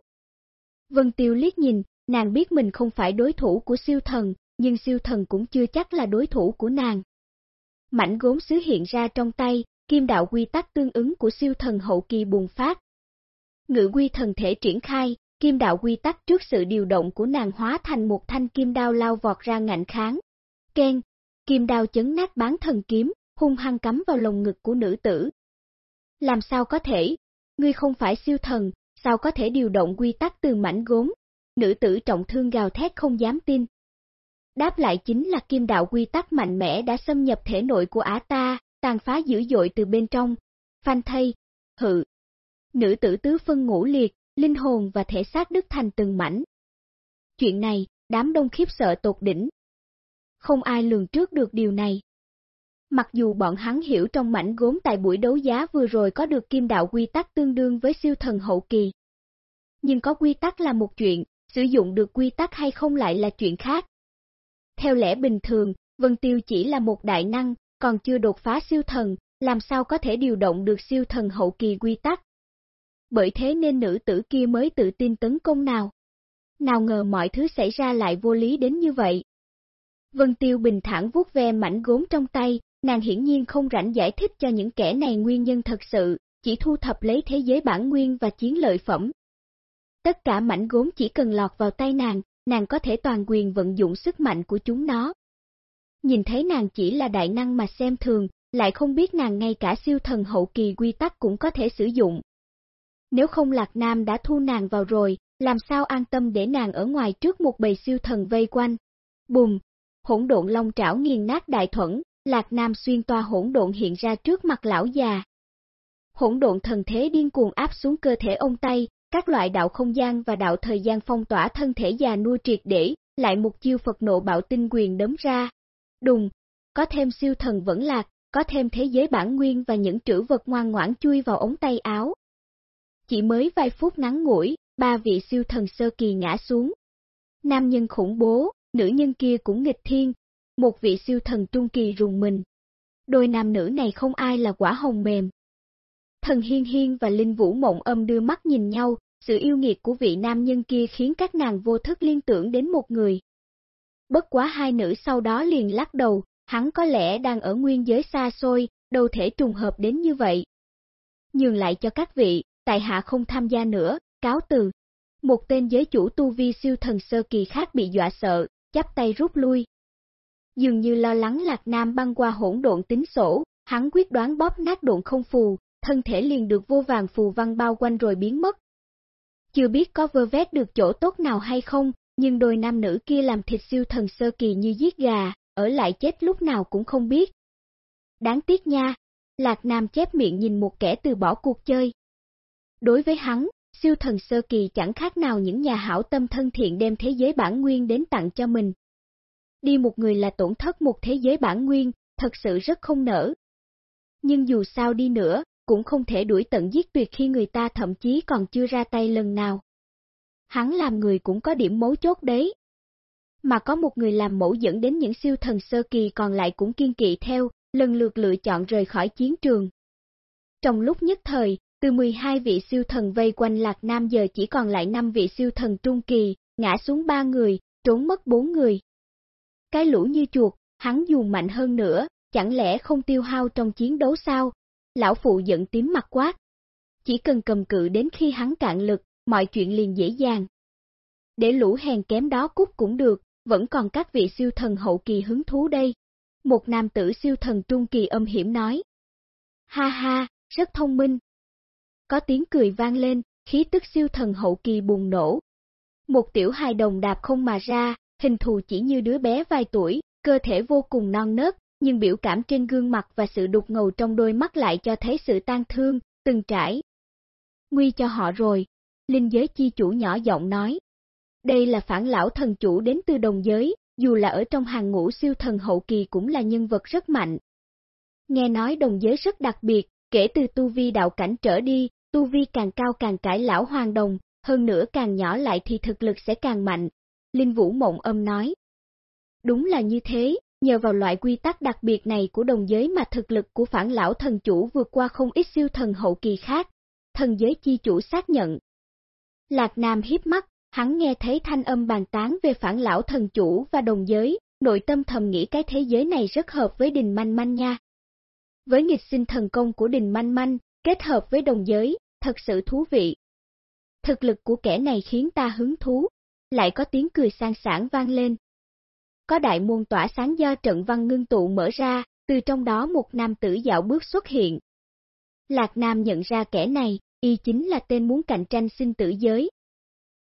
Vân Tiêu liếc nhìn, nàng biết mình không phải đối thủ của siêu thần, nhưng siêu thần cũng chưa chắc là đối thủ của nàng. Mảnh gốm sứ hiện ra trong tay, kim đạo quy tắc tương ứng của siêu thần hậu kỳ bùng phát. Ngự quy thần thể triển khai, kim đạo quy tắc trước sự điều động của nàng hóa thành một thanh kim đao lao vọt ra ngạnh kháng. Ken, kim đao chấn nát bán thần kiếm, hung hăng cắm vào lồng ngực của nữ tử. Làm sao có thể? Ngươi không phải siêu thần, sao có thể điều động quy tắc từ mảnh gốm? Nữ tử trọng thương gào thét không dám tin. Đáp lại chính là kim đạo quy tắc mạnh mẽ đã xâm nhập thể nội của ả ta, tàn phá dữ dội từ bên trong. Phanh thây, hự. Nữ tử tứ phân ngũ liệt, linh hồn và thể xác đứt thành từng mảnh. Chuyện này, đám đông khiếp sợ tột đỉnh. Không ai lường trước được điều này. Mặc dù bọn hắn hiểu trong mảnh gốm tại buổi đấu giá vừa rồi có được kim đạo quy tắc tương đương với siêu thần hậu kỳ. Nhưng có quy tắc là một chuyện, sử dụng được quy tắc hay không lại là chuyện khác. Theo lẽ bình thường, Vân Tiêu chỉ là một đại năng, còn chưa đột phá siêu thần, làm sao có thể điều động được siêu thần hậu kỳ quy tắc. Bởi thế nên nữ tử kia mới tự tin tấn công nào. Nào ngờ mọi thứ xảy ra lại vô lý đến như vậy. Vân Tiêu bình thản vuốt ve mảnh gốm trong tay, nàng hiển nhiên không rảnh giải thích cho những kẻ này nguyên nhân thật sự, chỉ thu thập lấy thế giới bản nguyên và chiến lợi phẩm. Tất cả mảnh gốm chỉ cần lọt vào tay nàng, nàng có thể toàn quyền vận dụng sức mạnh của chúng nó. Nhìn thấy nàng chỉ là đại năng mà xem thường, lại không biết nàng ngay cả siêu thần hậu kỳ quy tắc cũng có thể sử dụng. Nếu không Lạc Nam đã thu nàng vào rồi, làm sao an tâm để nàng ở ngoài trước một bầy siêu thần vây quanh. Bùm, hỗn độn long trảo nghiền nát đại thuẫn, Lạc Nam xuyên toa hỗn độn hiện ra trước mặt lão già. Hỗn độn thần thế điên cuồng áp xuống cơ thể ông tay, các loại đạo không gian và đạo thời gian phong tỏa thân thể già nuôi triệt để, lại một chiêu Phật nộ bạo tinh quyền đấm ra. Đùng, có thêm siêu thần vẫn lạc, có thêm thế giới bản nguyên và những trữ vật ngoan ngoãn chui vào ống tay áo. Chỉ mới vài phút ngắn ngủi, ba vị siêu thần sơ kỳ ngã xuống. Nam nhân khủng bố, nữ nhân kia cũng nghịch thiên, một vị siêu thần trung kỳ rùng mình. Đôi nam nữ này không ai là quả hồng mềm. Thần Hiên Hiên và Linh Vũ Mộng Âm đưa mắt nhìn nhau, sự yêu nghiệt của vị nam nhân kia khiến các nàng vô thức liên tưởng đến một người. Bất quá hai nữ sau đó liền lắc đầu, hắn có lẽ đang ở nguyên giới xa xôi, đâu thể trùng hợp đến như vậy. Nhường lại cho các vị, tại hạ không tham gia nữa, cáo từ. Một tên giới chủ tu vi siêu thần sơ kỳ khác bị dọa sợ, chắp tay rút lui. Dường như lo lắng Lạc Nam băng qua hỗn độn tính sổ, hắn quyết đoán bóp nát độn không phù, thân thể liền được vô vàng phù văn bao quanh rồi biến mất. Chưa biết có vơ vét được chỗ tốt nào hay không, nhưng đôi nam nữ kia làm thịt siêu thần sơ kỳ như giết gà, ở lại chết lúc nào cũng không biết. Đáng tiếc nha, Lạc Nam chép miệng nhìn một kẻ từ bỏ cuộc chơi. Đối với hắn, siêu thần sơ kỳ chẳng khác nào những nhà hảo tâm thân thiện đem thế giới bản nguyên đến tặng cho mình. Đi một người là tổn thất một thế giới bản nguyên, thật sự rất không nở. Nhưng dù sao đi nữa, cũng không thể đuổi tận giết tuyệt khi người ta thậm chí còn chưa ra tay lần nào. Hắn làm người cũng có điểm mấu chốt đấy. Mà có một người làm mẫu dẫn đến những siêu thần sơ kỳ còn lại cũng kiên kỵ theo, lần lượt lựa chọn rời khỏi chiến trường. Trong lúc nhất thời, từ 12 vị siêu thần vây quanh Lạc Nam giờ chỉ còn lại 5 vị siêu thần trung kỳ, ngã xuống 3 người, trốn mất 4 người. Cái lũ như chuột, hắn dù mạnh hơn nữa, chẳng lẽ không tiêu hao trong chiến đấu sao? Lão phụ giận tím mặt quát. Chỉ cần cầm cự đến khi hắn cạn lực, mọi chuyện liền dễ dàng. Để lũ hèn kém đó cút cũng được, vẫn còn các vị siêu thần hậu kỳ hứng thú đây. Một nam tử siêu thần trung kỳ âm hiểm nói. Ha ha, rất thông minh. Có tiếng cười vang lên, khí tức siêu thần hậu kỳ bùng nổ. Một tiểu hài đồng đạp không mà ra, hình thù chỉ như đứa bé vài tuổi, cơ thể vô cùng non nớt, nhưng biểu cảm trên gương mặt và sự đục ngầu trong đôi mắt lại cho thấy sự tan thương, từng trải. Nguy cho họ rồi, linh giới chi chủ nhỏ giọng nói. Đây là phản lão thần chủ đến từ đồng giới, dù là ở trong hàng ngũ siêu thần hậu kỳ cũng là nhân vật rất mạnh. Nghe nói đồng giới rất đặc biệt, kể từ tu vi đạo cảnh trở đi, tu vi càng cao càng cải lão hoàng đồng, hơn nữa càng nhỏ lại thì thực lực sẽ càng mạnh. Linh Vũ Mộng âm nói. Đúng là như thế, nhờ vào loại quy tắc đặc biệt này của đồng giới mà thực lực của phản lão thần chủ vượt qua không ít siêu thần hậu kỳ khác. Thần giới chi chủ xác nhận. Lạc Nam hiếp mắt, hắn nghe thấy thanh âm bàn tán về phản lão thần chủ và đồng giới, nội tâm thầm nghĩ cái thế giới này rất hợp với đình manh manh nha. Với nghịch sinh thần công của đình manh manh, kết hợp với đồng giới, thật sự thú vị. Thực lực của kẻ này khiến ta hứng thú, lại có tiếng cười sang sảng vang lên. Có đại môn tỏa sáng do trận văn ngưng tụ mở ra, từ trong đó một nam tử dạo bước xuất hiện. Lạc Nam nhận ra kẻ này, y chính là tên muốn cạnh tranh sinh tử giới.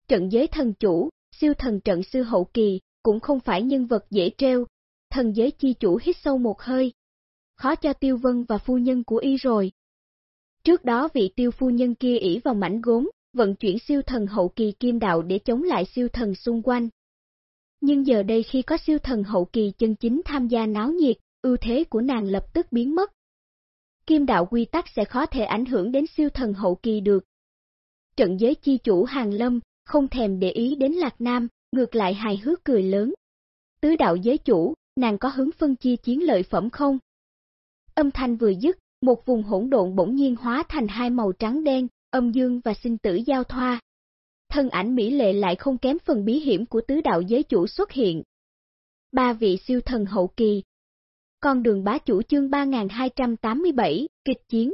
Trận giới thần chủ, siêu thần trận sư hậu kỳ, cũng không phải nhân vật dễ treo, thần giới chi chủ hít sâu một hơi. Khó cho tiêu vân và phu nhân của y rồi. Trước đó vị tiêu phu nhân kia ỉ vào mảnh gốm, vận chuyển siêu thần hậu kỳ kim đạo để chống lại siêu thần xung quanh. Nhưng giờ đây khi có siêu thần hậu kỳ chân chính tham gia náo nhiệt, ưu thế của nàng lập tức biến mất. Kim đạo quy tắc sẽ khó thể ảnh hưởng đến siêu thần hậu kỳ được. Trận giới chi chủ Hàng Lâm, không thèm để ý đến Lạc Nam, ngược lại hài hước cười lớn. Tứ đạo giới chủ, nàng có hứng phân chia chiến lợi phẩm không? Âm thanh vừa dứt, một vùng hỗn độn bỗng nhiên hóa thành hai màu trắng đen, âm dương và sinh tử giao thoa. Thân ảnh mỹ lệ lại không kém phần bí hiểm của tứ đạo giới chủ xuất hiện. ba vị siêu thần hậu kỳ. Con đường bá chủ chương 3287, kịch chiến.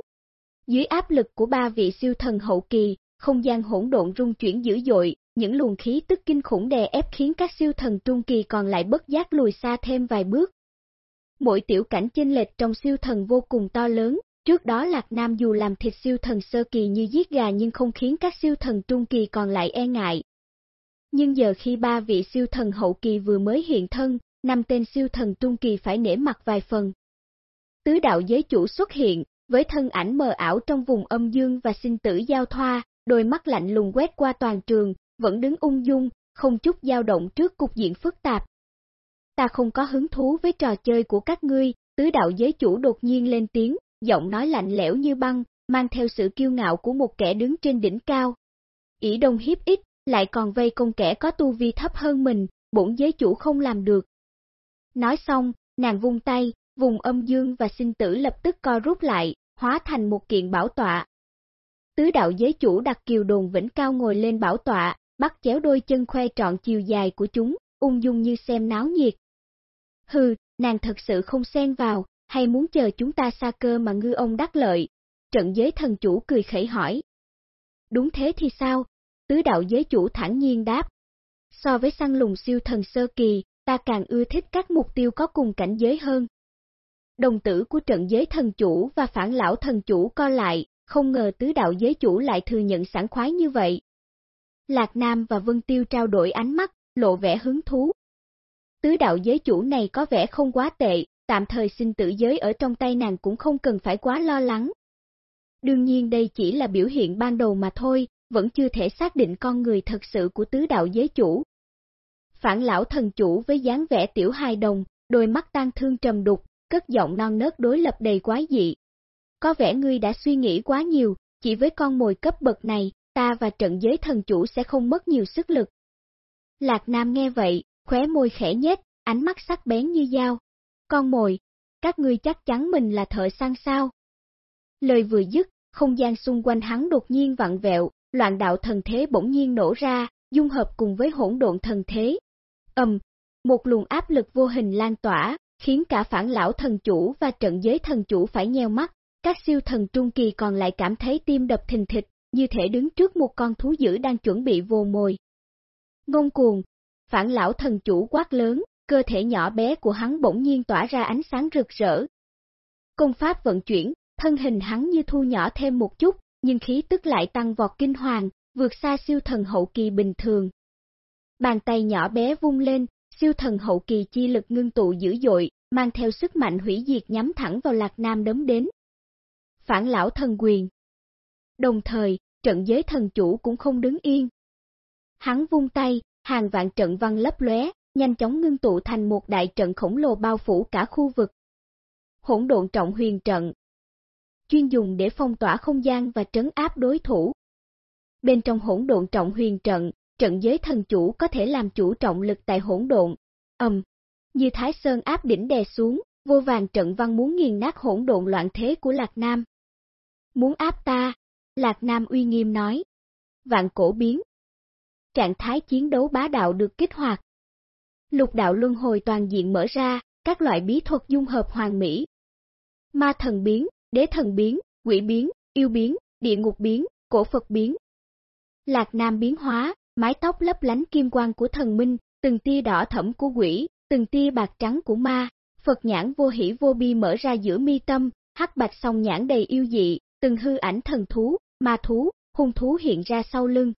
Dưới áp lực của ba vị siêu thần hậu kỳ, không gian hỗn độn rung chuyển dữ dội, những luồng khí tức kinh khủng đè ép khiến các siêu thần trung kỳ còn lại bất giác lùi xa thêm vài bước. Mỗi tiểu cảnh chênh lệch trong siêu thần vô cùng to lớn, trước đó Lạc Nam dù làm thịt siêu thần sơ kỳ như giết gà nhưng không khiến các siêu thần trung kỳ còn lại e ngại. Nhưng giờ khi ba vị siêu thần hậu kỳ vừa mới hiện thân, năm tên siêu thần trung kỳ phải nể mặt vài phần. Tứ đạo giới chủ xuất hiện, với thân ảnh mờ ảo trong vùng âm dương và sinh tử giao thoa, đôi mắt lạnh lùng quét qua toàn trường, vẫn đứng ung dung, không chút dao động trước cục diện phức tạp. Ta không có hứng thú với trò chơi của các ngươi, tứ đạo giới chủ đột nhiên lên tiếng, giọng nói lạnh lẽo như băng, mang theo sự kiêu ngạo của một kẻ đứng trên đỉnh cao. ỷ đông hiếp ít, lại còn vây công kẻ có tu vi thấp hơn mình, bổn giới chủ không làm được. Nói xong, nàng vung tay, vùng âm dương và sinh tử lập tức co rút lại, hóa thành một kiện bảo tọa. Tứ đạo giới chủ đặt kiều đồn vĩnh cao ngồi lên bảo tọa, bắt chéo đôi chân khoe trọn chiều dài của chúng, ung dung như xem náo nhiệt. Hừ, nàng thật sự không xen vào, hay muốn chờ chúng ta xa cơ mà ngư ông đắc lợi? Trận giới thần chủ cười khẩy hỏi. Đúng thế thì sao? Tứ đạo giới chủ thẳng nhiên đáp. So với săn lùng siêu thần sơ kỳ, ta càng ưa thích các mục tiêu có cùng cảnh giới hơn. Đồng tử của trận giới thần chủ và phản lão thần chủ co lại, không ngờ tứ đạo giới chủ lại thừa nhận sẵn khoái như vậy. Lạc Nam và Vân Tiêu trao đổi ánh mắt, lộ vẻ hứng thú. Tứ đạo giới chủ này có vẻ không quá tệ, tạm thời sinh tử giới ở trong tay nàng cũng không cần phải quá lo lắng. Đương nhiên đây chỉ là biểu hiện ban đầu mà thôi, vẫn chưa thể xác định con người thật sự của tứ đạo giới chủ. Phản lão thần chủ với dáng vẻ tiểu hài đồng, đôi mắt tan thương trầm đục, cất giọng non nớt đối lập đầy quái dị. Có vẻ ngươi đã suy nghĩ quá nhiều, chỉ với con mồi cấp bậc này, ta và trận giới thần chủ sẽ không mất nhiều sức lực. Lạc Nam nghe vậy, khóe môi khẽ nhếch, ánh mắt sắc bén như dao. Con mồi, các ngươi chắc chắn mình là thợ săn sao? Lời vừa dứt, không gian xung quanh hắn đột nhiên vặn vẹo, loạn đạo thần thế bỗng nhiên nổ ra, dung hợp cùng với hỗn độn thần thế. Ầm, một luồng áp lực vô hình lan tỏa, khiến cả phản lão thần chủ và trận giới thần chủ phải nheo mắt, các siêu thần trung kỳ còn lại cảm thấy tim đập thình thịch, như thể đứng trước một con thú dữ đang chuẩn bị vồ mồi. Ngông cuồng, phản lão thần chủ quát lớn, cơ thể nhỏ bé của hắn bỗng nhiên tỏa ra ánh sáng rực rỡ. Công pháp vận chuyển, thân hình hắn như thu nhỏ thêm một chút, nhưng khí tức lại tăng vọt kinh hoàng, vượt xa siêu thần hậu kỳ bình thường. Bàn tay nhỏ bé vung lên, siêu thần hậu kỳ chi lực ngưng tụ dữ dội, mang theo sức mạnh hủy diệt nhắm thẳng vào Lạc Nam đấm đến. Phản lão thần quyền Đồng thời, trận giới thần chủ cũng không đứng yên. Hắn vung tay, hàng vạn trận văn lấp lóe, nhanh chóng ngưng tụ thành một đại trận khổng lồ bao phủ cả khu vực. Hỗn độn trọng huyền trận chuyên dùng để phong tỏa không gian và trấn áp đối thủ. Bên trong hỗn độn trọng huyền trận, trận giới thần chủ có thể làm chủ trọng lực tại hỗn độn. Ầm, như Thái Sơn áp đỉnh đè xuống, vô vàng trận văn muốn nghiền nát hỗn độn loạn thế của Lạc Nam. Muốn áp ta, Lạc Nam uy nghiêm nói. Vạn cổ biến. Trạng thái chiến đấu bá đạo được kích hoạt. Lục đạo luân hồi toàn diện mở ra, các loại bí thuật dung hợp hoàn mỹ. Ma thần biến, đế thần biến, quỷ biến, yêu biến, địa ngục biến, cổ Phật biến. Lạc Nam biến hóa, mái tóc lấp lánh kim quang của thần minh, từng tia đỏ thẫm của quỷ, từng tia bạc trắng của ma, Phật nhãn vô hỷ vô bi mở ra giữa mi tâm, hắc bạch song nhãn đầy yêu dị, từng hư ảnh thần thú, ma thú, hung thú hiện ra sau lưng.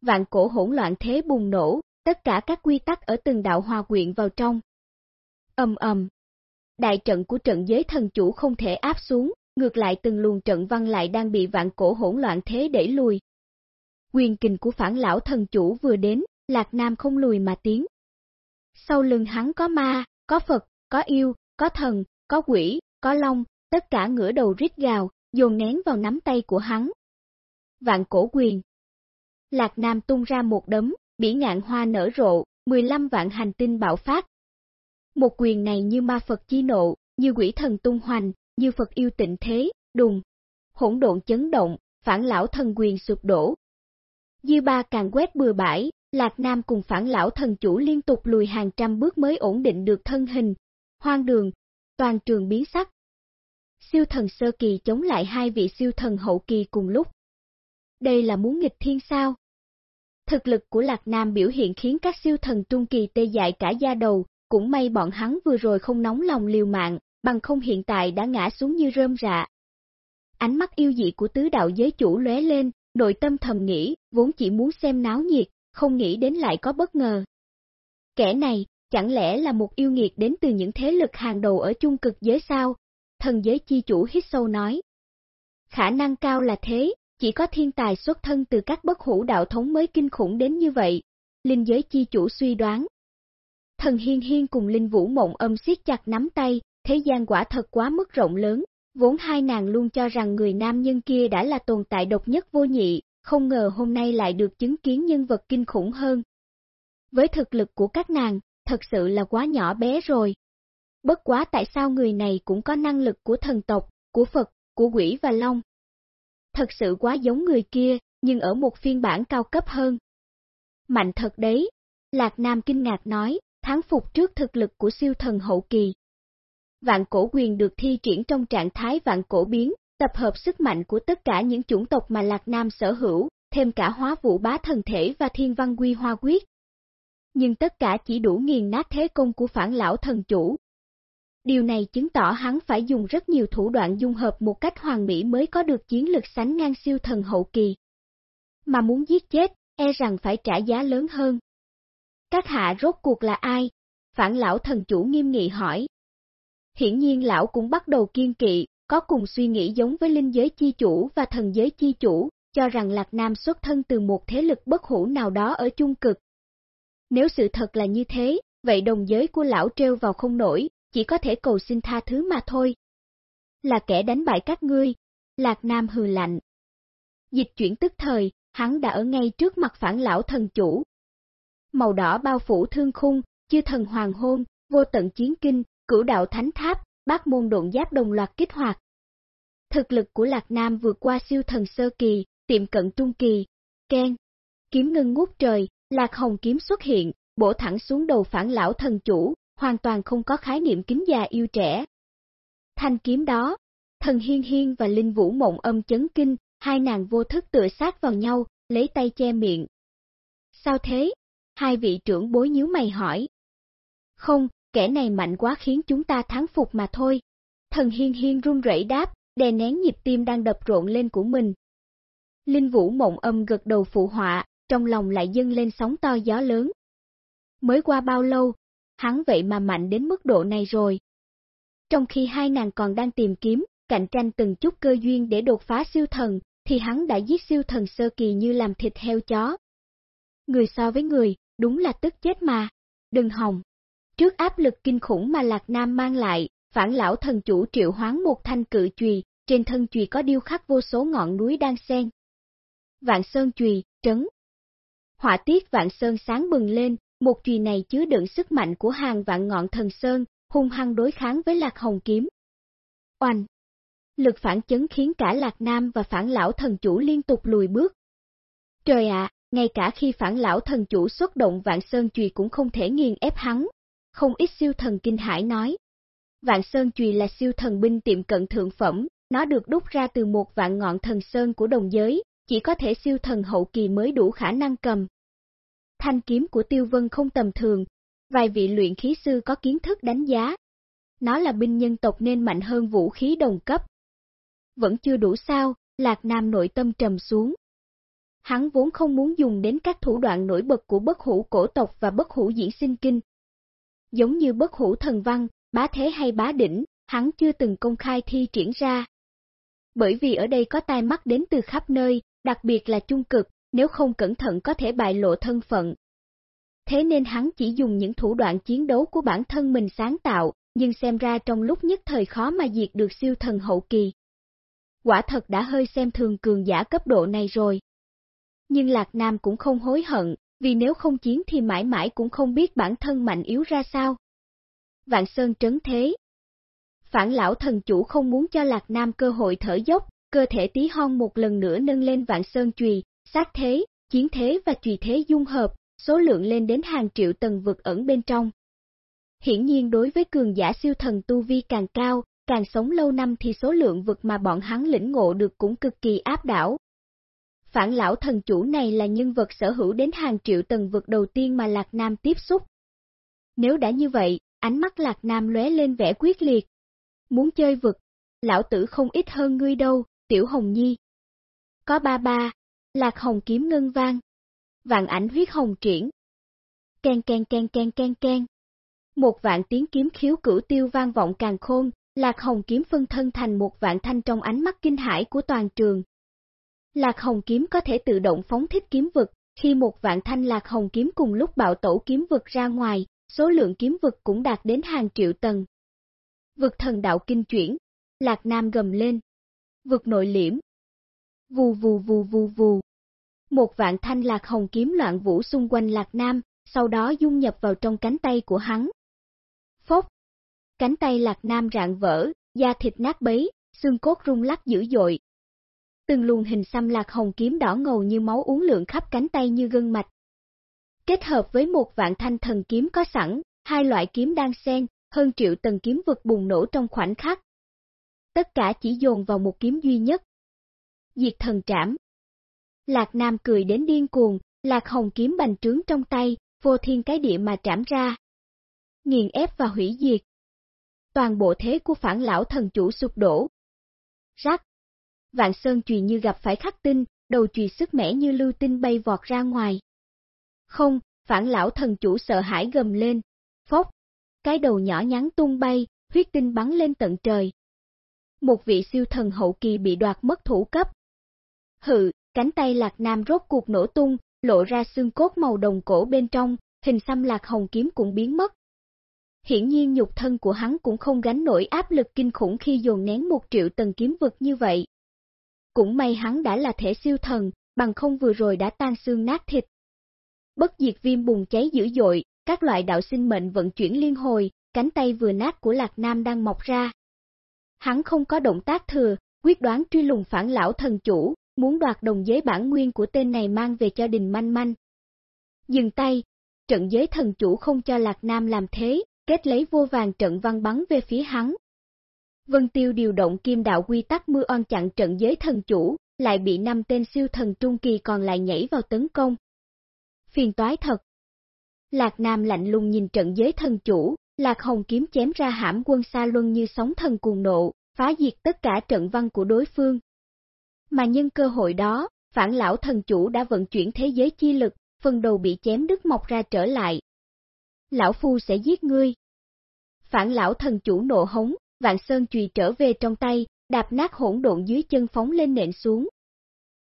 Vạn cổ hỗn loạn thế bùng nổ, tất cả các quy tắc ở từng đạo hòa quyện vào trong. Ầm ầm. Đại trận của trận giới thần chủ không thể áp xuống, ngược lại từng luồng trận văn lại đang bị vạn cổ hỗn loạn thế đẩy lùi. Quyền kình của phản lão thần chủ vừa đến, Lạc Nam không lùi mà tiến. Sau lưng hắn có ma, có Phật, có yêu, có thần, có quỷ, có long, tất cả ngửa đầu rít gào, dồn nén vào nắm tay của hắn. Vạn cổ quyền Lạc Nam tung ra một đấm, bỉ ngạn hoa nở rộ, 15 vạn hành tinh bạo phát. Một quyền này như ma Phật chi nộ, như quỷ thần tung hoành, như Phật yêu tịnh thế, đùng. Hỗn độn chấn động, phản lão thần quyền sụp đổ. Dư ba càng quét bừa bãi, Lạc Nam cùng phản lão thần chủ liên tục lùi hàng trăm bước mới ổn định được thân hình. Hoang đường, toàn trường biến sắc. Siêu thần sơ kỳ chống lại hai vị siêu thần hậu kỳ cùng lúc. Đây là muốn nghịch thiên sao? Thực lực của Lạc Nam biểu hiện khiến các siêu thần trung kỳ tê dại cả da đầu, cũng may bọn hắn vừa rồi không nóng lòng liều mạng, bằng không hiện tại đã ngã xuống như rơm rạ. Ánh mắt yêu dị của tứ đạo giới chủ lóe lên, nội tâm thầm nghĩ, vốn chỉ muốn xem náo nhiệt, không nghĩ đến lại có bất ngờ. Kẻ này, chẳng lẽ là một yêu nghiệt đến từ những thế lực hàng đầu ở chung cực giới sao? Thần giới chi chủ hít sâu nói. Khả năng cao là thế, chỉ có thiên tài xuất thân từ các bất hủ đạo thống mới kinh khủng đến như vậy. Linh giới chi chủ suy đoán. Thần hiên hiên cùng Linh vũ mộng âm siết chặt nắm tay, thế gian quả thật quá mức rộng lớn, vốn hai nàng luôn cho rằng người nam nhân kia đã là tồn tại độc nhất vô nhị, không ngờ hôm nay lại được chứng kiến nhân vật kinh khủng hơn. Với thực lực của các nàng, thật sự là quá nhỏ bé rồi. Bất quá tại sao người này cũng có năng lực của thần tộc, của Phật, của quỷ và long. Thật sự quá giống người kia, nhưng ở một phiên bản cao cấp hơn. Mạnh thật đấy, Lạc Nam kinh ngạc nói, thắng phục trước thực lực của siêu thần hậu kỳ. Vạn cổ quyền được thi triển trong trạng thái vạn cổ biến, tập hợp sức mạnh của tất cả những chủng tộc mà Lạc Nam sở hữu, thêm cả hóa vũ bá thần thể và thiên văn quy hoa quyết. Nhưng tất cả chỉ đủ nghiền nát thế công của phản lão thần chủ. Điều này chứng tỏ hắn phải dùng rất nhiều thủ đoạn dung hợp một cách hoàn mỹ mới có được chiến lực sánh ngang siêu thần hậu kỳ. Mà muốn giết chết, e rằng phải trả giá lớn hơn. Các hạ rốt cuộc là ai? Phản lão thần chủ nghiêm nghị hỏi. Hiển nhiên lão cũng bắt đầu kiên kỵ, có cùng suy nghĩ giống với linh giới chi chủ và thần giới chi chủ, cho rằng Lạc Nam xuất thân từ một thế lực bất hủ nào đó ở chung cực. Nếu sự thật là như thế, vậy đồng giới của lão treo vào không nổi, chỉ có thể cầu xin tha thứ mà thôi. Là kẻ đánh bại các ngươi, Lạc Nam hừ lạnh. Dịch chuyển tức thời, hắn đã ở ngay trước mặt phản lão thần chủ. Màu đỏ bao phủ thương khung, chư thần hoàng hôn, vô tận chiến kinh, cửu đạo thánh tháp, bát môn độn giáp đồng loạt kích hoạt. Thực lực của Lạc Nam vượt qua siêu thần sơ kỳ, tiệm cận trung kỳ, Ken. Kiếm ngân ngút trời, Lạc Hồng kiếm xuất hiện, bổ thẳng xuống đầu phản lão thần chủ, hoàn toàn không có khái niệm kính già yêu trẻ. Thanh kiếm đó, thần hiên hiên và linh vũ mộng âm chấn kinh, hai nàng vô thức tựa sát vào nhau, lấy tay che miệng. Sao thế? Hai vị trưởng bối nhíu mày hỏi. Không, kẻ này mạnh quá khiến chúng ta thắng phục mà thôi. Thần hiên hiên run rẩy đáp, đè nén nhịp tim đang đập rộn lên của mình. Linh vũ mộng âm gật đầu phụ họa, trong lòng lại dâng lên sóng to gió lớn. Mới qua bao lâu, hắn vậy mà mạnh đến mức độ này rồi. Trong khi hai nàng còn đang tìm kiếm, cạnh tranh từng chút cơ duyên để đột phá siêu thần, thì hắn đã giết siêu thần sơ kỳ như làm thịt heo chó. Người so với người, đúng là tức chết mà. Đừng hòng. Trước áp lực kinh khủng mà Lạc Nam mang lại, phản lão thần chủ triệu hoán một thanh cự chùy, trên thân chùy có điêu khắc vô số ngọn núi đang xen. Vạn Sơn chùy, trấn. Họa tiết Vạn Sơn sáng bừng lên, một chùy này chứa đựng sức mạnh của hàng vạn ngọn thần sơn, hung hăng đối kháng với Lạc Hồng kiếm. Oanh! Lực phản chấn khiến cả Lạc Nam và phản lão thần chủ liên tục lùi bước. Trời ạ, ngay cả khi phản lão thần chủ xuất động Vạn Sơn chùy cũng không thể nghiền ép hắn không ít siêu thần kinh hải nói. Vạn Sơn Chùy là siêu thần binh tiệm cận thượng phẩm, nó được đúc ra từ một vạn ngọn thần sơn của đồng giới, chỉ có thể siêu thần hậu kỳ mới đủ khả năng cầm. Thanh kiếm của Tiêu Vân không tầm thường, vài vị luyện khí sư có kiến thức đánh giá. Nó là binh nhân tộc nên mạnh hơn vũ khí đồng cấp. Vẫn chưa đủ sao, Lạc Nam nội tâm trầm xuống. Hắn vốn không muốn dùng đến các thủ đoạn nổi bật của bất hủ cổ tộc và bất hủ diễn sinh kinh, giống như bất hủ thần văn, bá thế hay bá đỉnh, hắn chưa từng công khai thi triển ra. Bởi vì ở đây có tai mắt đến từ khắp nơi, đặc biệt là trung cực, nếu không cẩn thận có thể bại lộ thân phận. Thế nên hắn chỉ dùng những thủ đoạn chiến đấu của bản thân mình sáng tạo, nhưng xem ra trong lúc nhất thời khó mà diệt được siêu thần hậu kỳ. Quả thật đã hơi xem thường cường giả cấp độ này rồi. Nhưng Lạc Nam cũng không hối hận, vì nếu không chiến thì mãi mãi cũng không biết bản thân mạnh yếu ra sao. Vạn Sơn trấn thế Phản lão thần chủ không muốn cho Lạc Nam cơ hội thở dốc, cơ thể tí hon một lần nữa nâng lên Vạn Sơn chùy, sát thế, chiến thế và trùy thế dung hợp, số lượng lên đến hàng triệu tầng vực ẩn bên trong. Hiển nhiên đối với cường giả siêu thần tu vi càng cao, càng sống lâu năm thì số lượng vực mà bọn hắn lĩnh ngộ được cũng cực kỳ áp đảo. Phản lão thần chủ này là nhân vật sở hữu đến hàng triệu tầng vực đầu tiên mà Lạc Nam tiếp xúc. Nếu đã như vậy, ánh mắt Lạc Nam lóe lên vẻ quyết liệt. Muốn chơi vực, lão tử không ít hơn ngươi đâu, tiểu hồng nhi. Có ba ba, Lạc hồng kiếm ngân vang. Vạn ảnh huyết hồng triển. Ken ken ken ken ken ken. Một vạn tiếng kiếm khiếu cửu tiêu vang vọng càng khôn, Lạc Hồng kiếm phân thân thành một vạn thanh trong ánh mắt kinh hải của toàn trường. Lạc Hồng kiếm có thể tự động phóng thích kiếm vực, khi một vạn thanh Lạc Hồng kiếm cùng lúc bạo tổ kiếm vực ra ngoài, số lượng kiếm vực cũng đạt đến hàng triệu tầng. Vực thần đạo kinh chuyển, Lạc Nam gầm lên. Vực nội liễm. Vù vù vù vù vù. Một vạn thanh Lạc Hồng kiếm loạn vũ xung quanh Lạc Nam, sau đó dung nhập vào trong cánh tay của hắn. Phốc, Cánh tay lạc nam rạn vỡ, da thịt nát bấy, xương cốt rung lắc dữ dội. Từng luồng hình xăm lạc hồng kiếm đỏ ngầu như máu uống lượng khắp cánh tay như gân mạch. Kết hợp với một vạn thanh thần kiếm có sẵn, hai loại kiếm đang xen, hơn triệu tầng kiếm vực bùng nổ trong khoảnh khắc. Tất cả chỉ dồn vào một kiếm duy nhất. Diệt thần trảm. Lạc Nam cười đến điên cuồng, Lạc Hồng kiếm bành trướng trong tay, vô thiên cái địa mà trảm ra. Nghiền ép và hủy diệt toàn bộ thế của phản lão thần chủ sụp đổ. Rắc! Vạn Sơn chùy như gặp phải khắc tinh, đầu chùy sức mẻ như lưu tinh bay vọt ra ngoài. Không, phản lão thần chủ sợ hãi gầm lên, phốc, cái đầu nhỏ nhắn tung bay, huyết tinh bắn lên tận trời. Một vị siêu thần hậu kỳ bị đoạt mất thủ cấp. Hự, cánh tay lạc nam rốt cuộc nổ tung, lộ ra xương cốt màu đồng cổ bên trong, hình xăm lạc hồng kiếm cũng biến mất, Hiển nhiên nhục thân của hắn cũng không gánh nổi áp lực kinh khủng khi dồn nén một triệu tầng kiếm vực như vậy. Cũng may hắn đã là thể siêu thần, bằng không vừa rồi đã tan xương nát thịt. Bất diệt viêm bùng cháy dữ dội, các loại đạo sinh mệnh vận chuyển liên hồi, cánh tay vừa nát của Lạc Nam đang mọc ra. Hắn không có động tác thừa, quyết đoán truy lùng phản lão thần chủ, muốn đoạt đồng giới bản nguyên của tên này mang về cho đình manh manh. Dừng tay, trận giới thần chủ không cho Lạc Nam làm thế, kết lấy vô vàng trận văn bắn về phía hắn. Vân Tiêu điều động kim đạo quy tắc mưa on chặn trận giới thần chủ, lại bị năm tên siêu thần trung kỳ còn lại nhảy vào tấn công. Phiền toái thật. Lạc Nam lạnh lùng nhìn trận giới thần chủ, Lạc Hồng kiếm chém ra hãm quân xa luân như sóng thần cuồng nộ, phá diệt tất cả trận văn của đối phương. Mà nhân cơ hội đó, phản lão thần chủ đã vận chuyển thế giới chi lực, phần đầu bị chém đứt mọc ra trở lại, lão phu sẽ giết ngươi. Phản lão thần chủ nộ hống, vạn sơn chùy trở về trong tay, đạp nát hỗn độn dưới chân phóng lên nện xuống.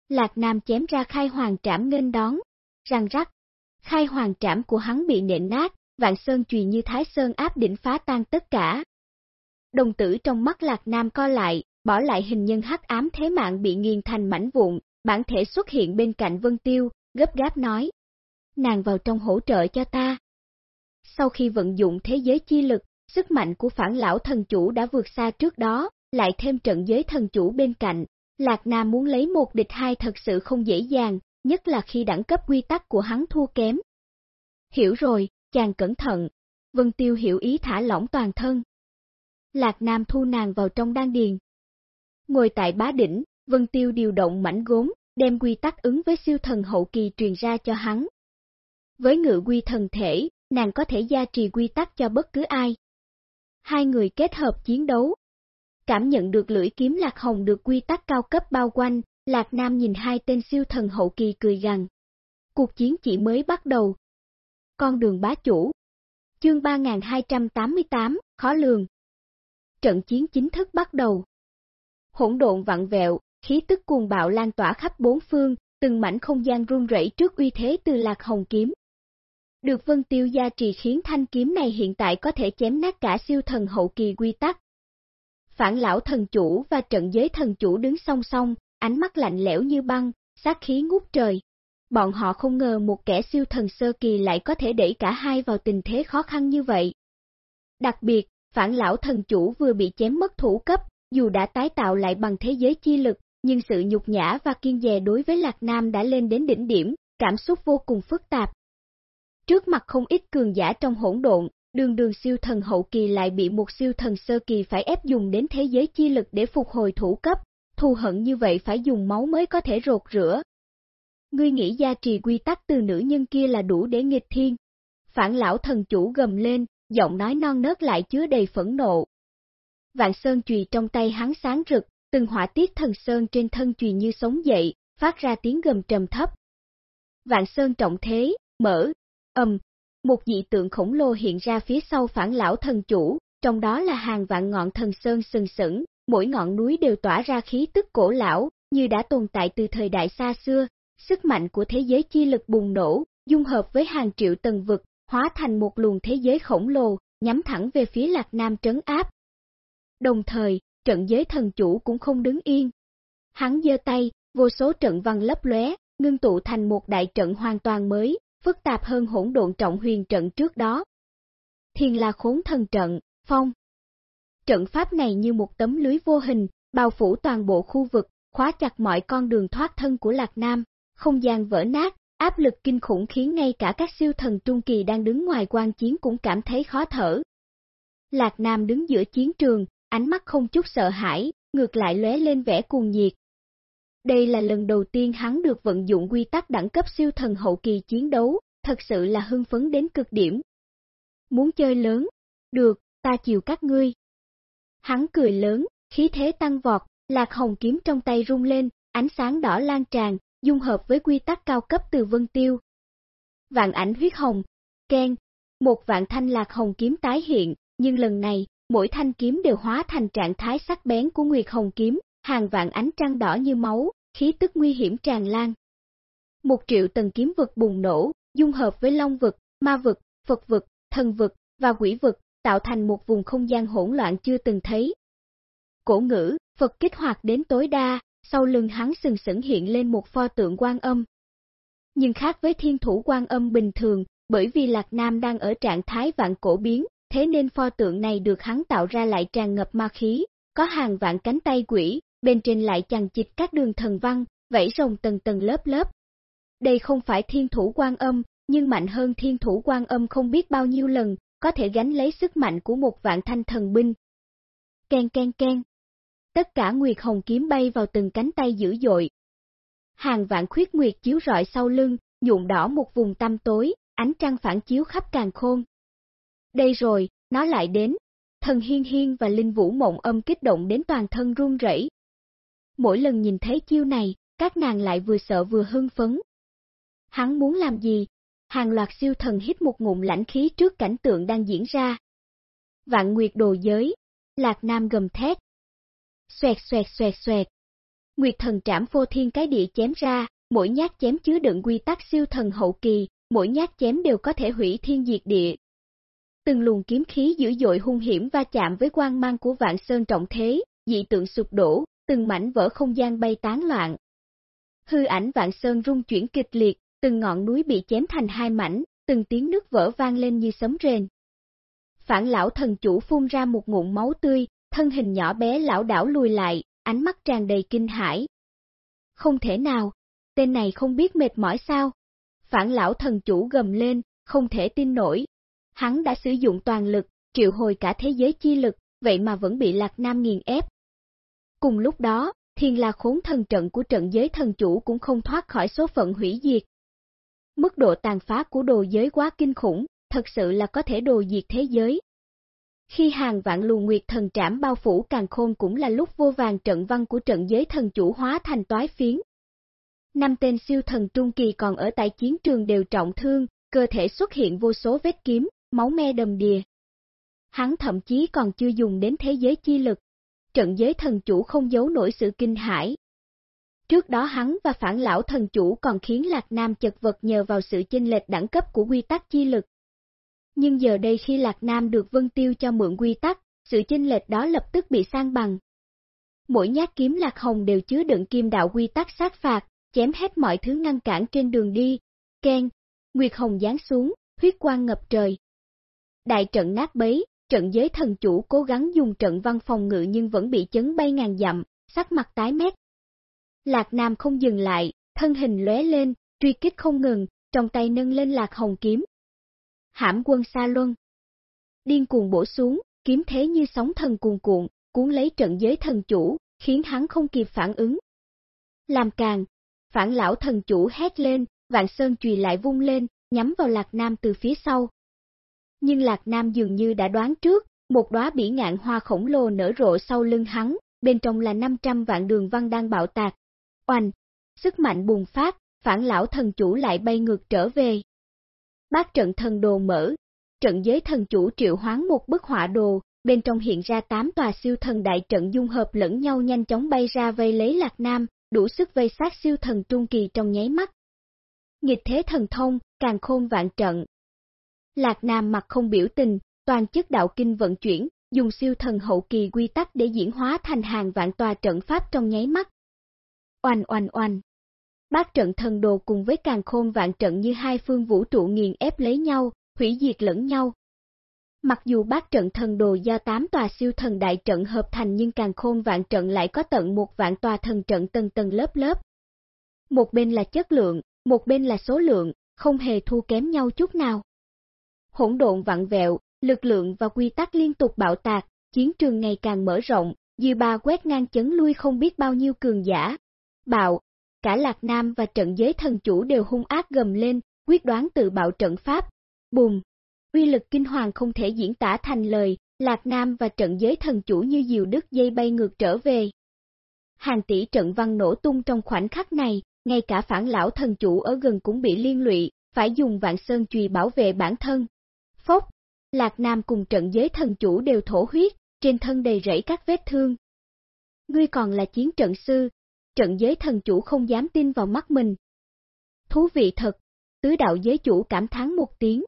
Lạc Nam chém ra khai hoàng trảm nghênh đón, răng rắc. Khai hoàng trảm của hắn bị nện nát, vạn sơn chùy như thái sơn áp đỉnh phá tan tất cả. Đồng tử trong mắt Lạc Nam co lại, bỏ lại hình nhân hắc ám thế mạng bị nghiền thành mảnh vụn, bản thể xuất hiện bên cạnh Vân Tiêu, gấp gáp nói. Nàng vào trong hỗ trợ cho ta. Sau khi vận dụng thế giới chi lực, sức mạnh của phản lão thần chủ đã vượt xa trước đó, lại thêm trận giới thần chủ bên cạnh. Lạc Nam muốn lấy một địch hai thật sự không dễ dàng, nhất là khi đẳng cấp quy tắc của hắn thua kém. Hiểu rồi, chàng cẩn thận. Vân Tiêu hiểu ý thả lỏng toàn thân. Lạc Nam thu nàng vào trong đan điền. Ngồi tại bá đỉnh, Vân Tiêu điều động mảnh gốm, đem quy tắc ứng với siêu thần hậu kỳ truyền ra cho hắn. Với ngự quy thần thể, nàng có thể gia trì quy tắc cho bất cứ ai. Hai người kết hợp chiến đấu. Cảm nhận được lưỡi kiếm Lạc Hồng được quy tắc cao cấp bao quanh, Lạc Nam nhìn hai tên siêu thần hậu kỳ cười gằn. Cuộc chiến chỉ mới bắt đầu. Con đường bá chủ. Chương 3288, khó lường. Trận chiến chính thức bắt đầu. Hỗn độn vặn vẹo, khí tức cuồng bạo lan tỏa khắp bốn phương, từng mảnh không gian run rẩy trước uy thế từ Lạc Hồng kiếm. Được Vân Tiêu gia trì khiến thanh kiếm này hiện tại có thể chém nát cả siêu thần hậu kỳ quy tắc. Phản lão thần chủ và trận giới thần chủ đứng song song, ánh mắt lạnh lẽo như băng, sát khí ngút trời. Bọn họ không ngờ một kẻ siêu thần sơ kỳ lại có thể đẩy cả hai vào tình thế khó khăn như vậy. Đặc biệt, phản lão thần chủ vừa bị chém mất thủ cấp, dù đã tái tạo lại bằng thế giới chi lực, nhưng sự nhục nhã và kiên dè đối với Lạc Nam đã lên đến đỉnh điểm, cảm xúc vô cùng phức tạp. Trước mặt không ít cường giả trong hỗn độn, đường đường siêu thần hậu kỳ lại bị một siêu thần sơ kỳ phải ép dùng đến thế giới chi lực để phục hồi thủ cấp, thù hận như vậy phải dùng máu mới có thể rột rửa. Ngươi nghĩ gia trì quy tắc từ nữ nhân kia là đủ để nghịch thiên. Phản lão thần chủ gầm lên, giọng nói non nớt lại chứa đầy phẫn nộ. Vạn sơn chùy trong tay hắn sáng rực, từng hỏa tiết thần sơn trên thân chùy như sống dậy, phát ra tiếng gầm trầm thấp. Vạn sơn trọng thế, mở, ầm, một dị tượng khổng lồ hiện ra phía sau phản lão thần chủ, trong đó là hàng vạn ngọn thần sơn sừng sững, mỗi ngọn núi đều tỏa ra khí tức cổ lão, như đã tồn tại từ thời đại xa xưa, sức mạnh của thế giới chi lực bùng nổ, dung hợp với hàng triệu tầng vực, hóa thành một luồng thế giới khổng lồ, nhắm thẳng về phía Lạc Nam trấn áp. Đồng thời, trận giới thần chủ cũng không đứng yên. Hắn giơ tay, vô số trận văn lấp lóe, ngưng tụ thành một đại trận hoàn toàn mới, phức tạp hơn hỗn độn trọng huyền trận trước đó. Thiên là khốn thần trận, phong. Trận pháp này như một tấm lưới vô hình, bao phủ toàn bộ khu vực, khóa chặt mọi con đường thoát thân của Lạc Nam, không gian vỡ nát, áp lực kinh khủng khiến ngay cả các siêu thần trung kỳ đang đứng ngoài quan chiến cũng cảm thấy khó thở. Lạc Nam đứng giữa chiến trường, ánh mắt không chút sợ hãi, ngược lại lóe lên vẻ cuồng nhiệt. Đây là lần đầu tiên hắn được vận dụng quy tắc đẳng cấp siêu thần hậu kỳ chiến đấu, thật sự là hưng phấn đến cực điểm. Muốn chơi lớn? Được, ta chiều các ngươi. Hắn cười lớn, khí thế tăng vọt, lạc hồng kiếm trong tay rung lên, ánh sáng đỏ lan tràn, dung hợp với quy tắc cao cấp từ vân tiêu. Vạn ảnh huyết hồng, khen, một vạn thanh lạc hồng kiếm tái hiện, nhưng lần này, mỗi thanh kiếm đều hóa thành trạng thái sắc bén của Nguyệt Hồng kiếm, hàng vạn ánh trăng đỏ như máu, khí tức nguy hiểm tràn lan. Một triệu tầng kiếm vực bùng nổ, dung hợp với long vực, ma vực, Phật vực, thần vực và quỷ vực, tạo thành một vùng không gian hỗn loạn chưa từng thấy. Cổ ngữ, Phật kích hoạt đến tối đa, sau lưng hắn sừng sững hiện lên một pho tượng quan âm. Nhưng khác với thiên thủ quan âm bình thường, bởi vì Lạc Nam đang ở trạng thái vạn cổ biến, thế nên pho tượng này được hắn tạo ra lại tràn ngập ma khí, có hàng vạn cánh tay quỷ, bên trên lại chằng chịt các đường thần văn, vẫy rồng tầng tầng lớp lớp. Đây không phải thiên thủ quan âm, nhưng mạnh hơn thiên thủ quan âm không biết bao nhiêu lần, có thể gánh lấy sức mạnh của một vạn thanh thần binh. Ken ken ken. Tất cả nguyệt hồng kiếm bay vào từng cánh tay dữ dội. Hàng vạn khuyết nguyệt chiếu rọi sau lưng, nhuộm đỏ một vùng tăm tối, ánh trăng phản chiếu khắp càng khôn. Đây rồi, nó lại đến. Thần hiên hiên và linh vũ mộng âm kích động đến toàn thân run rẩy. Mỗi lần nhìn thấy chiêu này, các nàng lại vừa sợ vừa hưng phấn. Hắn muốn làm gì? Hàng loạt siêu thần hít một ngụm lãnh khí trước cảnh tượng đang diễn ra. Vạn nguyệt đồ giới, lạc nam gầm thét. Xoẹt xoẹt xoẹt xoẹt. Nguyệt thần trảm vô thiên cái địa chém ra, mỗi nhát chém chứa đựng quy tắc siêu thần hậu kỳ, mỗi nhát chém đều có thể hủy thiên diệt địa. Từng luồng kiếm khí dữ dội hung hiểm va chạm với quang mang của vạn sơn trọng thế, dị tượng sụp đổ, từng mảnh vỡ không gian bay tán loạn. Hư ảnh vạn sơn rung chuyển kịch liệt, từng ngọn núi bị chém thành hai mảnh, từng tiếng nước vỡ vang lên như sấm rền. Phản lão thần chủ phun ra một ngụm máu tươi, thân hình nhỏ bé lão đảo lùi lại, ánh mắt tràn đầy kinh hãi. Không thể nào, tên này không biết mệt mỏi sao? Phản lão thần chủ gầm lên, không thể tin nổi. Hắn đã sử dụng toàn lực, triệu hồi cả thế giới chi lực, vậy mà vẫn bị Lạc Nam nghiền ép. Cùng lúc đó, thiên la khốn thần trận của trận giới thần chủ cũng không thoát khỏi số phận hủy diệt. Mức độ tàn phá của đồ giới quá kinh khủng, thật sự là có thể đồ diệt thế giới. Khi hàng vạn luồng nguyệt thần trảm bao phủ càng khôn cũng là lúc vô vàng trận văn của trận giới thần chủ hóa thành toái phiến. Năm tên siêu thần trung kỳ còn ở tại chiến trường đều trọng thương, cơ thể xuất hiện vô số vết kiếm, máu me đầm đìa. Hắn thậm chí còn chưa dùng đến thế giới chi lực. Trận giới thần chủ không giấu nổi sự kinh hãi. Trước đó hắn và phản lão thần chủ còn khiến Lạc Nam chật vật nhờ vào sự chênh lệch đẳng cấp của quy tắc chi lực. Nhưng giờ đây khi Lạc Nam được Vân Tiêu cho mượn quy tắc, sự chênh lệch đó lập tức bị sang bằng. Mỗi nhát kiếm Lạc Hồng đều chứa đựng kim đạo quy tắc sát phạt, chém hết mọi thứ ngăn cản trên đường đi. Ken, Nguyệt Hồng giáng xuống, huyết quang ngập trời. Đại trận nát bấy, trận giới thần chủ cố gắng dùng trận văn phòng ngự nhưng vẫn bị chấn bay ngàn dặm, sắc mặt tái mét. Lạc Nam không dừng lại, thân hình lóe lên, truy kích không ngừng, trong tay nâng lên lạc hồng kiếm. hãm quân xa luân. Điên cuồng bổ xuống, kiếm thế như sóng thần cuồn cuộn, cuốn lấy trận giới thần chủ, khiến hắn không kịp phản ứng. Làm càng, phản lão thần chủ hét lên, vạn sơn chùy lại vung lên, nhắm vào Lạc Nam từ phía sau. Nhưng Lạc Nam dường như đã đoán trước, một đóa bỉ ngạn hoa khổng lồ nở rộ sau lưng hắn, bên trong là 500 vạn đường văn đang bạo tạc. Oanh! Sức mạnh bùng phát, phản lão thần chủ lại bay ngược trở về. Bác trận thần đồ mở, trận giới thần chủ triệu hoán một bức họa đồ, bên trong hiện ra tám tòa siêu thần đại trận dung hợp lẫn nhau nhanh chóng bay ra vây lấy Lạc Nam, đủ sức vây sát siêu thần trung kỳ trong nháy mắt. Nghịch thế thần thông, càng khôn vạn trận. Lạc Nam mặt không biểu tình, toàn chất đạo kinh vận chuyển, dùng siêu thần hậu kỳ quy tắc để diễn hóa thành hàng vạn tòa trận pháp trong nháy mắt. Oanh oanh oanh. Bát trận thần đồ cùng với càng khôn vạn trận như hai phương vũ trụ nghiền ép lấy nhau, hủy diệt lẫn nhau. Mặc dù bát trận thần đồ do tám tòa siêu thần đại trận hợp thành nhưng càng khôn vạn trận lại có tận một vạn tòa thần trận tầng tầng lớp lớp. Một bên là chất lượng, một bên là số lượng, không hề thua kém nhau chút nào. Hỗn độn vặn vẹo, lực lượng và quy tắc liên tục bạo tạc, chiến trường ngày càng mở rộng, dư ba quét ngang chấn lui không biết bao nhiêu cường giả. Bạo, cả Lạc Nam và trận giới thần chủ đều hung ác gầm lên, quyết đoán tự bạo trận pháp. Bùm! Uy lực kinh hoàng không thể diễn tả thành lời, Lạc Nam và trận giới thần chủ như diều đứt dây bay ngược trở về. Hàng tỷ trận văn nổ tung trong khoảnh khắc này, ngay cả phản lão thần chủ ở gần cũng bị liên lụy, phải dùng vạn sơn chùy bảo vệ bản thân. Phốc, Lạc Nam cùng trận giới thần chủ đều thổ huyết, trên thân đầy rẫy các vết thương. Ngươi còn là chiến trận sư, trận giới thần chủ không dám tin vào mắt mình. Thú vị thật, tứ đạo giới chủ cảm thán một tiếng.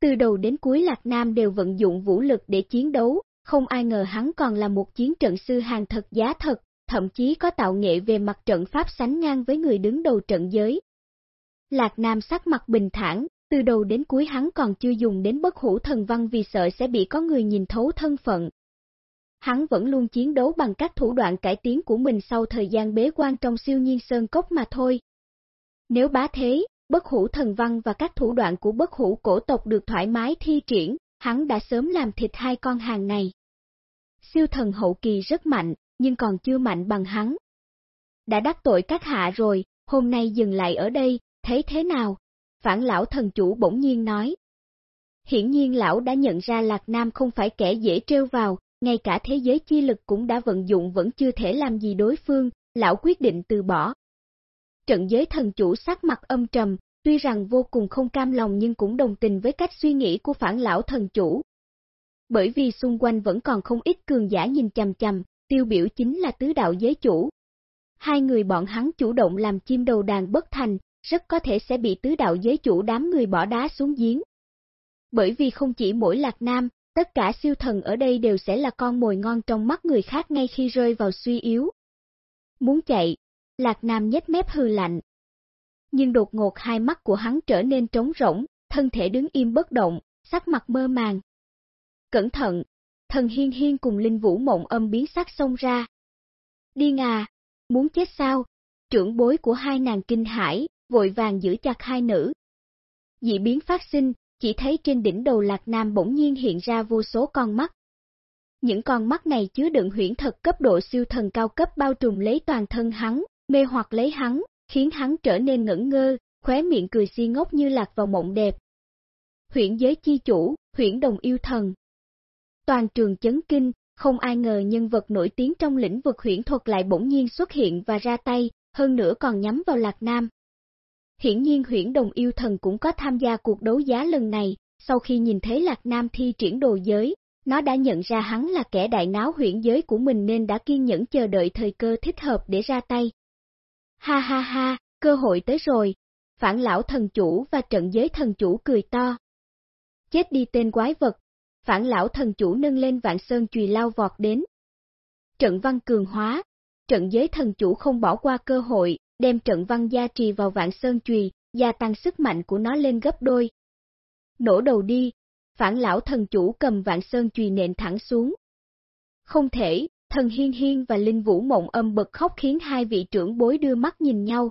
Từ đầu đến cuối Lạc Nam đều vận dụng vũ lực để chiến đấu, không ai ngờ hắn còn là một chiến trận sư hàng thật giá thật, thậm chí có tạo nghệ về mặt trận pháp sánh ngang với người đứng đầu trận giới. Lạc Nam sắc mặt bình thản, từ đầu đến cuối hắn còn chưa dùng đến bất hủ thần văn vì sợ sẽ bị có người nhìn thấu thân phận. Hắn vẫn luôn chiến đấu bằng các thủ đoạn cải tiến của mình sau thời gian bế quan trong siêu nhiên sơn cốc mà thôi. Nếu bá thế, bất hủ thần văn và các thủ đoạn của bất hủ cổ tộc được thoải mái thi triển, hắn đã sớm làm thịt hai con hàng này. Siêu thần hậu kỳ rất mạnh, nhưng còn chưa mạnh bằng hắn. Đã đắc tội các hạ rồi, hôm nay dừng lại ở đây, thấy thế nào? Phản lão thần chủ bỗng nhiên nói. Hiển nhiên lão đã nhận ra Lạc Nam không phải kẻ dễ trêu vào, ngay cả thế giới chi lực cũng đã vận dụng vẫn chưa thể làm gì đối phương, lão quyết định từ bỏ. Trận giới thần chủ sắc mặt âm trầm, tuy rằng vô cùng không cam lòng nhưng cũng đồng tình với cách suy nghĩ của phản lão thần chủ. Bởi vì xung quanh vẫn còn không ít cường giả nhìn chằm chằm, tiêu biểu chính là tứ đạo giới chủ. Hai người bọn hắn chủ động làm chim đầu đàn bất thành, rất có thể sẽ bị tứ đạo giới chủ đám người bỏ đá xuống giếng. Bởi vì không chỉ mỗi lạc nam, tất cả siêu thần ở đây đều sẽ là con mồi ngon trong mắt người khác ngay khi rơi vào suy yếu. Muốn chạy, lạc nam nhếch mép hư lạnh. Nhưng đột ngột hai mắt của hắn trở nên trống rỗng, thân thể đứng im bất động, sắc mặt mơ màng. Cẩn thận, thần hiên hiên cùng linh vũ mộng âm biến sắc xông ra. Đi ngà, muốn chết sao? Trưởng bối của hai nàng kinh hải, vội vàng giữ chặt hai nữ. Dị biến phát sinh, chỉ thấy trên đỉnh đầu Lạc Nam bỗng nhiên hiện ra vô số con mắt. Những con mắt này chứa đựng huyễn thật cấp độ siêu thần cao cấp bao trùm lấy toàn thân hắn, mê hoặc lấy hắn, khiến hắn trở nên ngẩn ngơ, khóe miệng cười si ngốc như lạc vào mộng đẹp. Huyễn giới chi chủ, huyễn đồng yêu thần. Toàn trường chấn kinh, không ai ngờ nhân vật nổi tiếng trong lĩnh vực huyễn thuật lại bỗng nhiên xuất hiện và ra tay, hơn nữa còn nhắm vào Lạc Nam. Hiển nhiên huyển đồng yêu thần cũng có tham gia cuộc đấu giá lần này, sau khi nhìn thấy Lạc Nam thi triển đồ giới, nó đã nhận ra hắn là kẻ đại náo huyển giới của mình nên đã kiên nhẫn chờ đợi thời cơ thích hợp để ra tay. Ha ha ha, cơ hội tới rồi, phản lão thần chủ và trận giới thần chủ cười to. Chết đi tên quái vật, phản lão thần chủ nâng lên vạn sơn chùy lao vọt đến. Trận văn cường hóa, trận giới thần chủ không bỏ qua cơ hội, đem trận văn gia trì vào vạn sơn chùy, gia tăng sức mạnh của nó lên gấp đôi. Nổ đầu đi, phản lão thần chủ cầm vạn sơn chùy nện thẳng xuống. Không thể, thần hiên hiên và linh vũ mộng âm bật khóc khiến hai vị trưởng bối đưa mắt nhìn nhau.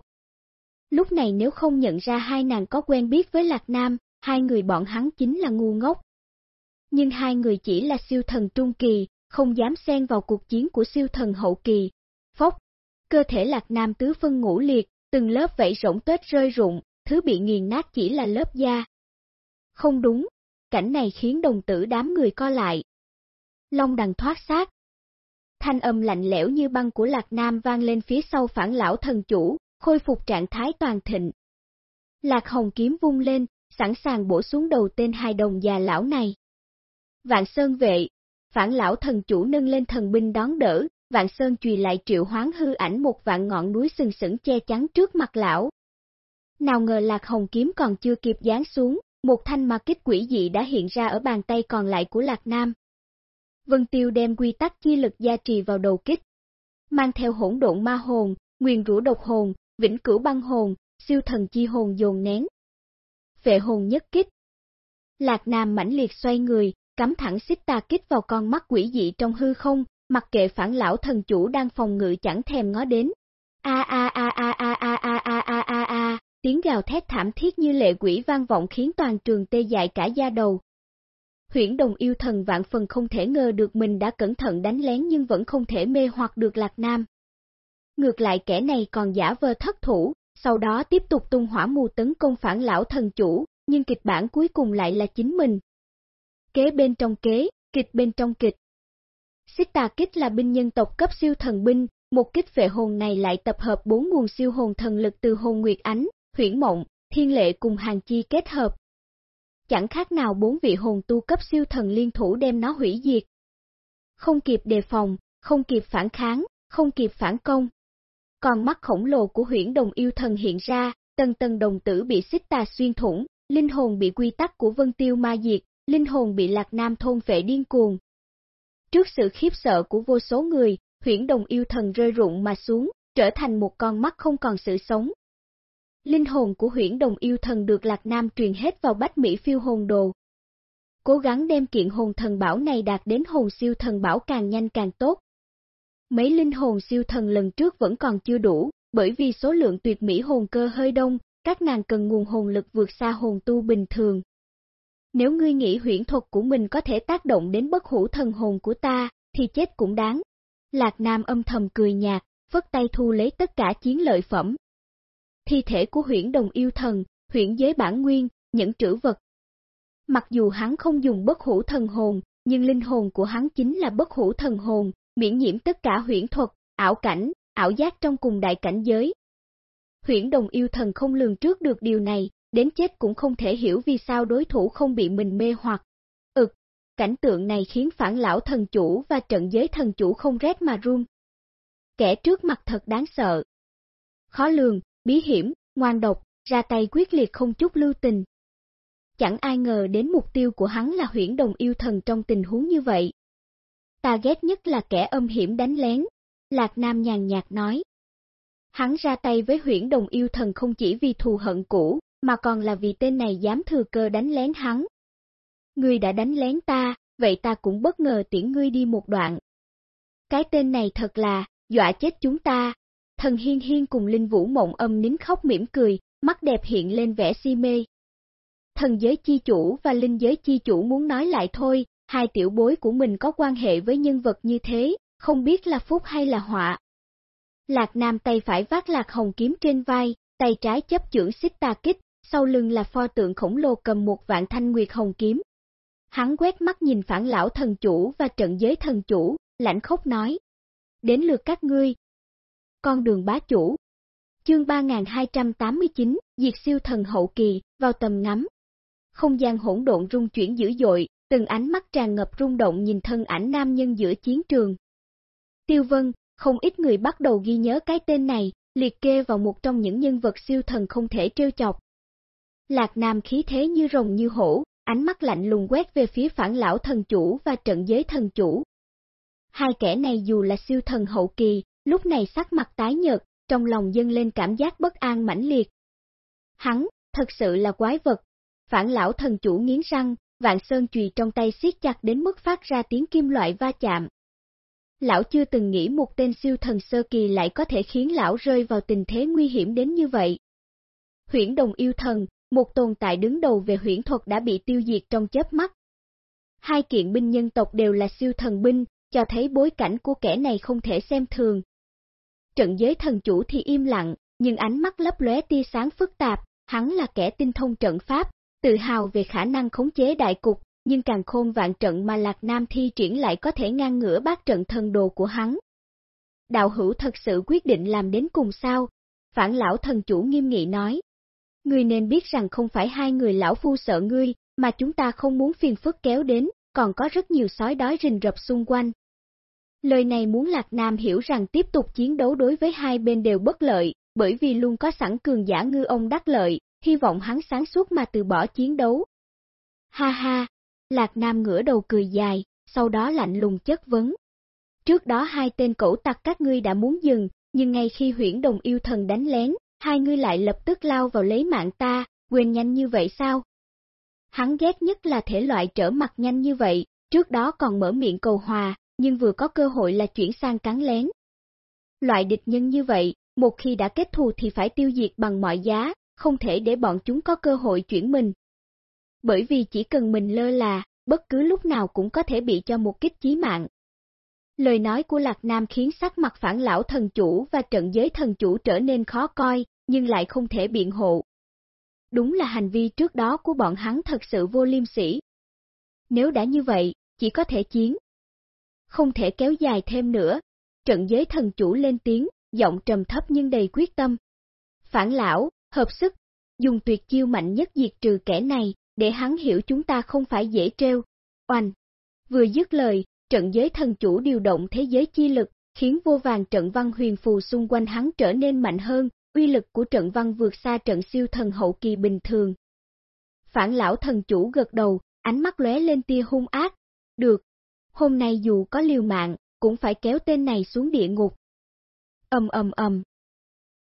Lúc này nếu không nhận ra hai nàng có quen biết với Lạc Nam, hai người bọn hắn chính là ngu ngốc. Nhưng hai người chỉ là siêu thần trung kỳ, không dám xen vào cuộc chiến của siêu thần hậu kỳ. Phốc, cơ thể lạc nam tứ phân ngũ liệt, từng lớp vảy rỗng tết rơi rụng, thứ bị nghiền nát chỉ là lớp da. Không đúng, cảnh này khiến đồng tử đám người co lại. Long đằng thoát xác. Thanh âm lạnh lẽo như băng của Lạc Nam vang lên phía sau phản lão thần chủ, khôi phục trạng thái toàn thịnh. Lạc Hồng kiếm vung lên, sẵn sàng bổ xuống đầu tên hai đồng già lão này. Vạn Sơn vệ, phản lão thần chủ nâng lên thần binh đón đỡ, Vạn Sơn chùy lại triệu hoán hư ảnh một vạn ngọn núi sừng sững che chắn trước mặt lão. Nào ngờ Lạc Hồng kiếm còn chưa kịp giáng xuống, một thanh ma kích quỷ dị đã hiện ra ở bàn tay còn lại của Lạc Nam. Vân Tiêu đem quy tắc chi lực gia trì vào đầu kích, mang theo hỗn độn ma hồn, nguyền rũ độc hồn, vĩnh cửu băng hồn, siêu thần chi hồn dồn nén. Vệ hồn nhất kích. Lạc Nam mãnh liệt xoay người, cắm thẳng xích tà kích vào con mắt quỷ dị trong hư không, mặc kệ phản lão thần chủ đang phòng ngự chẳng thèm ngó đến. A a a a a a a a a a a, tiếng gào thét thảm thiết như lệ quỷ vang vọng khiến toàn trường tê dại cả da đầu. Huyễn đồng yêu thần vạn phần không thể ngờ được mình đã cẩn thận đánh lén nhưng vẫn không thể mê hoặc được Lạc Nam. Ngược lại kẻ này còn giả vờ thất thủ, sau đó tiếp tục tung hỏa mù tấn công phản lão thần chủ, nhưng kịch bản cuối cùng lại là chính mình. Kế bên trong kế, kịch bên trong kịch. Xích tà kích là binh nhân tộc cấp siêu thần binh, một kích vệ hồn này lại tập hợp bốn nguồn siêu hồn thần lực từ hồn nguyệt ánh, huyễn mộng, thiên lệ cùng hàng chi kết hợp. Chẳng khác nào bốn vị hồn tu cấp siêu thần liên thủ đem nó hủy diệt. Không kịp đề phòng, không kịp phản kháng, không kịp phản công. Còn mắt khổng lồ của huyễn đồng yêu thần hiện ra, tầng tầng đồng tử bị xích tà xuyên thủng, linh hồn bị quy tắc của vân tiêu ma diệt, linh hồn bị lạc nam thôn vệ điên cuồng. Trước sự khiếp sợ của vô số người, huyễn đồng yêu thần rơi rụng mà xuống, trở thành một con mắt không còn sự sống. Linh hồn của huyễn đồng yêu thần được Lạc Nam truyền hết vào bách Mỹ phiêu hồn đồ. Cố gắng đem kiện hồn thần bảo này đạt đến hồn siêu thần bảo càng nhanh càng tốt. Mấy linh hồn siêu thần lần trước vẫn còn chưa đủ, bởi vì số lượng tuyệt mỹ hồn cơ hơi đông, các nàng cần nguồn hồn lực vượt xa hồn tu bình thường. Nếu ngươi nghĩ huyễn thuật của mình có thể tác động đến bất hủ thần hồn của ta, thì chết cũng đáng. Lạc Nam âm thầm cười nhạt, vất tay thu lấy tất cả chiến lợi phẩm. Thi thể của huyễn đồng yêu thần, huyễn giới bản nguyên, những trữ vật. Mặc dù hắn không dùng bất hủ thần hồn, nhưng linh hồn của hắn chính là bất hủ thần hồn, miễn nhiễm tất cả huyễn thuật, ảo cảnh, ảo giác trong cùng đại cảnh giới. Huyễn đồng yêu thần không lường trước được điều này, đến chết cũng không thể hiểu vì sao đối thủ không bị mình mê hoặc. Ực, cảnh tượng này khiến phản lão thần chủ và trận giới thần chủ không rét mà run. Kẻ trước mặt thật đáng sợ. Khó lường, bí hiểm, ngoan độc, ra tay quyết liệt không chút lưu tình. Chẳng ai ngờ đến mục tiêu của hắn là huyễn đồng yêu thần trong tình huống như vậy. Ta ghét nhất là kẻ âm hiểm đánh lén, Lạc Nam nhàn nhạt nói. Hắn ra tay với huyễn đồng yêu thần không chỉ vì thù hận cũ, mà còn là vì tên này dám thừa cơ đánh lén hắn. Ngươi đã đánh lén ta, vậy ta cũng bất ngờ tiễn ngươi đi một đoạn. Cái tên này thật là, dọa chết chúng ta. Thần hiên hiên cùng Linh Vũ mộng âm nín khóc mỉm cười, mắt đẹp hiện lên vẻ si mê. Thần giới chi chủ và linh giới chi chủ muốn nói lại thôi, hai tiểu bối của mình có quan hệ với nhân vật như thế, không biết là phúc hay là họa. Lạc Nam tay phải vác lạc hồng kiếm trên vai, tay trái chấp chưởng xích tà kích, sau lưng là pho tượng khổng lồ cầm một vạn thanh nguyệt hồng kiếm. Hắn quét mắt nhìn phản lão thần chủ và trận giới thần chủ, lãnh khốc nói. Đến lượt các ngươi. Con đường bá chủ. Chương 3289, Diệt siêu thần hậu kỳ, vào tầm ngắm. Không gian hỗn độn rung chuyển dữ dội, từng ánh mắt tràn ngập rung động nhìn thân ảnh nam nhân giữa chiến trường. Tiêu Vân, không ít người bắt đầu ghi nhớ cái tên này, liệt kê vào một trong những nhân vật siêu thần không thể trêu chọc. Lạc Nam khí thế như rồng như hổ, ánh mắt lạnh lùng quét về phía phản lão thần chủ và trận giới thần chủ. Hai kẻ này dù là siêu thần hậu kỳ, lúc này sắc mặt tái nhợt, trong lòng dâng lên cảm giác bất an mãnh liệt. Hắn, thật sự là quái vật. Phản lão thần chủ nghiến răng, vạn sơn chùy trong tay siết chặt đến mức phát ra tiếng kim loại va chạm. Lão chưa từng nghĩ một tên siêu thần sơ kỳ lại có thể khiến lão rơi vào tình thế nguy hiểm đến như vậy. Huyễn đồng yêu thần, một tồn tại đứng đầu về huyễn thuật đã bị tiêu diệt trong chớp mắt. Hai kiện binh nhân tộc đều là siêu thần binh, cho thấy bối cảnh của kẻ này không thể xem thường. Trận giới thần chủ thì im lặng, nhưng ánh mắt lấp lóe tia sáng phức tạp, hắn là kẻ tinh thông trận pháp, tự hào về khả năng khống chế đại cục, nhưng càng khôn vạn trận mà Lạc Nam thi triển lại có thể ngang ngửa bát trận thần đồ của hắn. Đạo hữu thật sự quyết định làm đến cùng sao? Phản lão thần chủ nghiêm nghị nói. Ngươi nên biết rằng không phải hai người lão phu sợ ngươi, mà chúng ta không muốn phiền phức kéo đến, còn có rất nhiều sói đói rình rập xung quanh. Lời này muốn Lạc Nam hiểu rằng tiếp tục chiến đấu đối với hai bên đều bất lợi, bởi vì luôn có sẵn cường giả ngư ông đắc lợi, hy vọng hắn sáng suốt mà từ bỏ chiến đấu. Ha ha, Lạc Nam ngửa đầu cười dài, sau đó lạnh lùng chất vấn. Trước đó hai tên cẩu tặc các ngươi đã muốn dừng, nhưng ngay khi huyển đồng yêu thần đánh lén, hai ngươi lại lập tức lao vào lấy mạng ta, quên nhanh như vậy sao? Hắn ghét nhất là thể loại trở mặt nhanh như vậy, trước đó còn mở miệng cầu hòa, nhưng vừa có cơ hội là chuyển sang cắn lén. Loại địch nhân như vậy, một khi đã kết thù thì phải tiêu diệt bằng mọi giá, không thể để bọn chúng có cơ hội chuyển mình. Bởi vì chỉ cần mình lơ là, bất cứ lúc nào cũng có thể bị cho một kích chí mạng. Lời nói của Lạc Nam khiến sắc mặt phản lão thần chủ và trận giới thần chủ trở nên khó coi, nhưng lại không thể biện hộ. Đúng là hành vi trước đó của bọn hắn thật sự vô liêm sỉ. Nếu đã như vậy, chỉ có thể chiến. Không thể kéo dài thêm nữa. Trận giới thần chủ lên tiếng, giọng trầm thấp nhưng đầy quyết tâm. Phản lão, hợp sức, dùng tuyệt chiêu mạnh nhất diệt trừ kẻ này, để hắn hiểu chúng ta không phải dễ treo. Oanh! Vừa dứt lời, trận giới thần chủ điều động thế giới chi lực, khiến vô vàng trận văn huyền phù xung quanh hắn trở nên mạnh hơn, uy lực của trận văn vượt xa trận siêu thần hậu kỳ bình thường. Phản lão thần chủ gật đầu, ánh mắt lóe lên tia hung ác. Được, hôm nay dù có liều mạng, cũng phải kéo tên này xuống địa ngục. Âm âm âm.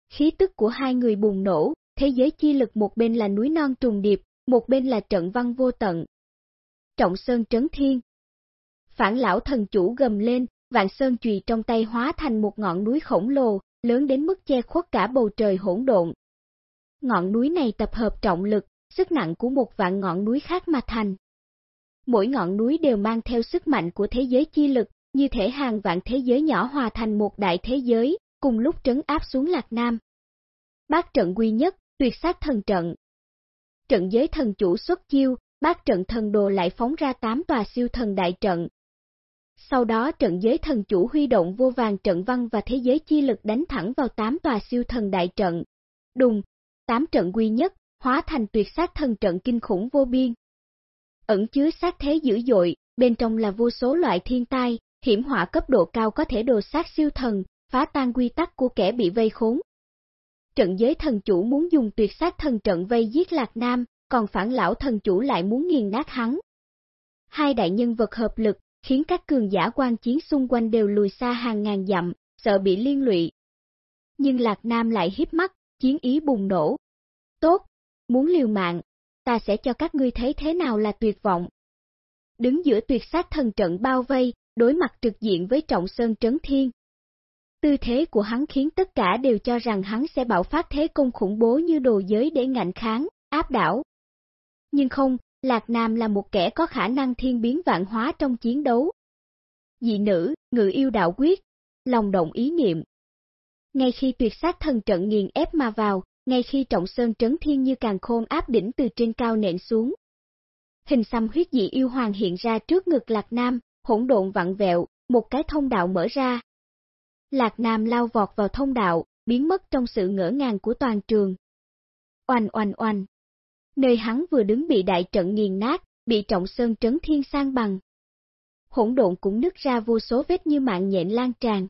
Khí tức của hai người bùng nổ, thế giới chi lực một bên là núi non trùng điệp, một bên là trận văn vô tận. Trọng Sơn trấn thiên. Phản lão thần chủ gầm lên, vạn sơn chùy trong tay hóa thành một ngọn núi khổng lồ, lớn đến mức che khuất cả bầu trời hỗn độn. Ngọn núi này tập hợp trọng lực, sức nặng của một vạn ngọn núi khác mà thành. Mỗi ngọn núi đều mang theo sức mạnh của thế giới chi lực, như thể hàng vạn thế giới nhỏ hòa thành một đại thế giới, cùng lúc trấn áp xuống Lạc Nam. Bát trận quy nhất, tuyệt sát thần trận. Trận giới thần chủ xuất chiêu, bát trận thần đồ lại phóng ra tám tòa siêu thần đại trận, sau đó trận giới thần chủ huy động vô vàng trận văn và thế giới chi lực đánh thẳng vào tám tòa siêu thần đại trận. Đùng, tám trận quy nhất, hóa thành tuyệt sát thần trận kinh khủng vô biên. Ẩn chứa sát thế dữ dội, bên trong là vô số loại thiên tai, hiểm họa cấp độ cao có thể đồ sát siêu thần, phá tan quy tắc của kẻ bị vây khốn. Trận giới thần chủ muốn dùng tuyệt sát thần trận vây giết Lạc Nam, còn phản lão thần chủ lại muốn nghiền nát hắn. Hai đại nhân vật hợp lực, khiến các cường giả quan chiến xung quanh đều lùi xa hàng ngàn dặm, sợ bị liên lụy. Nhưng Lạc Nam lại hiếp mắt, chiến ý bùng nổ. Tốt, muốn liều mạng, ta sẽ cho các ngươi thấy thế nào là tuyệt vọng. Đứng giữa tuyệt sát thần trận bao vây, đối mặt trực diện với trọng sơn trấn thiên. Tư thế của hắn khiến tất cả đều cho rằng hắn sẽ bạo phát thế công khủng bố như đồ giới để ngạnh kháng, áp đảo. Nhưng không, Lạc Nam là một kẻ có khả năng thiên biến vạn hóa trong chiến đấu. Dị nữ, ngự yêu đạo quyết, lòng động ý niệm. Ngay khi tuyệt sát thần trận nghiền ép mà vào, ngay khi trọng sơn trấn thiên như càng khôn áp đỉnh từ trên cao nện xuống. Hình xăm huyết dị yêu hoàng hiện ra trước ngực Lạc Nam, hỗn độn vặn vẹo, một cái thông đạo mở ra. Lạc Nam lao vọt vào thông đạo, biến mất trong sự ngỡ ngàng của toàn trường. Oanh oanh oanh nơi hắn vừa đứng bị đại trận nghiền nát, bị trọng sơn trấn thiên sang bằng. Hỗn độn cũng nứt ra vô số vết như mạng nhện lan tràn.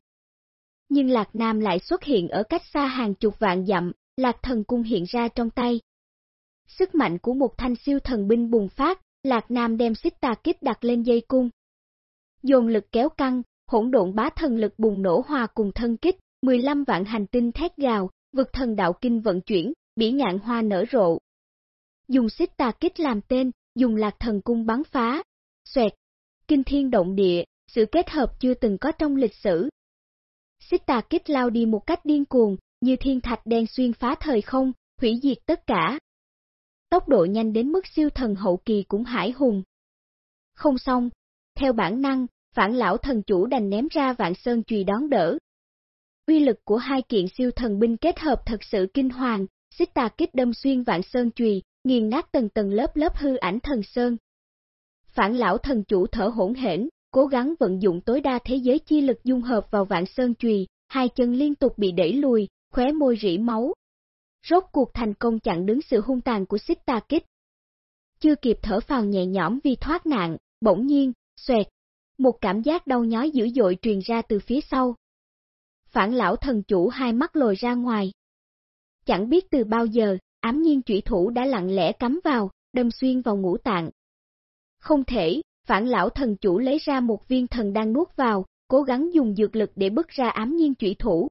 Nhưng Lạc Nam lại xuất hiện ở cách xa hàng chục vạn dặm, Lạc thần cung hiện ra trong tay. Sức mạnh của một thanh siêu thần binh bùng phát, Lạc Nam đem xích tà kích đặt lên dây cung. Dồn lực kéo căng, hỗn độn bá thần lực bùng nổ hòa cùng thân kích, 15 vạn hành tinh thét gào, vực thần đạo kinh vận chuyển, bỉ ngạn hoa nở rộ, dùng xích tà kích làm tên, dùng lạc thần cung bắn phá, xoẹt, kinh thiên động địa, sự kết hợp chưa từng có trong lịch sử. Xích tà kích lao đi một cách điên cuồng, như thiên thạch đen xuyên phá thời không, hủy diệt tất cả. tốc độ nhanh đến mức siêu thần hậu kỳ cũng hải hùng. Không xong, theo bản năng, phản lão thần chủ đành ném ra vạn sơn chùy đón đỡ. Uy lực của hai kiện siêu thần binh kết hợp thật sự kinh hoàng, xích tà kích đâm xuyên vạn sơn chùy, nghiền nát tầng tầng lớp lớp hư ảnh thần sơn. Phản lão thần chủ thở hỗn hển, cố gắng vận dụng tối đa thế giới chi lực dung hợp vào vạn sơn chùy, hai chân liên tục bị đẩy lùi, khóe môi rỉ máu. Rốt cuộc thành công chặn đứng sự hung tàn của xích ta kích. Chưa kịp thở phào nhẹ nhõm vì thoát nạn, bỗng nhiên, xoẹt, một cảm giác đau nhói dữ dội truyền ra từ phía sau. Phản lão thần chủ hai mắt lồi ra ngoài. Chẳng biết từ bao giờ, ám nhiên trụy thủ đã lặng lẽ cắm vào, đâm xuyên vào ngũ tạng. Không thể, phản lão thần chủ lấy ra một viên thần đang nuốt vào, cố gắng dùng dược lực để bức ra ám nhiên trụy thủ.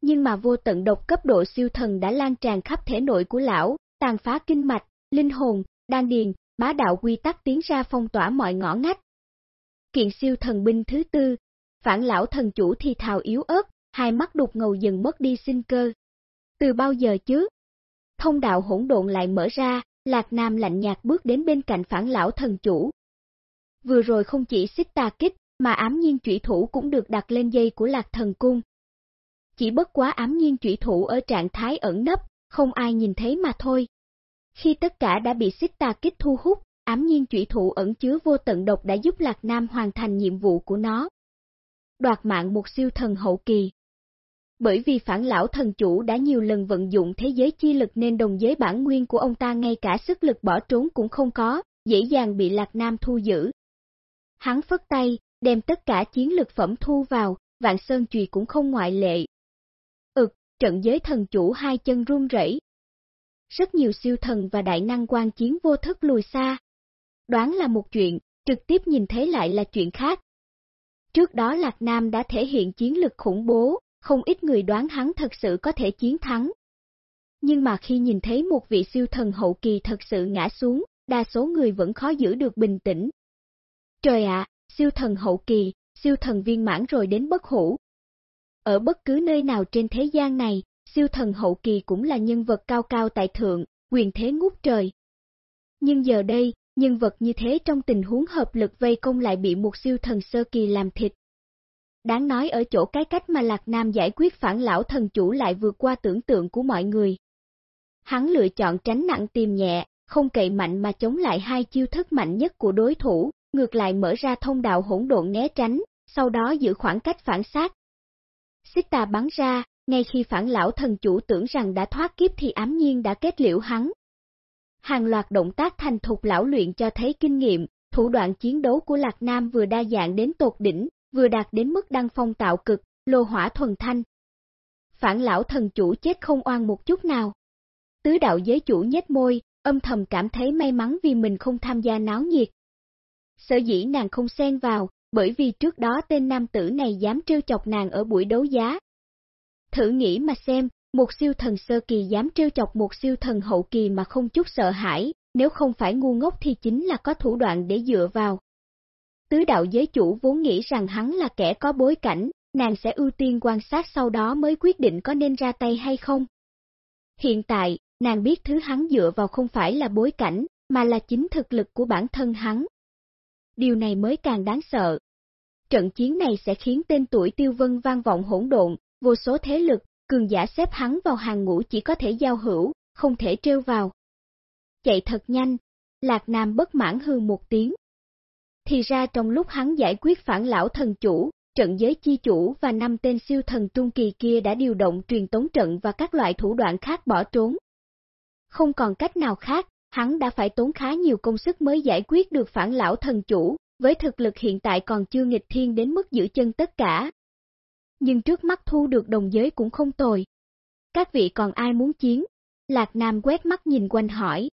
Nhưng mà vô tận độc cấp độ siêu thần đã lan tràn khắp thể nội của lão, tàn phá kinh mạch, linh hồn, đan điền, bá đạo quy tắc tiến ra phong tỏa mọi ngõ ngách. Kiện siêu thần binh thứ tư, phản lão thần chủ thì thào yếu ớt, hai mắt đục ngầu dần mất đi sinh cơ. Từ bao giờ chứ? Thông đạo hỗn độn lại mở ra, Lạc Nam lạnh nhạt bước đến bên cạnh phản lão thần chủ. Vừa rồi không chỉ xích tà kích, mà ám nhiên trụy thủ cũng được đặt lên dây của Lạc Thần Cung. Chỉ bất quá ám nhiên trụy thủ ở trạng thái ẩn nấp, không ai nhìn thấy mà thôi. Khi tất cả đã bị xích tà kích thu hút, ám nhiên trụy thủ ẩn chứa vô tận độc đã giúp Lạc Nam hoàn thành nhiệm vụ của nó. Đoạt mạng một siêu thần hậu kỳ. Bởi vì phản lão thần chủ đã nhiều lần vận dụng thế giới chi lực nên đồng giới bản nguyên của ông ta ngay cả sức lực bỏ trốn cũng không có, dễ dàng bị Lạc Nam thu giữ. Hắn phất tay, đem tất cả chiến lực phẩm thu vào, vạn sơn chùy cũng không ngoại lệ. Ực, trận giới thần chủ hai chân run rẩy. Rất nhiều siêu thần và đại năng quan chiến vô thức lùi xa. Đoán là một chuyện, trực tiếp nhìn thấy lại là chuyện khác. Trước đó Lạc Nam đã thể hiện chiến lực khủng bố, không ít người đoán hắn thật sự có thể chiến thắng. Nhưng mà khi nhìn thấy một vị siêu thần hậu kỳ thật sự ngã xuống, đa số người vẫn khó giữ được bình tĩnh. Trời ạ, siêu thần hậu kỳ, siêu thần viên mãn rồi đến bất hủ. Ở bất cứ nơi nào trên thế gian này, siêu thần hậu kỳ cũng là nhân vật cao cao tại thượng, quyền thế ngút trời. Nhưng giờ đây, nhân vật như thế trong tình huống hợp lực vây công lại bị một siêu thần sơ kỳ làm thịt. Đáng nói ở chỗ cái cách mà Lạc Nam giải quyết phản lão thần chủ lại vượt qua tưởng tượng của mọi người. Hắn lựa chọn tránh nặng tìm nhẹ, không cậy mạnh mà chống lại hai chiêu thức mạnh nhất của đối thủ, ngược lại mở ra thông đạo hỗn độn né tránh, sau đó giữ khoảng cách phản sát. Xích tà bắn ra, ngay khi phản lão thần chủ tưởng rằng đã thoát kiếp thì ám nhiên đã kết liễu hắn. Hàng loạt động tác thành thục lão luyện cho thấy kinh nghiệm, thủ đoạn chiến đấu của Lạc Nam vừa đa dạng đến tột đỉnh, vừa đạt đến mức đăng phong tạo cực, lô hỏa thuần thanh. Phản lão thần chủ chết không oan một chút nào. Tứ đạo giới chủ nhếch môi, âm thầm cảm thấy may mắn vì mình không tham gia náo nhiệt. Sở dĩ nàng không xen vào, bởi vì trước đó tên nam tử này dám trêu chọc nàng ở buổi đấu giá. Thử nghĩ mà xem, một siêu thần sơ kỳ dám trêu chọc một siêu thần hậu kỳ mà không chút sợ hãi, nếu không phải ngu ngốc thì chính là có thủ đoạn để dựa vào. Tứ đạo giới chủ vốn nghĩ rằng hắn là kẻ có bối cảnh, nàng sẽ ưu tiên quan sát sau đó mới quyết định có nên ra tay hay không. Hiện tại, nàng biết thứ hắn dựa vào không phải là bối cảnh, mà là chính thực lực của bản thân hắn. Điều này mới càng đáng sợ. Trận chiến này sẽ khiến tên tuổi tiêu vân vang vọng hỗn độn, vô số thế lực, cường giả xếp hắn vào hàng ngũ chỉ có thể giao hữu, không thể trêu vào. Chạy thật nhanh, Lạc Nam bất mãn hư một tiếng. Thì ra trong lúc hắn giải quyết phản lão thần chủ, trận giới chi chủ và năm tên siêu thần trung kỳ kia đã điều động truyền tống trận và các loại thủ đoạn khác bỏ trốn. Không còn cách nào khác, hắn đã phải tốn khá nhiều công sức mới giải quyết được phản lão thần chủ, với thực lực hiện tại còn chưa nghịch thiên đến mức giữ chân tất cả. Nhưng trước mắt thu được đồng giới cũng không tồi. Các vị còn ai muốn chiến? Lạc Nam quét mắt nhìn quanh hỏi.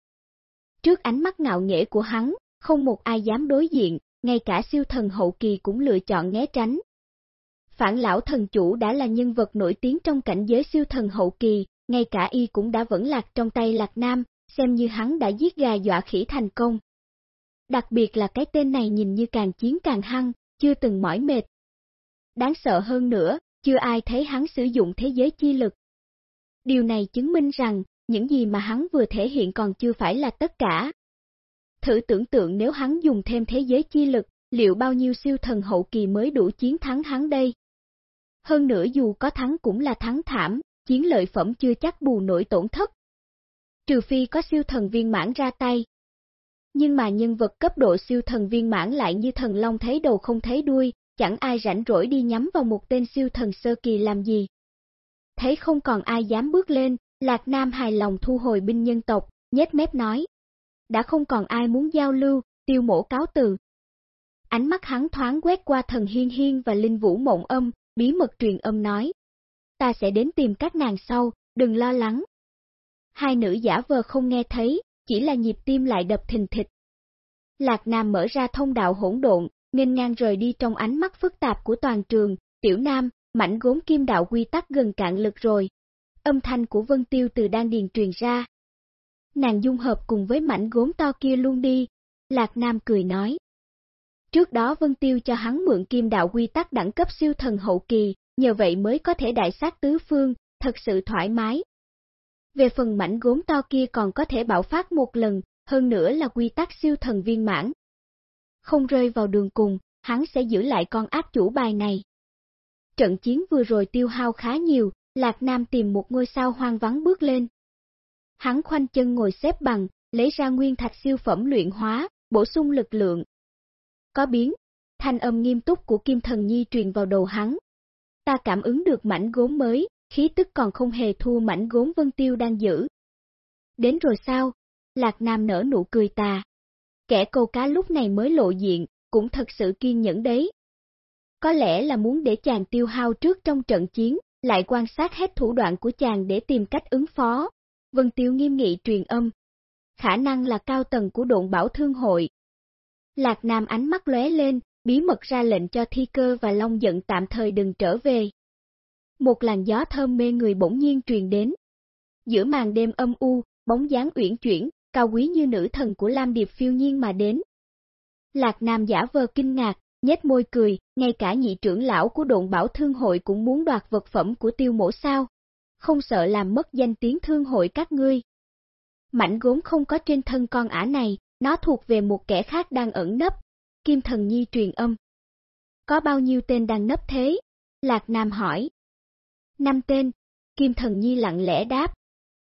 Trước ánh mắt ngạo nghễ của hắn, không một ai dám đối diện, ngay cả siêu thần hậu kỳ cũng lựa chọn né tránh. Phản lão thần chủ đã là nhân vật nổi tiếng trong cảnh giới siêu thần hậu kỳ, ngay cả y cũng đã vẫn lạc trong tay Lạc Nam, xem như hắn đã giết gà dọa khỉ thành công. Đặc biệt là cái tên này nhìn như càng chiến càng hăng, chưa từng mỏi mệt. Đáng sợ hơn nữa, chưa ai thấy hắn sử dụng thế giới chi lực. Điều này chứng minh rằng, những gì mà hắn vừa thể hiện còn chưa phải là tất cả. Thử tưởng tượng nếu hắn dùng thêm thế giới chi lực, liệu bao nhiêu siêu thần hậu kỳ mới đủ chiến thắng hắn đây? Hơn nữa dù có thắng cũng là thắng thảm, chiến lợi phẩm chưa chắc bù nổi tổn thất. Trừ phi có siêu thần viên mãn ra tay. Nhưng mà nhân vật cấp độ siêu thần viên mãn lại như thần long thấy đầu không thấy đuôi, chẳng ai rảnh rỗi đi nhắm vào một tên siêu thần sơ kỳ làm gì. Thấy không còn ai dám bước lên, Lạc Nam hài lòng thu hồi binh nhân tộc, nhét mép nói. Đã không còn ai muốn giao lưu, tiêu mổ cáo từ. Ánh mắt hắn thoáng quét qua thần hiên hiên và linh vũ mộng âm, bí mật truyền âm nói. Ta sẽ đến tìm các nàng sau, đừng lo lắng. Hai nữ giả vờ không nghe thấy, chỉ là nhịp tim lại đập thình thịch. Lạc Nam mở ra thông đạo hỗn độn, nghênh ngang rời đi trong ánh mắt phức tạp của toàn trường, tiểu nam, mảnh gốm kim đạo quy tắc gần cạn lực rồi. Âm thanh của Vân Tiêu từ đan điền truyền ra. Nàng dung hợp cùng với mảnh gốm to kia luôn đi, Lạc Nam cười nói. Trước đó Vân Tiêu cho hắn mượn kim đạo quy tắc đẳng cấp siêu thần hậu kỳ, nhờ vậy mới có thể đại sát tứ phương, thật sự thoải mái. Về phần mảnh gốm to kia còn có thể bạo phát một lần, hơn nữa là quy tắc siêu thần viên mãn. Không rơi vào đường cùng, hắn sẽ giữ lại con ác chủ bài này. Trận chiến vừa rồi tiêu hao khá nhiều, Lạc Nam tìm một ngôi sao hoang vắng bước lên. Hắn khoanh chân ngồi xếp bằng, lấy ra nguyên thạch siêu phẩm luyện hóa, bổ sung lực lượng. Có biến, thanh âm nghiêm túc của Kim Thần Nhi truyền vào đầu hắn. Ta cảm ứng được mảnh gốm mới, khí tức còn không hề thua mảnh gốm Vân Tiêu đang giữ. Đến rồi sao? Lạc Nam nở nụ cười tà. Kẻ câu cá lúc này mới lộ diện, cũng thật sự kiên nhẫn đấy. Có lẽ là muốn để chàng tiêu hao trước trong trận chiến, lại quan sát hết thủ đoạn của chàng để tìm cách ứng phó. Vân Tiêu nghiêm nghị truyền âm. Khả năng là cao tầng của độn bảo thương hội. Lạc Nam ánh mắt lóe lên, bí mật ra lệnh cho thi cơ và long giận tạm thời đừng trở về. Một làn gió thơm mê người bỗng nhiên truyền đến. Giữa màn đêm âm u, bóng dáng uyển chuyển, cao quý như nữ thần của Lam Điệp phiêu nhiên mà đến. Lạc Nam giả vờ kinh ngạc, nhếch môi cười, ngay cả nhị trưởng lão của độn bảo thương hội cũng muốn đoạt vật phẩm của tiêu mổ sao. Không sợ làm mất danh tiếng thương hội các ngươi. Mảnh gốm không có trên thân con ả này, nó thuộc về một kẻ khác đang ẩn nấp. Kim thần nhi truyền âm. Có bao nhiêu tên đang nấp thế? Lạc Nam hỏi. Năm tên. Kim thần nhi lặng lẽ đáp.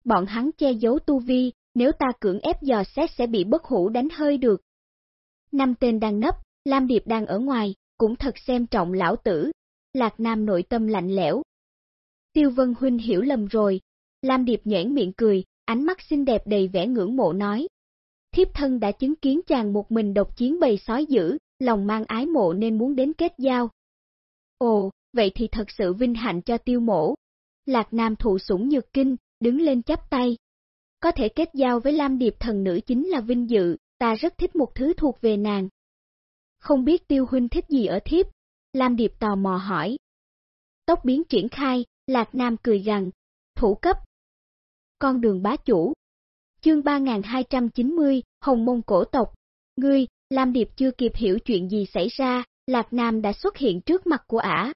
Bọn hắn che giấu tu vi, nếu ta cưỡng ép dò xét sẽ bị bất hủ đánh hơi được. Năm tên đang nấp, Lam Điệp đang ở ngoài, cũng thật xem trọng lão tử. Lạc Nam nội tâm lạnh lẽo. Tiêu Vân Huynh hiểu lầm rồi. Lam Điệp nhãn miệng cười, ánh mắt xinh đẹp đầy vẻ ngưỡng mộ nói. Thiếp thân đã chứng kiến chàng một mình độc chiến bầy sói dữ, lòng mang ái mộ nên muốn đến kết giao. Ồ, vậy thì thật sự vinh hạnh cho tiêu mổ. Lạc Nam thụ sủng nhược kinh, đứng lên chắp tay. Có thể kết giao với Lam Điệp thần nữ chính là vinh dự, ta rất thích một thứ thuộc về nàng. Không biết tiêu huynh thích gì ở thiếp? Lam Điệp tò mò hỏi. Tốc biến triển khai, Lạc Nam cười gằn, thủ cấp. Con đường bá chủ. Chương 3290, Hồng Mông Cổ Tộc. Ngươi, Lam Điệp chưa kịp hiểu chuyện gì xảy ra, Lạc Nam đã xuất hiện trước mặt của ả.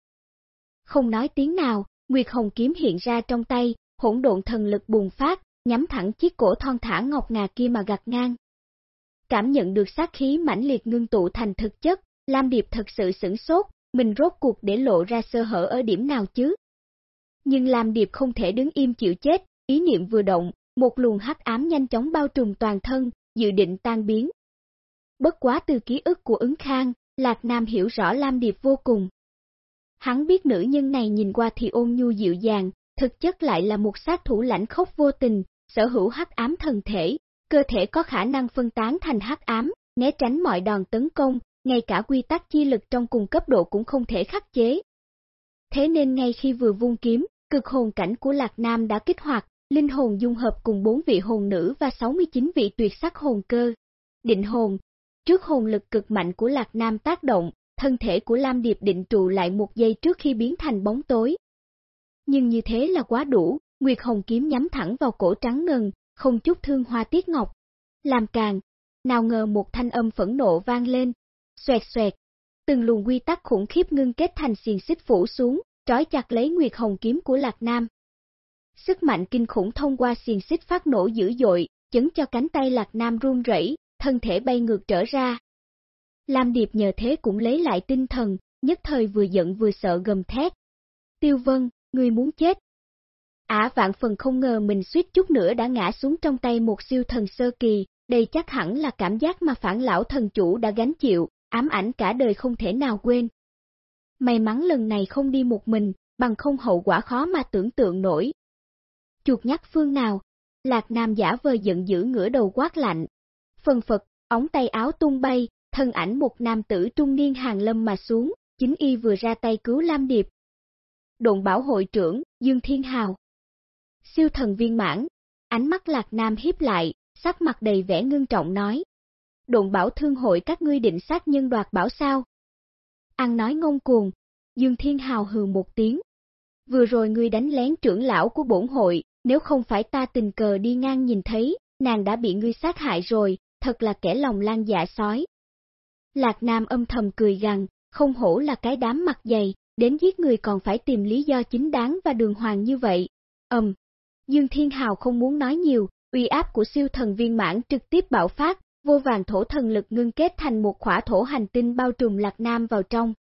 Không nói tiếng nào, Nguyệt Hồng kiếm hiện ra trong tay, hỗn độn thần lực bùng phát, nhắm thẳng chiếc cổ thon thả ngọc ngà kia mà gặt ngang. Cảm nhận được sát khí mãnh liệt ngưng tụ thành thực chất, Lam Điệp thật sự sửng sốt, mình rốt cuộc để lộ ra sơ hở ở điểm nào chứ? Nhưng Lam Điệp không thể đứng im chịu chết, ý niệm vừa động, một luồng hắc ám nhanh chóng bao trùm toàn thân, dự định tan biến. Bất quá từ ký ức của ứng khang, Lạc Nam hiểu rõ Lam Điệp vô cùng. Hắn biết nữ nhân này nhìn qua thì ôn nhu dịu dàng, thực chất lại là một sát thủ lãnh khốc vô tình, sở hữu hắc ám thần thể, cơ thể có khả năng phân tán thành hắc ám, né tránh mọi đòn tấn công, ngay cả quy tắc chi lực trong cùng cấp độ cũng không thể khắc chế. Thế nên ngay khi vừa vung kiếm, cực hồn cảnh của Lạc Nam đã kích hoạt, linh hồn dung hợp cùng bốn vị hồn nữ và 69 vị tuyệt sắc hồn cơ. Định hồn, trước hồn lực cực mạnh của Lạc Nam tác động, thân thể của Lam Điệp định trụ lại một giây trước khi biến thành bóng tối. Nhưng như thế là quá đủ, Nguyệt Hồng kiếm nhắm thẳng vào cổ trắng ngần, không chút thương hoa tiết ngọc. Làm càng, nào ngờ một thanh âm phẫn nộ vang lên, xoẹt xoẹt, từng luồng quy tắc khủng khiếp ngưng kết thành xiền xích phủ xuống, trói chặt lấy Nguyệt Hồng kiếm của Lạc Nam. Sức mạnh kinh khủng thông qua xiềng xích phát nổ dữ dội, chấn cho cánh tay Lạc Nam run rẩy, thân thể bay ngược trở ra. Lam Điệp nhờ thế cũng lấy lại tinh thần, nhất thời vừa giận vừa sợ gầm thét. Tiêu Vân, ngươi muốn chết. Ả vạn phần không ngờ mình suýt chút nữa đã ngã xuống trong tay một siêu thần sơ kỳ, đây chắc hẳn là cảm giác mà phản lão thần chủ đã gánh chịu, ám ảnh cả đời không thể nào quên. May mắn lần này không đi một mình, bằng không hậu quả khó mà tưởng tượng nổi. Chuột nhắc phương nào, Lạc Nam giả vờ giận dữ ngửa đầu quát lạnh. Phần phật, ống tay áo tung bay, thân ảnh một nam tử trung niên hàng lâm mà xuống, chính y vừa ra tay cứu Lam Điệp. Độn bảo hội trưởng, Dương Thiên Hào. Siêu thần viên mãn, ánh mắt Lạc Nam hiếp lại, sắc mặt đầy vẻ ngưng trọng nói. Độn bảo thương hội các ngươi định sát nhân đoạt bảo sao? Ăn nói ngông cuồng, Dương Thiên Hào hừ một tiếng. Vừa rồi ngươi đánh lén trưởng lão của bổn hội, nếu không phải ta tình cờ đi ngang nhìn thấy, nàng đã bị ngươi sát hại rồi, thật là kẻ lòng lan dạ sói. Lạc Nam âm thầm cười gằn, không hổ là cái đám mặt dày, đến giết người còn phải tìm lý do chính đáng và đường hoàng như vậy. Ầm, Dương Thiên Hào không muốn nói nhiều, uy áp của siêu thần viên mãn trực tiếp bạo phát, vô vàng thổ thần lực ngưng kết thành một khỏa thổ hành tinh bao trùm Lạc Nam vào trong.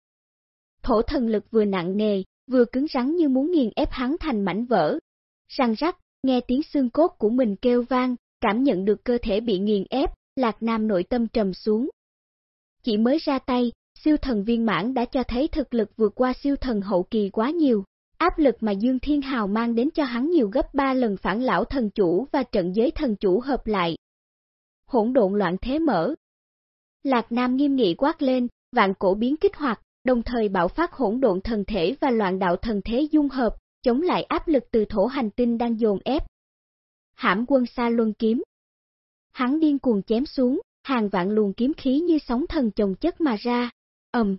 Thổ thần lực vừa nặng nề, vừa cứng rắn như muốn nghiền ép hắn thành mảnh vỡ. Răng rắc, nghe tiếng xương cốt của mình kêu vang, cảm nhận được cơ thể bị nghiền ép, Lạc Nam nội tâm trầm xuống. Chỉ mới ra tay, siêu thần viên mãn đã cho thấy thực lực vượt qua siêu thần hậu kỳ quá nhiều. Áp lực mà Dương Thiên Hào mang đến cho hắn nhiều gấp 3 lần phản lão thần chủ và trận giới thần chủ hợp lại. Hỗn độn loạn thế mở. Lạc Nam nghiêm nghị quát lên, vạn cổ biến kích hoạt, đồng thời bạo phát hỗn độn thần thể và loạn đạo thần thế dung hợp, chống lại áp lực từ thổ hành tinh đang dồn ép. Hãm quân xa luân kiếm. Hắn điên cuồng chém xuống, hàng vạn luồng kiếm khí như sóng thần chồng chất mà ra. Ầm,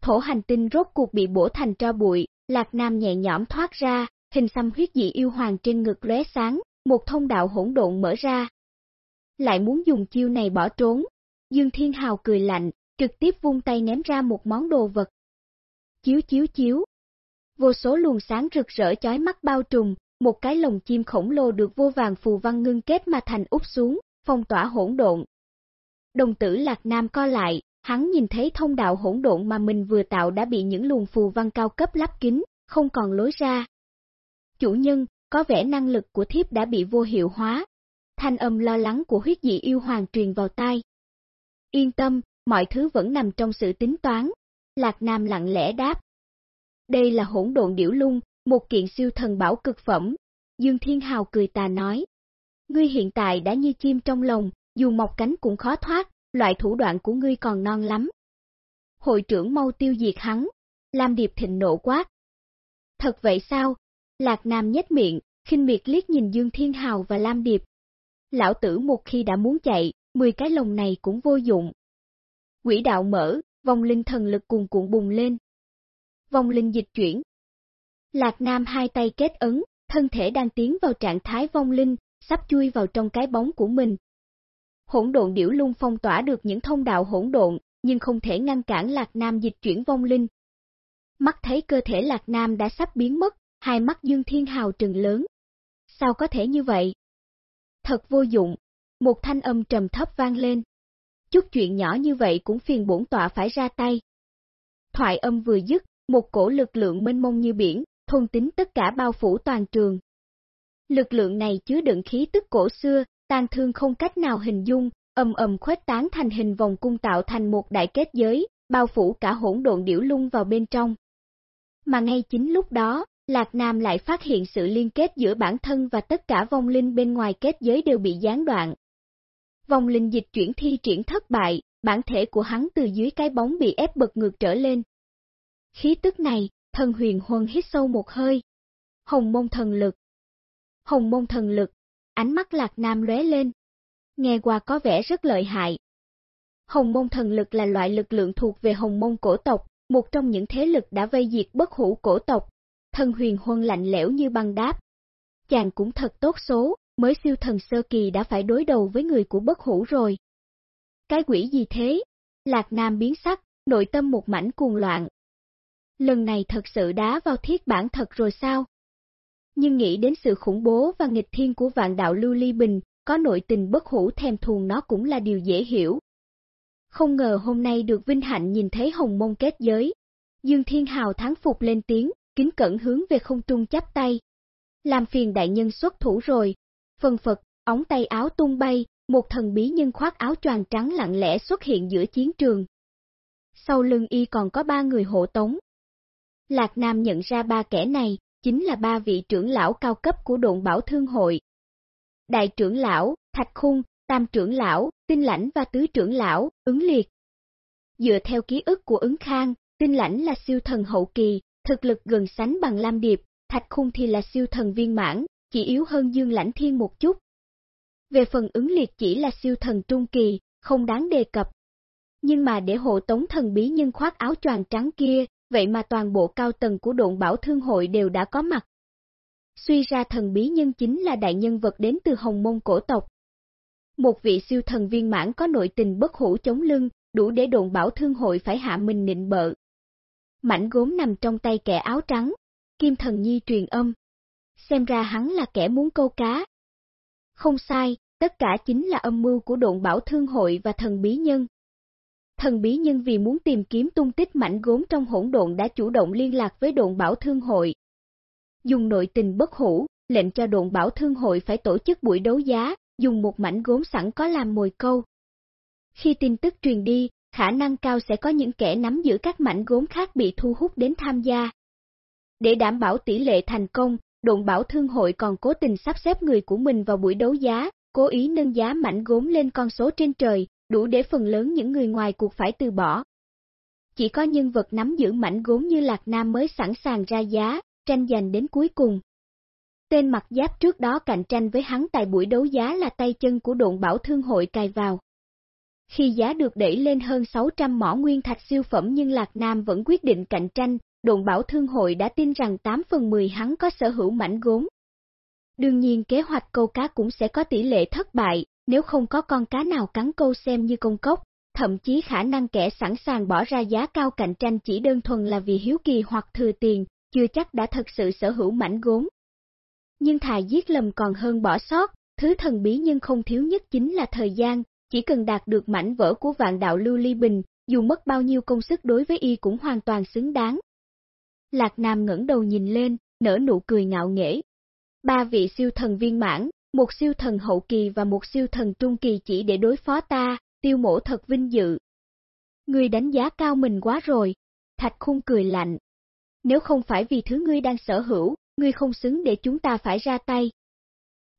thổ hành tinh rốt cuộc bị bổ thành tro bụi, Lạc Nam nhẹ nhõm thoát ra, hình xăm huyết dị yêu hoàng trên ngực lóe sáng, một thông đạo hỗn độn mở ra. Lại muốn dùng chiêu này bỏ trốn. Dương Thiên Hào cười lạnh, trực tiếp vung tay ném ra một món đồ vật. Chiếu chiếu chiếu. Vô số luồng sáng rực rỡ chói mắt bao trùm, một cái lồng chim khổng lồ được vô vàng phù văn ngưng kết mà thành úp xuống, phong tỏa hỗn độn. Đồng tử Lạc Nam co lại, hắn nhìn thấy thông đạo hỗn độn mà mình vừa tạo đã bị những luồng phù văn cao cấp lắp kín, không còn lối ra. Chủ nhân, có vẻ năng lực của thiếp đã bị vô hiệu hóa. Thanh âm lo lắng của huyết dị yêu hoàng truyền vào tai. Yên tâm, mọi thứ vẫn nằm trong sự tính toán. Lạc Nam lặng lẽ đáp. Đây là hỗn độn điểu lung, một kiện siêu thần bảo cực phẩm. Dương Thiên Hào cười tà nói. Ngươi hiện tại đã như chim trong lồng, dù mọc cánh cũng khó thoát, loại thủ đoạn của ngươi còn non lắm. Hội trưởng mau tiêu diệt hắn, Lam Điệp thịnh nộ quát. Thật vậy sao? Lạc Nam nhếch miệng, khinh miệt liếc nhìn Dương Thiên Hào và Lam Điệp. Lão tử một khi đã muốn chạy, 10 cái lồng này cũng vô dụng. Quỷ đạo mở, vòng linh thần lực cuồn cuộn bùng lên. Vòng linh dịch chuyển. Lạc Nam hai tay kết ấn, thân thể đang tiến vào trạng thái vong linh, sắp chui vào trong cái bóng của mình, hỗn độn điểu lung phong tỏa được những thông đạo hỗn độn, nhưng không thể ngăn cản Lạc Nam dịch chuyển vong linh. Mắt thấy cơ thể Lạc Nam đã sắp biến mất, hai mắt Dương Thiên Hào trừng lớn. Sao có thể như vậy? Thật vô dụng, một thanh âm trầm thấp vang lên. Chút chuyện nhỏ như vậy cũng phiền bổn tọa phải ra tay. Thoại âm vừa dứt, một cổ lực lượng mênh mông như biển, thôn tính tất cả bao phủ toàn trường. Lực lượng này chứa đựng khí tức cổ xưa, tan thương không cách nào hình dung, ầm ầm khuếch tán thành hình vòng cung tạo thành một đại kết giới, bao phủ cả hỗn độn điểu lung vào bên trong. Mà ngay chính lúc đó, Lạc Nam lại phát hiện sự liên kết giữa bản thân và tất cả vong linh bên ngoài kết giới đều bị gián đoạn. Vong linh dịch chuyển thi triển thất bại, bản thể của hắn từ dưới cái bóng bị ép bật ngược trở lên. Khí tức này, thần huyền huân hít sâu một hơi. Hồng môn thần lực. Hồng môn thần lực, Ánh mắt Lạc Nam lóe lên. Nghe qua có vẻ rất lợi hại. Hồng môn thần lực là loại lực lượng thuộc về hồng môn cổ tộc, một trong những thế lực đã vây diệt bất hủ cổ tộc. Thân huyền huân lạnh lẽo như băng đáp. Chàng cũng thật tốt số, mới siêu thần sơ kỳ đã phải đối đầu với người của bất hủ rồi. Cái quỷ gì thế? Lạc Nam biến sắc, nội tâm một mảnh cuồng loạn. Lần này thật sự đá vào thiết bản thật rồi sao? Nhưng nghĩ đến sự khủng bố và nghịch thiên của vạn đạo Lưu Ly Bình, có nội tình bất hủ thèm thuồng nó cũng là điều dễ hiểu. Không ngờ hôm nay được vinh hạnh nhìn thấy hồng mông kết giới. Dương Thiên Hào thắng phục lên tiếng, kính cẩn hướng về không trung chắp tay. Làm phiền đại nhân xuất thủ rồi. Phần phật, ống tay áo tung bay, một thần bí nhân khoác áo choàng trắng lặng lẽ xuất hiện giữa chiến trường. Sau lưng y còn có ba người hộ tống. Lạc Nam nhận ra ba kẻ này, chính là ba vị trưởng lão cao cấp của độn bảo thương hội. Đại trưởng lão, Thạch Khung, Tam trưởng lão, Tinh Lãnh và Tứ trưởng lão, ứng liệt. Dựa theo ký ức của ứng khang, Tinh Lãnh là siêu thần hậu kỳ, thực lực gần sánh bằng Lam Điệp, Thạch Khung thì là siêu thần viên mãn, chỉ yếu hơn Dương Lãnh Thiên một chút. Về phần ứng liệt chỉ là siêu thần trung kỳ, không đáng đề cập. Nhưng mà để hộ tống thần bí nhân khoác áo choàng trắng kia, vậy mà toàn bộ cao tầng của độn bảo thương hội đều đã có mặt. Suy ra thần bí nhân chính là đại nhân vật đến từ hồng môn cổ tộc. Một vị siêu thần viên mãn có nội tình bất hủ chống lưng, đủ để đồn bảo thương hội phải hạ mình nịnh bợ. Mảnh gốm nằm trong tay kẻ áo trắng, Kim Thần Nhi truyền âm. Xem ra hắn là kẻ muốn câu cá. Không sai, tất cả chính là âm mưu của độn bảo thương hội và thần bí nhân. Thần bí nhân vì muốn tìm kiếm tung tích mảnh gốm trong hỗn độn đã chủ động liên lạc với độn bảo thương hội. Dùng nội tình bất hủ, lệnh cho độn bảo thương hội phải tổ chức buổi đấu giá, dùng một mảnh gốm sẵn có làm mồi câu. Khi tin tức truyền đi, khả năng cao sẽ có những kẻ nắm giữ các mảnh gốm khác bị thu hút đến tham gia. Để đảm bảo tỷ lệ thành công, đồn bảo thương hội còn cố tình sắp xếp người của mình vào buổi đấu giá, cố ý nâng giá mảnh gốm lên con số trên trời, đủ để phần lớn những người ngoài cuộc phải từ bỏ. Chỉ có nhân vật nắm giữ mảnh gốm như Lạc Nam mới sẵn sàng ra giá, tranh giành đến cuối cùng. Tên mặt giáp trước đó cạnh tranh với hắn tại buổi đấu giá là tay chân của độn bảo thương hội cài vào. Khi giá được đẩy lên hơn 600 mỏ nguyên thạch siêu phẩm nhưng Lạc Nam vẫn quyết định cạnh tranh, đồn bảo thương hội đã tin rằng 8 phần 10 hắn có sở hữu mảnh gốm. Đương nhiên kế hoạch câu cá cũng sẽ có tỷ lệ thất bại, nếu không có con cá nào cắn câu xem như công cốc, thậm chí khả năng kẻ sẵn sàng bỏ ra giá cao cạnh tranh chỉ đơn thuần là vì hiếu kỳ hoặc thừa tiền, chưa chắc đã thật sự sở hữu mảnh gốm. Nhưng thà giết lầm còn hơn bỏ sót, thứ thần bí nhưng không thiếu nhất chính là thời gian, chỉ cần đạt được mảnh vỡ của vạn đạo lưu ly bình, dù mất bao nhiêu công sức đối với y cũng hoàn toàn xứng đáng. Lạc Nam ngẩng đầu nhìn lên, nở nụ cười ngạo nghễ. Ba vị siêu thần viên mãn, một siêu thần hậu kỳ và một siêu thần trung kỳ chỉ để đối phó ta, tiêu mổ thật vinh dự. Ngươi đánh giá cao mình quá rồi, Thạch Khung cười lạnh. Nếu không phải vì thứ ngươi đang sở hữu, ngươi không xứng để chúng ta phải ra tay.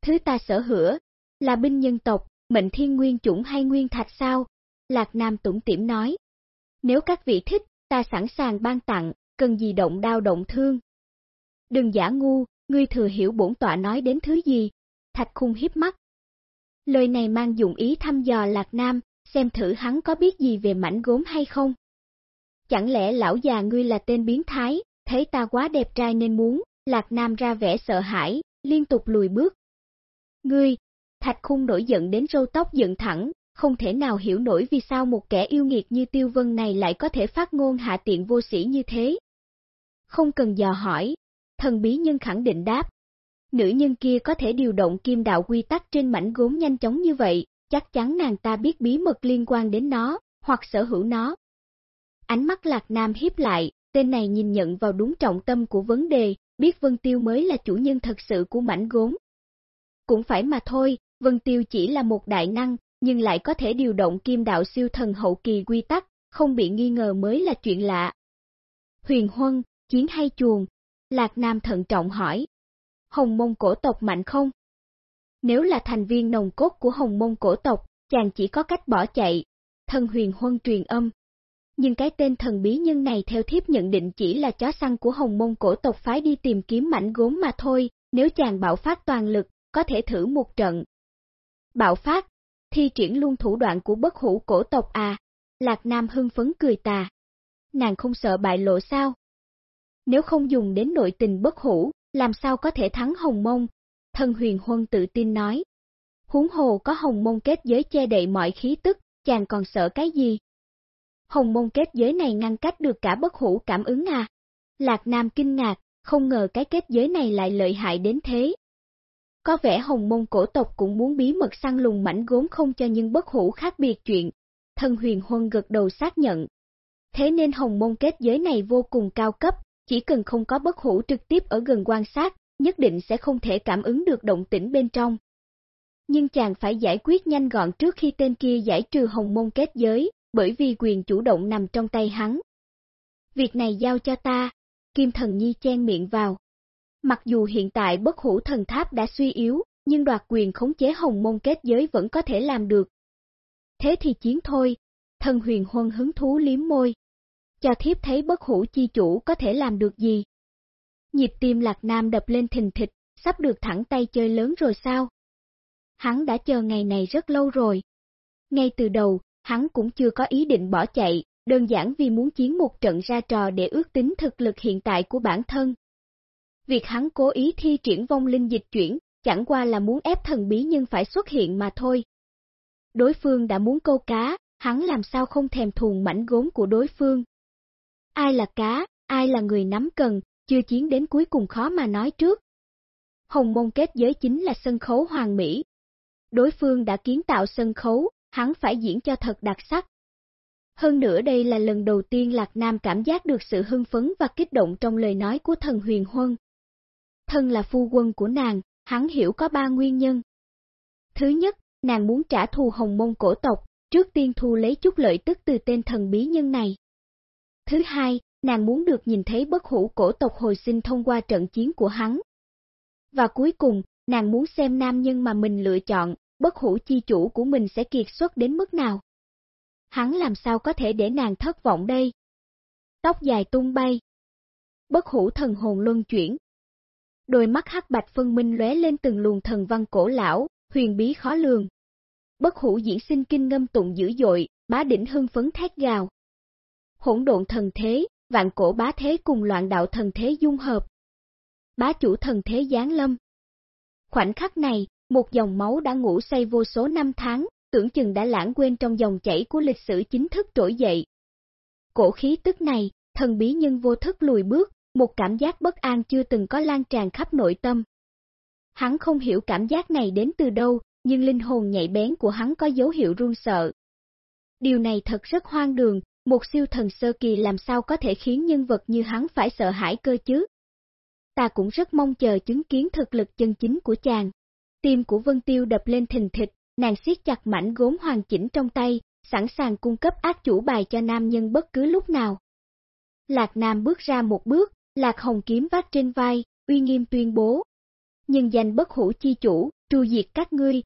Thứ ta sở hữu, là binh nhân tộc, mệnh thiên nguyên chủng hay nguyên thạch sao? Lạc Nam tủng tiểm nói. Nếu các vị thích, ta sẵn sàng ban tặng, cần gì động đao động thương. Đừng giả ngu, ngươi thừa hiểu bổn tọa nói đến thứ gì, thạch khung hiếp mắt. Lời này mang dụng ý thăm dò Lạc Nam, xem thử hắn có biết gì về mảnh gốm hay không. Chẳng lẽ lão già ngươi là tên biến thái, thấy ta quá đẹp trai nên muốn, Lạc Nam ra vẻ sợ hãi, liên tục lùi bước. Ngươi, thạch khung nổi giận đến râu tóc dựng thẳng, không thể nào hiểu nổi vì sao một kẻ yêu nghiệt như Tiêu Vân này lại có thể phát ngôn hạ tiện vô sĩ như thế. Không cần dò hỏi, thần bí nhân khẳng định đáp. Nữ nhân kia có thể điều động kim đạo quy tắc trên mảnh gốm nhanh chóng như vậy, chắc chắn nàng ta biết bí mật liên quan đến nó, hoặc sở hữu nó. Ánh mắt Lạc Nam hiếp lại, tên này nhìn nhận vào đúng trọng tâm của vấn đề, biết Vân Tiêu mới là chủ nhân thật sự của mảnh gốm. Cũng phải mà thôi, Vân Tiêu chỉ là một đại năng, nhưng lại có thể điều động kim đạo siêu thần hậu kỳ quy tắc, không bị nghi ngờ mới là chuyện lạ. Huyền Huân, chiến hay chuồng? Lạc Nam thận trọng hỏi. Hồng mông cổ tộc mạnh không? Nếu là thành viên nồng cốt của hồng mông cổ tộc, chàng chỉ có cách bỏ chạy. Thần huyền huân truyền âm. Nhưng cái tên thần bí nhân này theo thiếp nhận định chỉ là chó săn của hồng mông cổ tộc phái đi tìm kiếm mảnh gốm mà thôi, nếu chàng bạo phát toàn lực, có thể thử một trận. Bạo phát, thi triển luôn thủ đoạn của bất hủ cổ tộc à, Lạc Nam hưng phấn cười tà. Nàng không sợ bại lộ sao? Nếu không dùng đến nội tình bất hủ, làm sao có thể thắng hồng mông? Thân huyền huân tự tin nói. Huống hồ có hồng mông kết giới che đậy mọi khí tức, chàng còn sợ cái gì? Hồng mông kết giới này ngăn cách được cả bất hủ cảm ứng à? Lạc Nam kinh ngạc, không ngờ cái kết giới này lại lợi hại đến thế. Có vẻ hồng môn cổ tộc cũng muốn bí mật săn lùng mảnh gốm không cho những bất hủ khác biệt chuyện. Thân huyền huân gật đầu xác nhận. Thế nên hồng môn kết giới này vô cùng cao cấp, chỉ cần không có bất hủ trực tiếp ở gần quan sát, nhất định sẽ không thể cảm ứng được động tĩnh bên trong. Nhưng chàng phải giải quyết nhanh gọn trước khi tên kia giải trừ hồng môn kết giới, bởi vì quyền chủ động nằm trong tay hắn. Việc này giao cho ta, Kim Thần Nhi chen miệng vào. Mặc dù hiện tại bất hủ thần tháp đã suy yếu, nhưng đoạt quyền khống chế hồng môn kết giới vẫn có thể làm được. Thế thì chiến thôi, thần huyền huân hứng thú liếm môi. Cho thiếp thấy bất hủ chi chủ có thể làm được gì. Nhịp tim lạc nam đập lên thình thịch, sắp được thẳng tay chơi lớn rồi sao? Hắn đã chờ ngày này rất lâu rồi. Ngay từ đầu, hắn cũng chưa có ý định bỏ chạy, đơn giản vì muốn chiến một trận ra trò để ước tính thực lực hiện tại của bản thân. Việc hắn cố ý thi triển vong linh dịch chuyển, chẳng qua là muốn ép thần bí nhân phải xuất hiện mà thôi. Đối phương đã muốn câu cá, hắn làm sao không thèm thuồng mảnh gốm của đối phương. Ai là cá, ai là người nắm cần, chưa chiến đến cuối cùng khó mà nói trước. Hồng môn kết giới chính là sân khấu hoàng mỹ. Đối phương đã kiến tạo sân khấu, hắn phải diễn cho thật đặc sắc. Hơn nữa đây là lần đầu tiên Lạc Nam cảm giác được sự hưng phấn và kích động trong lời nói của thần huyền huân. Thân là phu quân của nàng, hắn hiểu có ba nguyên nhân. Thứ nhất, nàng muốn trả thù hồng môn cổ tộc, trước tiên thu lấy chút lợi tức từ tên thần bí nhân này. Thứ hai, nàng muốn được nhìn thấy bất hủ cổ tộc hồi sinh thông qua trận chiến của hắn. Và cuối cùng, nàng muốn xem nam nhân mà mình lựa chọn, bất hủ chi chủ của mình sẽ kiệt xuất đến mức nào. Hắn làm sao có thể để nàng thất vọng đây? Tóc dài tung bay. Bất hủ thần hồn luân chuyển. Đôi mắt hắc bạch phân minh lóe lên từng luồng thần văn cổ lão, huyền bí khó lường. Bất hủ diễn sinh kinh ngâm tụng dữ dội, bá đỉnh hưng phấn thét gào. Hỗn độn thần thế, vạn cổ bá thế cùng loạn đạo thần thế dung hợp. Bá chủ thần thế giáng lâm. Khoảnh khắc này, một dòng máu đã ngủ say vô số năm tháng, tưởng chừng đã lãng quên trong dòng chảy của lịch sử chính thức trỗi dậy. Cổ khí tức này, thần bí nhân vô thức lùi bước, một cảm giác bất an chưa từng có lan tràn khắp nội tâm. Hắn không hiểu cảm giác này đến từ đâu, nhưng linh hồn nhạy bén của hắn có dấu hiệu run sợ. Điều này thật rất hoang đường, một siêu thần sơ kỳ làm sao có thể khiến nhân vật như hắn phải sợ hãi cơ chứ? Ta cũng rất mong chờ chứng kiến thực lực chân chính của chàng. Tim của Vân Tiêu đập lên thình thịch, nàng siết chặt mảnh gốm hoàn chỉnh trong tay, sẵn sàng cung cấp ác chủ bài cho nam nhân bất cứ lúc nào. Lạc Nam bước ra một bước, Lạc Hồng kiếm vác trên vai, uy nghiêm tuyên bố. Nhưng danh bất hủ chi chủ, tru diệt các ngươi,